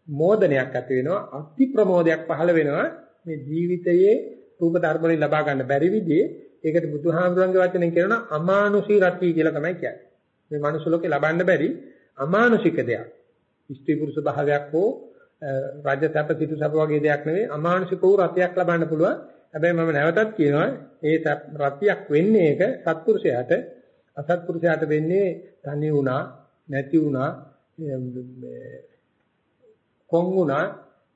මෝදනයක් ඇති වෙනවා අති ප්‍රමෝදයක් පහළ වෙනවා මේ ජීවිතයේ රූප ධර්ම වලින් ලබා ගන්න බැරි විදිහේ ඒකට බුදුහාමුදුරන්ගේ වචනෙන් කියනවා අමානුෂී රති කියලා තමයි කියන්නේ. මේ මනුස්ස ලෝකේ ලබන්න බැරි අමානුෂික දෙයක්. ස්ත්‍රී පුරුෂ භාවයක් හෝ රාජ්‍ය සැප සිටු සැප වගේ දෙයක් නෙවෙයි අමානුෂික වූ රතියක් ලබන්න පුළුවන්. හැබැයි මම නැවතත් කියනවා ඒ රතියක් වෙන්නේ ඒක සත්පුරුෂයාට අසත්පුරුෂයාට වෙන්නේ තනි වුණා නැති වුණා කොන් වුණා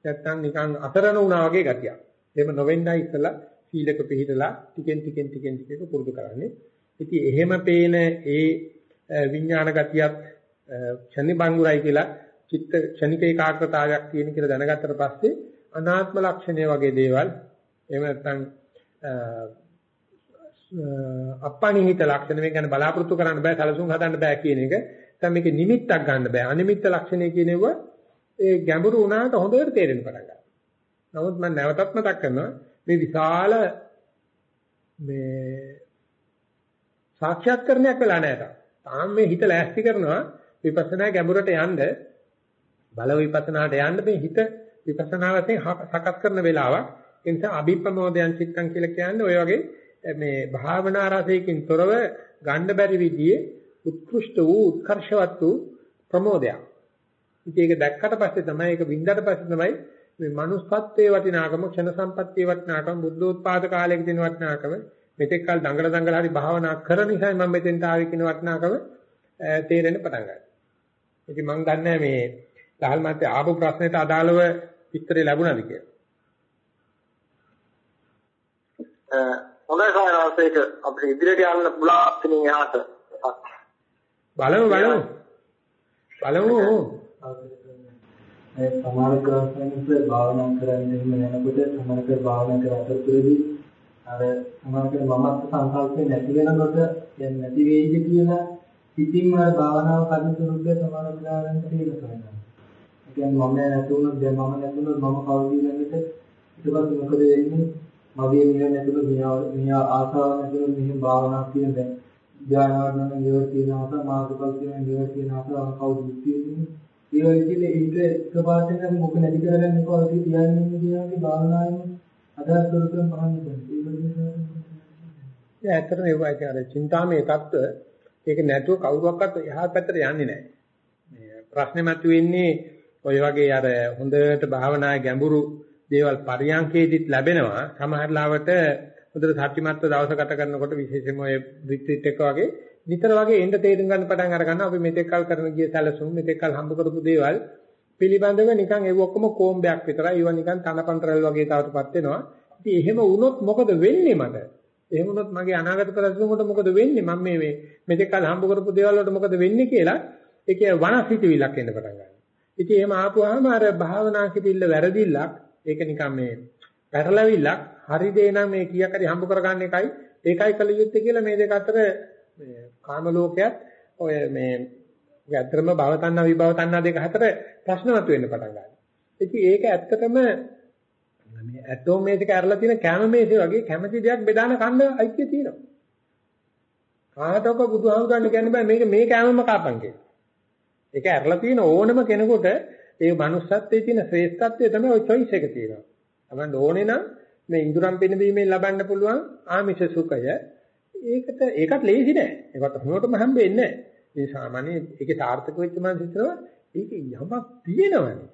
නැත්තම් නිකන් අතරන වුණා වගේ ගතියක්. එහෙම නොවෙන්නයි ඉස්සලා සීලක පිළිහිදලා ටිකෙන් ටිකෙන් ටිකෙන් ටිකක පුරුදු කරන්නේ. ඉතින් එහෙම පේන ඒ විඥාන ගතියත් ක්ෂණි බංගුරයි කියලා චිත්ත ක්ෂණික ඒකාග්‍රතාවයක් තියෙන කියලා දැනගත්තට පස්සේ අනාත්ම ලක්ෂණය වගේ දේවල් එහෙම නැත්නම් අපණිහිත ලක්ෂණ මේ ගැන බලාපොරොත්තු කරන්න බෑ සැලසුම් හදන්න බෑ කියන එක. දැන් මේකේ නිමිත්තක් ගන්න බෑ. අනිමිත්ත ලක්ෂණය කියනවා ඒ ගැඹුරු වුණාට හොඳට තේරෙන්න පටන් ගන්නවා. නමුත් මම නැවතත් මතක් කරනවා මේ විශාල මේ සාක්ෂාත්කරණයක් වෙලා නැහැ තාම මේ හිත ලෑස්ති කරනවා විපස්සනා ගැඹුරට යන්න බල විපස්සනාට යන්න මේ හිත විපස්සනා වශයෙන් සකස් කරන වෙලාවක් ඒ නිසා අභිප්‍රමෝදයන් චිත්තං කියලා කියන්නේ ඔය වගේ මේ භාවනා රසයකින් තොරව ගන්න බැරි විදිහේ උත්කෘෂ්ඨ වූ උත්කර්ෂවත් වූ ප්‍රමෝදයක්. ඉතින් ඒක දැක්කට පස්සේ තමයි ඒක වින්දාට පස්සේ තමයි මේ manussත්වයේ වටිනාකම ක්ෂණ සම්පත්තියේ වටිනාකම බුද්ධෝත්පාද කාලයක තියෙන වටිනාකම මෙතෙක් කල දඟල දඟල හරි භාවනා කර නිසා මම මෙතෙන්ට ආවේ කියන වටිනාකම තේරෙන්න පටන් ගන්නවා. ඉතින් මම දන්නේ මේ ලහල් මාත්‍ය ආපු ප්‍රශ්නෙට අදාළව විස්තරය ලැබුණාද කියලා.
හොඳයි සාරාංශයක අපිට ඉදිරියට යන්න පුළුවන් ඉතින් එහාට.
බලමු බලමු. බලමු.
ඒ සමාන ක්‍රමයන්ට භාවනා කරන්න යනකොට සමාන කර භාවනා කර අතරතුරදී අර සමාන කර මමත් සංකල්පේ නැති වෙනකොට දැන් නැති වෙයිද කියලා සිතින්ම භාවනාව කරන ස්වරූපය සමාන උදාහරණයක් කියලා කරනවා. ඒ කියන්නේ මම නැති වුණොත් දැන් මම නැති වුණොත් මම කවුද ඊළඟට ඊට පස්සේ මොකද වෙන්නේ? මගේ මෙහෙම ඇතුළු මෙයා ආසාවක් ඇතුළු මෙහෙම භාවනාවක් කියන දැන් ධ්‍යානවර්ධන නියව කියන අත මාර්ගඵල කියන නියව කියන අත කවුද කියන්නේ? ඒ වගේ කියලා හිත එකපාරටම මොක නැති කරගන්න එපා ඔය කියන්නේ කියන්නේ භාවනාවෙන් අදහස් කරගෙන පහන් කරනවා
ඒක ඇත්තටම ඒවා කියන්නේ. චින්තාමේ தত্ত্ব ඒක නැතුව කවුරුවක්වත් එහා පැත්තට යන්නේ නැහැ. මේ ප්‍රශ්නේ මතුවෙන්නේ ඔය වගේ අර හොඳට භාවනා ගැඹුරු දේවල් පරියන්කේදිත් ලැබෙනවා. සමහර ලාවට හොඳට සත්‍යමත්ව දවස ගත කරනකොට විශේෂයෙන්ම ඔය රිට්‍රීට් එක වගේ නිතර වගේ එන්න තේරුම් ගන්න පටන් අර ගන්නවා අපි මෙතෙක් කල් කරන ගිය සැලසුම් මෙතෙක් කල් හම්බ කරපු දේවල් පිළිබඳව නිකන් ඒව ඔක්කොම කොම්බයක් විතරයි. ඒව නිකන් තනපන්තරල් වගේ තවටපත් වෙනවා. ඉතින් එහෙම වුණොත් මොකද වෙන්නේ මට? එහෙම වුණොත් මගේ අනාගත ප්‍රශ්නකට මොකද වෙන්නේ? මම මේ මෙතෙක් කල් හම්බ කරපු දේවල් වලට මොකද වෙන්නේ කියලා ඒකේ වනසිතවිලක් එන්න පටන් ගන්නවා. ඉතින් එහෙම ආපුවාම අර භාවනා කිතිල්ල වැරදිල්ලක් ඒක නිකන් මේ පැටලවිල්ලක් හරි දේ නම් මේ කීයක් හරි හම්බ කරගන්න එකයි ඒකයි කල යුත්තේ කියලා මේ දෙක අතර මේ කාම ලෝකයක් ඔය මේ ඇත්තම භව තණ්හා විභව තණ්හා දෙක අතර ප්‍රශ්න මතුවෙන්න පටන් ගන්නවා. ඉතින් ඒක ඇත්තටම මේ ඇටෝම් මේසෙක ඇරලා තියෙන කැම මේසෙ වගේ කැමති දෙයක් බෙදාන කන්න අයිතිය තියෙනවා. කාටවත් බුදුහාමුදුරන් කියන්නේ බෑ මේක මේ කැමම කාපන් කියලා. ඒක ඇරලා තියෙන ඕනම කෙනෙකුට ඒ manussත්වයේ තියෙන ශ්‍රේෂ්ඨත්වය තමයි ওই choice එක තියෙනවා. තමන් ඕනේ නම් මේ ඉඳුරම් පිනවීමෙන් ලබන්න පුළුවන් ආමිෂ සුඛය ඒකට ඒකත් ලේසි නෑ. ඒකට හොනටම හම්බෙන්නේ නෑ. මේ සාමාන්‍ය ඒකේ සාර්ථක වෙච්ච මනස හිතනවා ඒක යමක් තියෙනවනේ.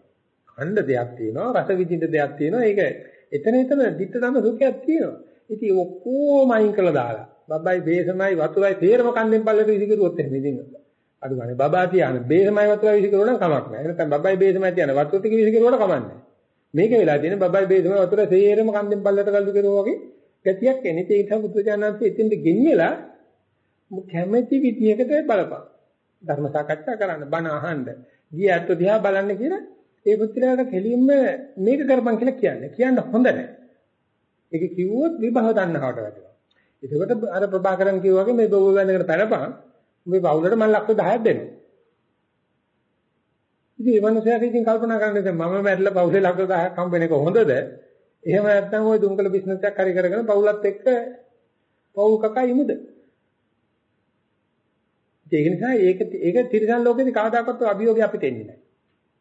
ඛණ්ඩ දෙයක් තියෙනවා, රස විඳින්න දෙයක් තියෙනවා. ඒක එතන එතන ධිට්ඨ ධම්ම සුඛයක් තියෙනවා. ඉතින් ඔක්කොම අයින් කළා දාලා. බබ්බයි බේසමයි වතුරයි තේරම කන්දෙන් පල්ලට විසිකරුවොත් එහෙම ඉතින් අඩු ගානේ බබා තියාන බේසමයි වතුරයි විසිකරුවා නම් කමක් නැහැ. නැත්නම් බබ්බයි බේසමයි තියාන වතුර ටික විසිකරුවාට කමක් නැහැ. මේක වෙලා තියෙන බබයි බේසමයි වතුර තේරම කන්දෙන් පල්ලට ගල්දු කෙරුවා වගේ ගතියක් එන්නේ. ඒක නිසා බුදුජානනාංශයේ එතෙන්ද ගෙනියලා කැමැති විදියකට බලපන්. ධර්ම සාකච්ඡා කරන්න, බණ අහන්න, ගිය අත් දිහා බලන්න කියලා ඒ පුත්‍රයාට කෙලින්ම මේක කරපන් කියලා කියන්නේ. කියන්න හොඳ නැහැ. ඒක කිව්වොත් විභව දන්නවට වැටෙනවා. එතකොට අර ප්‍රභාකරන් කිව්වා වගේ මේ බොබ වැඳගෙන පැනපන් මේ පවුලට මම ලක්ෂ 10ක් දෙනවා. ඉතින් ඒ මනුස්සයාට ඉතින් කල්පනා කරන්න දැන් මම මැරිලා පවුලේ ලක්ෂ 10ක් හම්බ වෙන එක හොඳද? එහෙම නැත්නම් ওই දුම්කල බිස්නස් එකක් හරි කරගෙන පවුලත් එක්ක පවුල් කකා ඉමුද? ඒක නිසා ඒක ඒක තිරසන් ලෝකෙදි කවදාකවත් අභියෝගය අපිට එන්නේ නැහැ.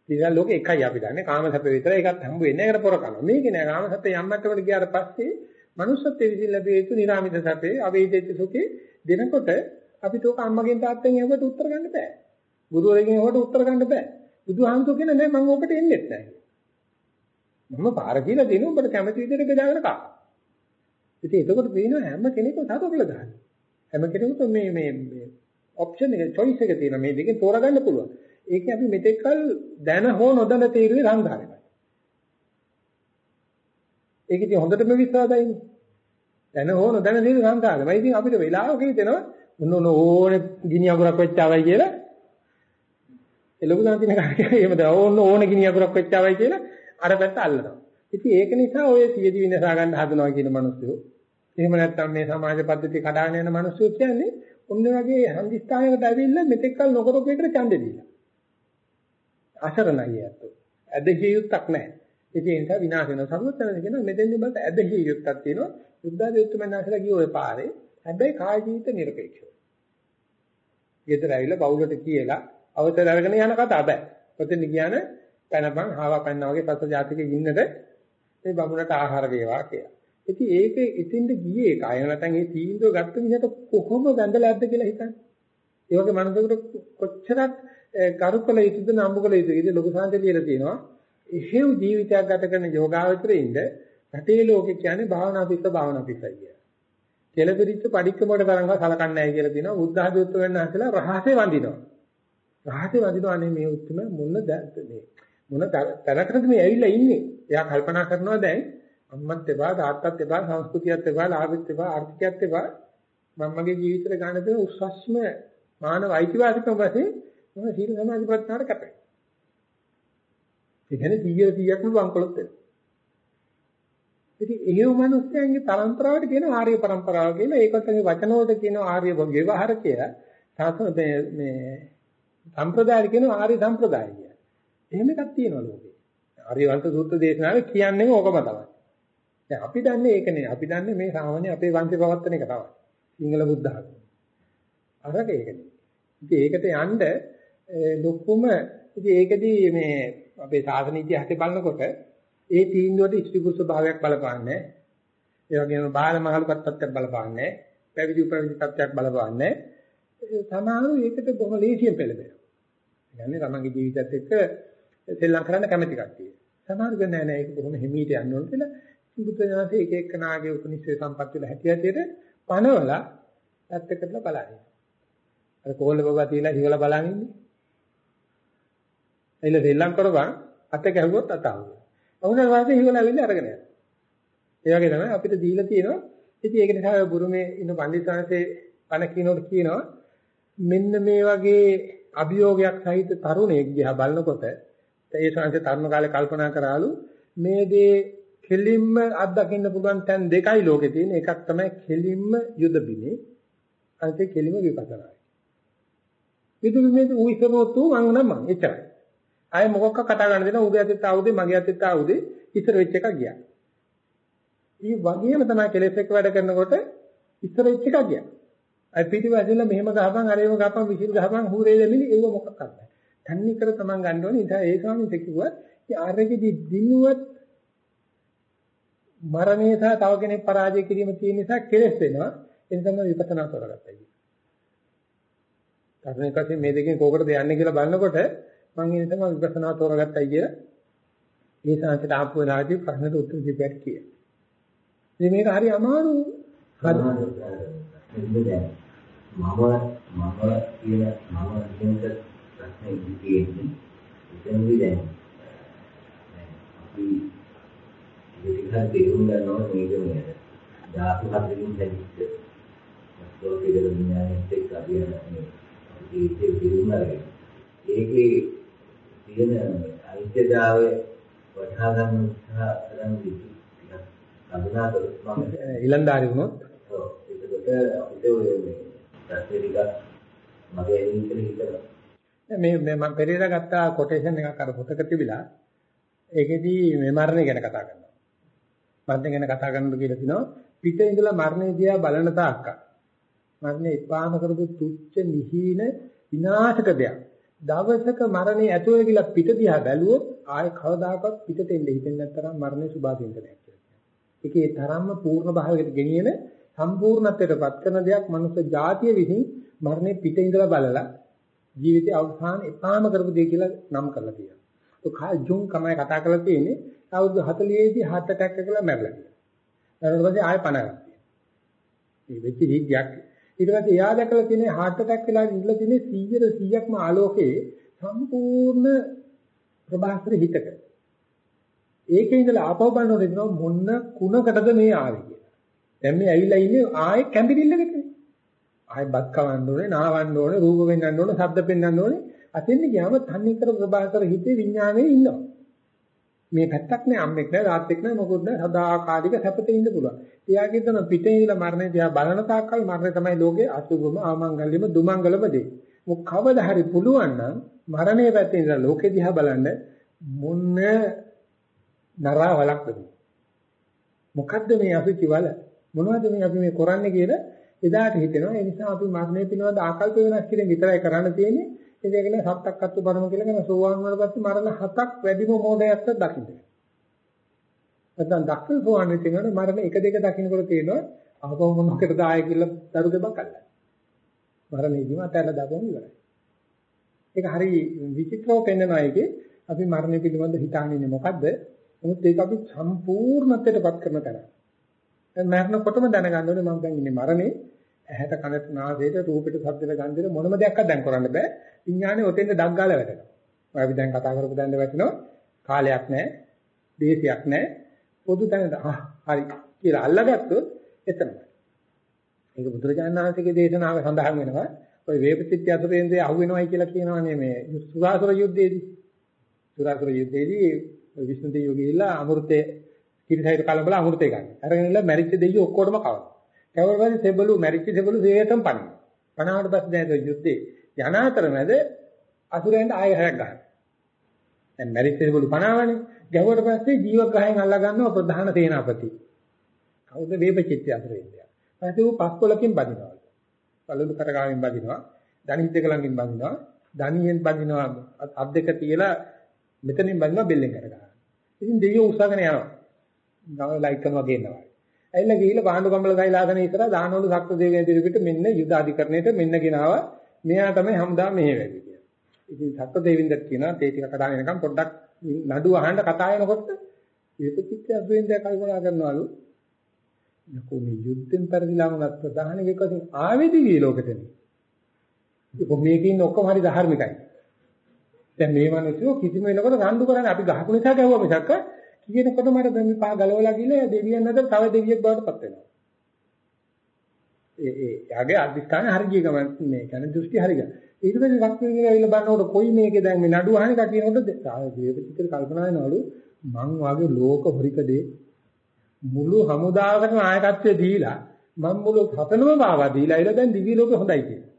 තිරසන් ලෝකෙ එකයි අපි දන්නේ කාම සැප විතරයි ඒකත් හම්බ වෙන්නේ ඒකට පොර කරනවා. මේක නෑ කාම සැප යම් මට්ටමකට ගියාට පස්සේ manussත්වයේ විසින් ලැබිය යුතු නිර්ාමිත සැපේ අවේදිත සුඛේ දෙනකොට අපිට ඕක අම්මගෙන් තාත්තෙන් එහෙමකට උත්තර ගන්න බෑ. ගුරුවරයෙක්ගෙන් ඒකට උත්තර ගන්න බෑ. බුදුහාමුදුරු කියන නෑ මම ඕකට එන්නේ නැහැ. මම පාර කියලා දෙනු ඔබට කැමති විදිහට බෙදාගෙන කා. ඉතින් එතකොට පේනවා හැම කෙනෙක්ම සතුටුල ගන්න. හැම කෙනෙකුට මේ මේ මේ ඔප්ෂන් එක choice එක තියෙනවා මේ දෙකෙන් තෝරගන්න පුළුවන්. ඒක අපි මෙතෙක්කල් දැන හෝ නොදැන තීරුවේ සංධාරණය. ඒක ඉතින් හොඳටම විශ්වාසයිනේ. දැන හෝ නොදැන තීරුවේ සංධාරණය. මම ඉතින් අපිට වෙලාවක හිතෙනවා ඔන්න ඔන්න ඕනේ ගිනි අගුරක් වෙච්චාවයි කියලා එළඹ දාතින කාර්යය එහෙමද ඕන ඕන ගිනි අගුරක් වෙච්චාවයි කියලා අර පැත්ත අල්ලනවා. ඉතින් ඒක නිසා ඔය සියදි විනාශ ගන්න හදනවා කියන මිනිස්සු. එහෙම නැත්නම් මේ සමාජ පද්ධතිය කඩාගෙන යන මිනිස්සු කියන්නේ ඔන්න වගේ හන්දිස්ථානයකට ඇවිල්ලා මෙතෙක්කල් නොකරපු එකට ඡන්දෙ දීලා. අසරණයි යැත්තු. ඇදහිය යුක්තක් නැහැ. ඉතින් ඒ නිසා විනාශ වෙන සරුවතන කියන මෙතෙන්දි බලත් ඇදහිය යුක්තක් තියෙනවා. බුද්ධාදී උත්තරමනාසලා ගිය ඔය පාරේ හැබැයි කාය ජීවිත নিরপেক্ষව. ගෙදර ඇවිල්ලා බවුලට කියලා අවසර අරගෙන යන කතා බෑ. ඔතෙන් කියන පැනපන් හාවා පැන්නා වගේ පස්ස ජාතික ගින්නද මේ බමුණට ආහාර වේවා කියලා. ඉතින් ඒක ඉතින්ද ගියේ ඒක. අය නැත්නම් ඒ තීන්දුව ගත්ත විදිහට කොහොම වැඳලාද කියලා හිතන්නේ. ඒ වගේ මනසකට කොච්චරක් කරුකල යුතුද නම්බුකල යුතුද ලොකු සංකේත කියලා තියෙනවා. එහෙව් ජීවිතයක් ගත කරන යෝගාවචරයේ ඉඳ රටේ ලෝකේ කියන්නේ භාවනා පිට භාවනා පිටයි. කෙලපිරිච්ච පඩික්කමකට තරංග සලකන්නේ නැහැ කියලා තියෙනවා. බුද්ධ ආදී උත්තර වෙන්න හසලා රහසේ වඳිනවා. රහසේ වඳිනවා අනේ මේ උත්තම මොන මේ මොන තරකටද මේ ඇවිල්ලා ඉන්නේ. එයා කල්පනා කරනවා දැන් අම්මත් එපා තාත්තත් එපා සංස්කෘතියත් එපා ලාභෙත් එපා ආර්ථිකයත් එපා මමගේ ජීවිතේ ගන්න දෙන උස්සස්ම මානව අයිතිවාසිකම් වශයෙන් මම සීල සමාධි ප්‍රඥාට කැපයි. ඒ කියන්නේ 100 100ක්ම වංකොලොත් වෙනවා. ඉතින් එහෙම මිනිස්යන්ගේ පරම්පරාවට කියන ආර්ය පරම්පරාව කියලා ඒකට මේ වචන වලට කියන ආර්ය ව්‍යවහාර කියලා සාසන මේ සම්ප්‍රදාය කියන ආර්ය සම්ප්‍රදාය කියලා. එහෙම එකක් තියෙනවා ලෝකේ. ආර්යවන්ත සූත්‍ර දේශනාවේ කියන්නේ ඕකම තමයි. දැන් අපි දන්නේ ඒක නේ. අපි දන්නේ මේ සාමාන්‍ය අපේ වංශේ පවත්තන එක තමයි. සිංහල බුද්ධ ධර්ම. අරක ඒකනේ. ඉතින් ඒකට යන්න ලොකුම ඉතින් ඒකදී මේ අපේ සාසන ඉතිහාසය බලනකොට ඒ තීන්දුවට ඉස්ති කුස භාවයක් බලපාන්නේ. ඒ වගේම බාල මහලු කත්තක් බලපාන්නේ. පැවිදි උපවිදි තත්ත්වයක් බලපාන්නේ. සමහරව ඒකට බොහොම ලේසියෙන් පෙළඹෙනවා. ඒ කියන්නේ තමන්ගේ ජීවිතයත් එක්ක සෙල්ලම් කරන්න කැමති කට්ටිය. සමහරව නෑ නෑ ඒක බොහොම හිමීට යන්න ඕන කියලා බුද්ධ ඥානසේ එක එක්කනාගේ උපනිෂේ සම්පත් වල හැටි හැටියට පනවලා පැත්තකටලා බලන්නේ. අර කොහොල්ල බබා තියලා හිවලා බලන් ඉන්නේ. එයිල දෙල්ලම් කරපන් අත ගැහුවොත් අතාවුවා. වුණා වාසේ හිවලා ඇවිල්ලා අරගෙන යනවා. ඒ වගේ තමයි අපිට දීලා තියෙනවා. ඉතින් ඒක නිසා ඔය බුරුමේ ඉන්න පඬිස්සන්සේ පණ කියනකොට කියනවා මෙන්න මේ වගේ අභියෝගයක් සහිත තරුණයෙක් දිහා බලනකොට ඒ සංසේ තරුණ කාලේ කල්පනා කරාලු මේ දේ කෙලින්ම අත්දකින්න පුළුවන් තැන් දෙකයි ලෝකේ තියෙන. එකක් තමයි කෙලින්ම යුද බිමේ. අනිත් කෙලින්ම විපස්සනායි. යුද බිමේ ඌ ඉස්සරොත් ඌ මං නම් මං එච්චරයි. ආයේ මොකක්ක කතා ගන්න දෙන ඌගේ අතෙත් ආවුදේ මගේ අතෙත් ආවුදේ ඉස්සර වෙච්ච එක ගියා. ඊ වගේම තමයි කෙලෙස් එක්ක වැඩ කරනකොට ඉස්සර වෙච්ච එක ගියා. අයි පිටිපස්සෙන් මෙහෙම ගහපන් අරේම ගහපන් විසිල් ගහපන් හූරේ දෙමිලි ඒව මොකක්වත් නැහැ. තන්නේ කර තමන් ගන්න ඕනේ. ඉතින් ඒ ස්වාමීන් වහන්සේ කිව්වා ඉතින් ආරෙකදී දිනුවත් මරණය සහ තව කෙනෙක් පරාජය කිරීම තියෙන නිසා කෙලස් වෙනවා. ඒ නිසා මම විපස්සනා කරගත්තා කියන්නේ. තරණයක් වශයෙන් මේ දෙකෙන් කෝකටද යන්නේ කියලා බලනකොට මම ඒ නිසා මම විපස්සනා තෝරගත්තයි කියලා ඒ සංසයට ආපු වෙලාවදී ප්‍රශ්නට උත්තර දෙපැට කිය. ඉතින් මේක හරි අමාරු
මම මම කියන මම කියන ප්‍රශ්නේ ඉතින්නේ එතනදී දැන් අපි දෙකක් තේරුම් ගන්නවා මේක මේ ධාතු හතරකින් දැක්ක. ලෝකයේ විඥානයත් එක්ක අපි මේ අපි ඒක තේරුම් ගන්න. ඒකේ තියෙන අනිත්‍යතාවය වටහා ගන්න උත්සාහ කරන විදිහ කරොත් මම
ඊලන්දාරි වුණොත්
ඔව් ඒකකොට අපිට ඔය මේ ප්‍රශ්නේ ටිකක් මගේ ඇහින් කියලා හිතනවා.
මේ මේ මම පෙරේදා ගත්ත කොටේෂන් එකක් අර පොතක තිබිලා ඒකෙදි මේ මරණය ගැන කතා කරනවා. මරණය ගැන කතා කරනකොට කියලා තිනවා පිට ඉඳලා මරණය දිහා බලන තාක්ක. මරණය එපාම කරපු තුච්ච නිහීන විනාශක දෙයක්. දවසක මරණය ඇතුළේ කියලා පිට දිහා බැලුවොත් ආයෙ කවදාකවත් පිටට එන්න හිතෙන්නේ නැත්තරම් මරණය සුභාසින්තනයක් කියලා. ඒකේ තරම්ම පූර්ණ භාවයකට ගෙනියන සම්පූර්ණත්වයටපත් කරන දෙයක් මනුස්ස ජාතිය විසින් මරණය පිට ඉඳලා බලලා ජීවිතයේ අවසාන එපාම කරපු දෙය කියලා නම් කරලා තියෙනවා. ඒ කාල් ජුන් කමයි කතා කරලා තියෙන්නේ අවුරුදු 40 දී heart attack එකලා මැරලා තියෙනවා. ඊට පස්සේ ආයෙ පණ ගන්නවා. මේ වෙච්ච හිග්ගයක් ඊට පස්සේ එයා දැකලා තියෙන heart attack වෙලා ඉඳලා තියෙන 100 100ක්ම ආලෝකයේ සම්පූර්ණ ප්‍රභාස්තර හිතක. ඒකේ ඉඳලා ආපහු බලනකොට එනවා මොන්න කුණකටද මේ ආවේ කියලා. දැන් මේ ඇවිල්ලා ඉන්නේ ආයෙ කැඹිරිල්ලකට. ආයෙ බත් කවන්න ඕනේ, නාවන්න ඕනේ, රූප වෙන්නන්න ඕනේ, ශබ්ද පෙන්වන්න ඕනේ. අතින් ගියාම තන්නේ කර ප්‍රභාස්තර හිතේ විඥානයේ ඉන්නවා. මේ පැත්තක් නෑ අම්මෙක් නෑ තාත්තෙක් නෑ මොකොත් නෑ සදාකාලික සැපතේ ඉන්න පුළුවන්. එයාගේ තන පිටේ ඉඳලා මරණය දිහා බලන තාක්කල් මරණය තමයි ලෝකේ අසුභම ආමංගල්‍යම දුමංගලම දේ. මොක කවදා හරි පුළුවන් නම් මරණය පැත්තේ ඉඳලා ලෝකේ දිහා බලන්න මොන්න නරාවලක්ද මොකද්ද මේ අසුචි වල මොනවද මේ අපි මේ කරන්නේ කියලා එදාට හිතෙනවා ඒ නිසා අපි මරණය පිනවද ආකල්ප වෙනස් කිරීම විතරයි කරන්න තියෙන්නේ ඒකගෙන සත්තක් අත්තු බරම කියලා කියන සෝවාන් වුණාට පස්සේ මරණ හතක් වැඩිම මොඩයක්ද දකින්න. නැත්නම් දක්ෂ සෝවාන් වෙච්ච කෙනාට මරණ එක දෙක දකින්නකොට තේරෙනවා අහපව මොනකටද ආයෙ කියලා දරු දෙබක් අල්ලන්නේ. මරණයදීම අතහැරලා දාපුවම ඉවරයි. ඒක හරි විචිත්‍රව පෙන්වනවා ඒකේ අපි මරණය පිළිබඳ හිතාගෙන ඉන්නේ මොකද්ද? නමුත් ඒක අපි සම්පූර්ණත්වයටපත් කරන තැන. දැන් මරණකොටම දැනගන්න ඕනේ මම දැන් ඉන්නේ මරණේ ඇහැට කනට නාසයට රූපෙට ශබ්දෙට ගන්ධෙට මොනම දෙයක්වත් දැන් කරන්න බෑ. විඥානේ ඔතෙන්ද දක් ගාලා වැටෙනවා. ඔය අපි දැන් කතා කරපු දැන් වැටෙනවා. කාලයක් නැහැ, දේශයක් නැහැ. පොදු තැනට ආ හරි කියලා අල්ලගත්තොත් එතනයි. ඒක බුදුරජාණන් වහන්සේගේ දේශනාව සඳහන් වෙනවා. ඔය වේපචිත්‍ය අතුරෙන්දී අහුවෙනවයි කියලා කියනවනේ මේ සුරාසුර යුද්ධයේදී. සුරාසුර යුද්ධයේදී විෂ්ණු දෙවියෝ ගිහිල්ලා අමෘතේ කිරිසයිට කලබල අමෘතේ ගන්න. අරගෙන ඉන්න මැරිච්ච දෙවියෝ ඔක්කොටම කවනවා. කවවරපස්සේ සෙබළු මැරිච්ච සෙබළු සේයතම් පනිනවා. පනාවට පස්සේ දැන් යුද්ධේ යන අතරමැද අසුරයන්ට ආයෙ හැරක් ගන්නවා. දැන් මැරිච්ච සෙබළු පනාවනේ. ගැහුවට පස්සේ ජීවග්‍රහයෙන් අල්ලා ගන්නවා ප්‍රධාන සේනාපති. කවුද වේපචිත්‍ය අසුරේන්දයා. පස්සේ ඌ පස්කොලකින් බදිනවා. පළුණු කරගාමින් බදිනවා. දණහිද්දක ළඟින් බදිනවා. දණියෙන් බදිනවා අත් දෙක තියලා මෙතනින් බදිනවා බෙල්ලෙන් කරගන්නවා. ඉතින් දෙවියෝ උස්සගෙන යනවා. ගම ලයිට් කරනවා කියනවා. ඇවිල්ලා ගිහිල්ලා පාණ්ඩු කම්බල ගයිලාගෙන ඉතර දානවලු සක්‍ර දේවයන් දිරිපිට මෙන්න යුද අධිකරණයට මෙන්න ගෙනාවා. මෙයා තමයි හමුදා මෙහෙ වැඩි කියලා. ඉතින් සක්‍ර දේවින්දත් කියනවා තේ ටික කඩාගෙන නිකන් පොඩ්ඩක් නඩු අහන්න කතා වෙනකොට ඒකපිට අද්වේන්දය කල්පනා කරනවලු යකෝ මේ යුද්ධෙන් පරිදිලාම ගත්ත ප්‍රධානික වශයෙන් ආවේදී වී ලෝකෙතනේ. ඒක මේකේ ඉන්න ඔක්කොම හරි ධාර්මිකයි. දැන් මේ මිනිස්සු කිසිම වෙනකොට රණ්ඩු කරන්නේ අපි ගහපු නිසා ගැවුවා මිසක් කියනකොට මට මේ පහ ගලවලා ගිහලා දෙවියන් අතර තව දෙවියෙක් බවට පත් වෙනවා. ඒ ඒ යාගේ අධිස්ථාන හරිය ගමන් මේ කියන්නේ දෘෂ්ටි හරිය. ඊට පස්සේ වක්තිය ඇවිල්ලා බලනකොට කොයි මේකේ දැන් මේ නඩුව අහන්නේ කටියනකොට දේවචිත්‍ර කල්පනා වෙනවලු මං වාගේ ලෝක හොරිකදේ මුළු හමුදාවකටම ආයකත්වය දීලා මම මුළු හතනම පාවා දීලා ඉල දැන් දිවි ලෝකෙ හොඳයි කියලා.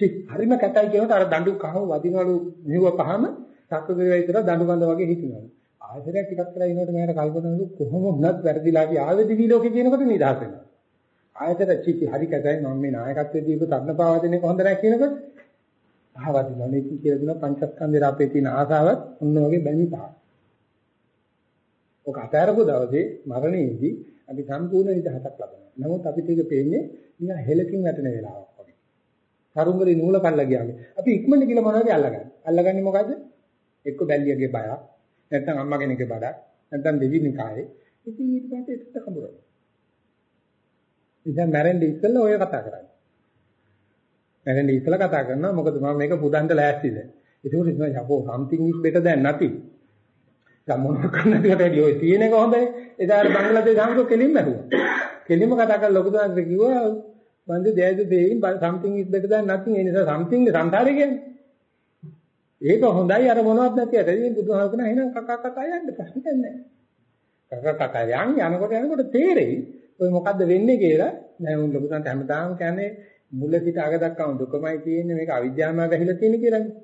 චි හරිම කැතයි කියනකොට අර දඬු කහව වදිනවලු මෙව පහම සක්කදේ විතර දඬු ගඳ වගේ හිටිනවලු. ආයතනයක් ටිකක් කරලා ඉනකොට මම කල්පනා කරු කොහොම වුණත් වැරදිලා අපි ආවේ දිවි ලෝකෙ කියනකොට නිදහස් වෙනවා. ආයතන චිති හරි කැතයි මම මේ නායකත්වයේ දීපු තරුණ පාවා දෙන්නේ කොහොමද නැහැ කියනකොට ආවදිනවා මේක කියලා දුන්නා පංචස්කන්ධේ අපේ තියෙන ආසාවත් ඔන්න වගේ බැමි පහ. ඔක අතාරපු දවසේ මරණයේදී අපි සම්පූර්ණ නිදහසක් ලබනවා. නමුත් අපිට ඒක පේන්නේ නිකන් හෙලකින් වැටෙන වෙලාවක් වගේ. කරුංගලේ නූල කල්ලා ගියාගේ. අපි ඉක්මනට ගිහලා මොනවද අල්ලගන්නේ? අල්ලගන්නේ මොකද්ද? එක්ක බැල්ලියගේ බයක්, නැත්නම් අම්මා කෙනෙක්ගේ බඩක්, නැත්නම් දෙවිනිකායේ. ඉතින් ඊට පස්සේ ඒකට කඹරනවා. ඉතින් මැරෙන්නේ ඉස්සෙල්ලා ඔය කතා කරන්නේ. මැරෙන්නේ ඉස්සෙල්ලා කතා කරනවා මොකද මම මේක පුදන්ට ලෑස්තිද? ඒක උනේ යකෝ something is better than nothing. දැන් මොනව කරන්නද කියලා ඔය තියෙන එක හොඳයි. එදාට බංග්ලාදේශ සාමතු කෙලින්ම ඇහුවා. කෙලින්ම කතා කරලා ලොකු දාන්ට කිව්වා වන්දේ දෙයද දෙයින් something is better than nothing. ඒ නිසා something සංසාරේ කියන්නේ. ඒක හොඳයි අර මොනවත් නැති අර ඉතින් බුදුහාම කියන එහෙනම් කකා කකා යන්න ප්‍රශ්නයක් නැහැ. කකා කකා යන් යනකොට යනකොට තේරෙයි ඔය මොකද්ද වෙන්නේ කියලා. දැන් උන් ලොකු දාන්ට හැමදාම කියන්නේ මුල සිට අග දක්වාම දුකමයි තියෙන්නේ මේක අවිද්‍යාවම වැහිලා තියෙන කියලානේ.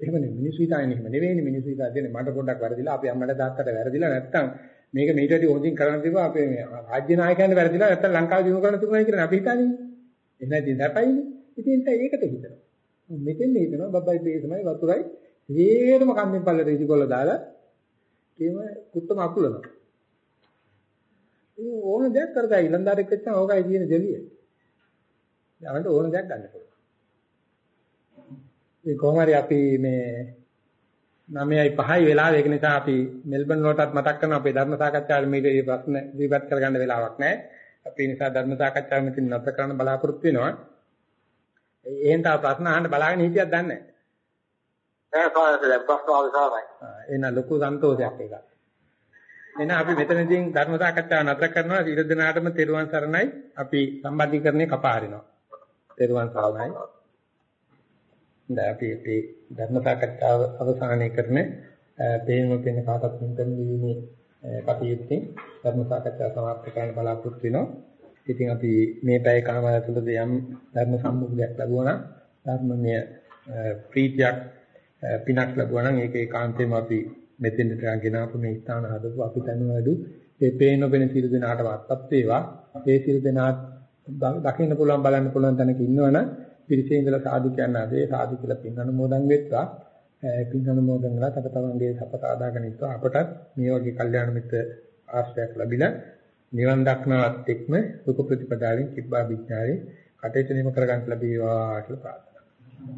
එහෙම නෙමෙයි මිනිස්සු හිතන්නේ එහෙම නෙවෙයිනේ මිනිස්සු හිතන්නේ මට පොඩ්ඩක් වැරදිලා අපි අම්මට තාත්තට වැරදිලා නැත්තම් මේක මීට වැඩි හොඳින් කරන්න තිබ්බා අපේ මේ රාජ්‍ය නායකයන්ට වැරදිලා නැත්තම් ලංකාව දිනු කරන්න තිබුණා කියලා අපි හිතන්නේ. එහෙනම් ඉතින් දැපයිනේ. ඉතින් ඒකට හිතනවා. මෙතෙන් හිතනවා බබ්බයි බේසමයි වතුරයි හේරම කන්දෙන් පල්ලට ඉදිකොල්ල දාලා ඒම කුත්තම අකුලනවා. ඒ ඕන දෙයක් කරගයි ඊළඳාරෙක් වෙච්චා ඕකයි තියෙන දෙවිය. දැන් ඕන දෙයක් ගන්න පුළුවන්. ඒ කොහොම හරි අපි මේ 9යි 5යි වෙලාව ඒක නිසා අපි මෙල්බන් වලටත් මතක් කරන අපේ ධර්ම සාකච්ඡාවේ මේක මේ ප්‍රශ්න ඉදිරිපත් කරගන්න වෙලාවක් නැහැ. අපි නිසා ධර්ම සාකච්ඡාව මෙතන නැවත කරන්න බලාපොරොත්තු වෙනවා. එහෙන් තව ප්‍රශ්න අහන්න බලාගෙන හිටියක් දන්නේ නැහැ. එන ලොකු සන්තෝෂයක් ඒක. එහෙනම් අපි මෙතනදී ධර්ම සාකච්ඡාව නතර කරනවා. ඊට දිනාටම තෙරුවන් සරණයි. අපි සම්බන්ධීකරණය කපා හරිනවා. තෙරුවන් සරණයි. දැන් අපි මේ ධර්ම සාකච්ඡාව අවසානයේ කරන පේන පේන කාටත් හිතන වීමේ කටයුත්තෙන් ධර්ම සාකච්ඡාව සමාප්ත කරන්න බලාපොරොත්තු වෙනවා. ඉතින් අපි මේ පැය කමාර තුළදී යම් ධර්ම සම්මුතියක් ලැබුණා නම් ධර්මමය ප්‍රීතියක් පිනක් ලැබුවා නම් ඒක ඒකාන්තයෙන්ම අපි මෙතෙන්ට ගෙන ආපු මේ ස්ථාන හදපු අපි තනුවඩු මේ පේන ඔබෙන සියලු දෙනාට වාත්තත් වේවා. ඒ සියලු දෙනාත් දකින්න පුළුවන් බලන්න පුළුවන් තැනක ඉන්නවනම් පිරිසේ ඉඳලා සාදු කියන අදේ සාදු කියලා පින් අනුමෝදන් වෙත්වා. පින් අනුමෝදන් කරලා තව තවන්ගේ සපත ආදාගෙන ඉත්වා අපටත් මේ වගේ කල්යාණ මිත්‍ර ආශ්‍රයයක් ලැබිලා නිවන් දක්නාත් එක්ම සුඛ ප්‍රතිපදාවෙන් කිබ්බා විඥාරේ කටයුතු නිම කරගන්න ලැබේවා කියලා ප්‍රාර්ථනා කරනවා.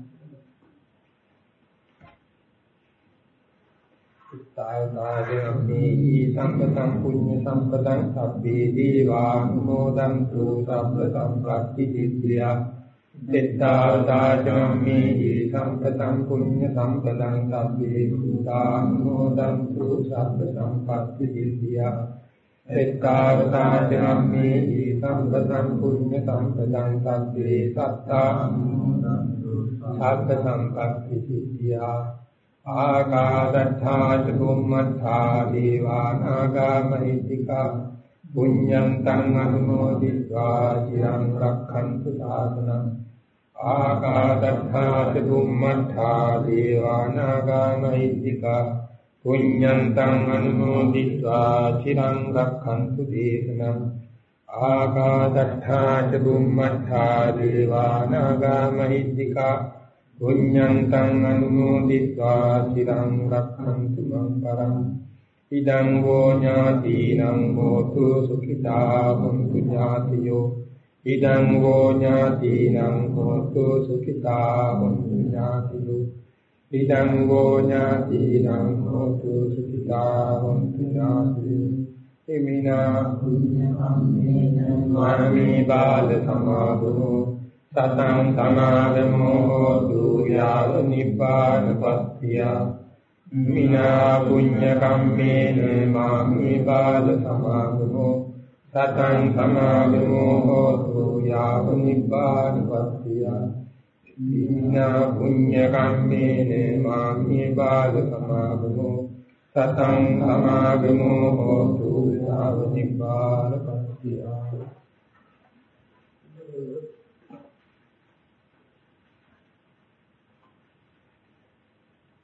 සායනාගමේ සම්පතං පුඤ්ඤ සම්පතං සබ්බේ දීවානුමෝදන්තු සබ්බ සම්පත්ති සිද්ධියා දෙත්තාවතාචමේ සම්පතං පුඤ්ඤ සම්පතං සබ්බේ දීවානුමෝදන්තු සබ්බ සම්පත්ති සිද්ධියා එක්කාවතාජම්මේ සම්පතං පුඤ්ඤ සම්පතං සබ්බේ සත්තා සබ්බ සංකප්පි සිද්ධියා. ආකාශත්තා චුම්මත්තා දේවානාගා මහිත්‍තිකා පුඤ්ඤං තං අනුමෝදිत्वा চিරං රක්ඛන්තු සාසනං. ආකාශත්තා චුම්මත්තා දේවානාගා මහිත්‍තිකා පුඤ්ඤන්තං අනුමෝදිत्वा චිරං රක්ඛන්තු දේශනම් ආකාශත්තා ච බුම්මත්තා දේවානාගා මහිද්దికා පුඤ්ඤන්තං අනුමෝදිत्वा චිරං රක්ඛන්තු මං පරං ඉදං වෝ ඥාතිනං හෝතු සුඛිතා හොන්තු ඥාතියෝ ඉදං වෝ ඥාතිනං හෝතු සුඛිතා හොන්තු ඥාතියෝ ඉදං වූ ඥාතිනං හෝතු සුඛිතා හොන්තු ඥාතියෝ එමිනා පුඤ්ඤ කම්මේන මාමේ බාල සමාදෝ සතං සමාදමෝ. දුයාව නිපාන පත්තිය. මිනා පුඤ්ඤ කම්මේන මාමි බාල සමාදමෝ. සතං සමාදමෝ. දුයාව නිපාන පත්තිය. මිනා පුඤ්ඤ කම්මේන මාමි බාල සමාදමෝ සතං සමාදමෝ දුයාව නිපාන පත්තිය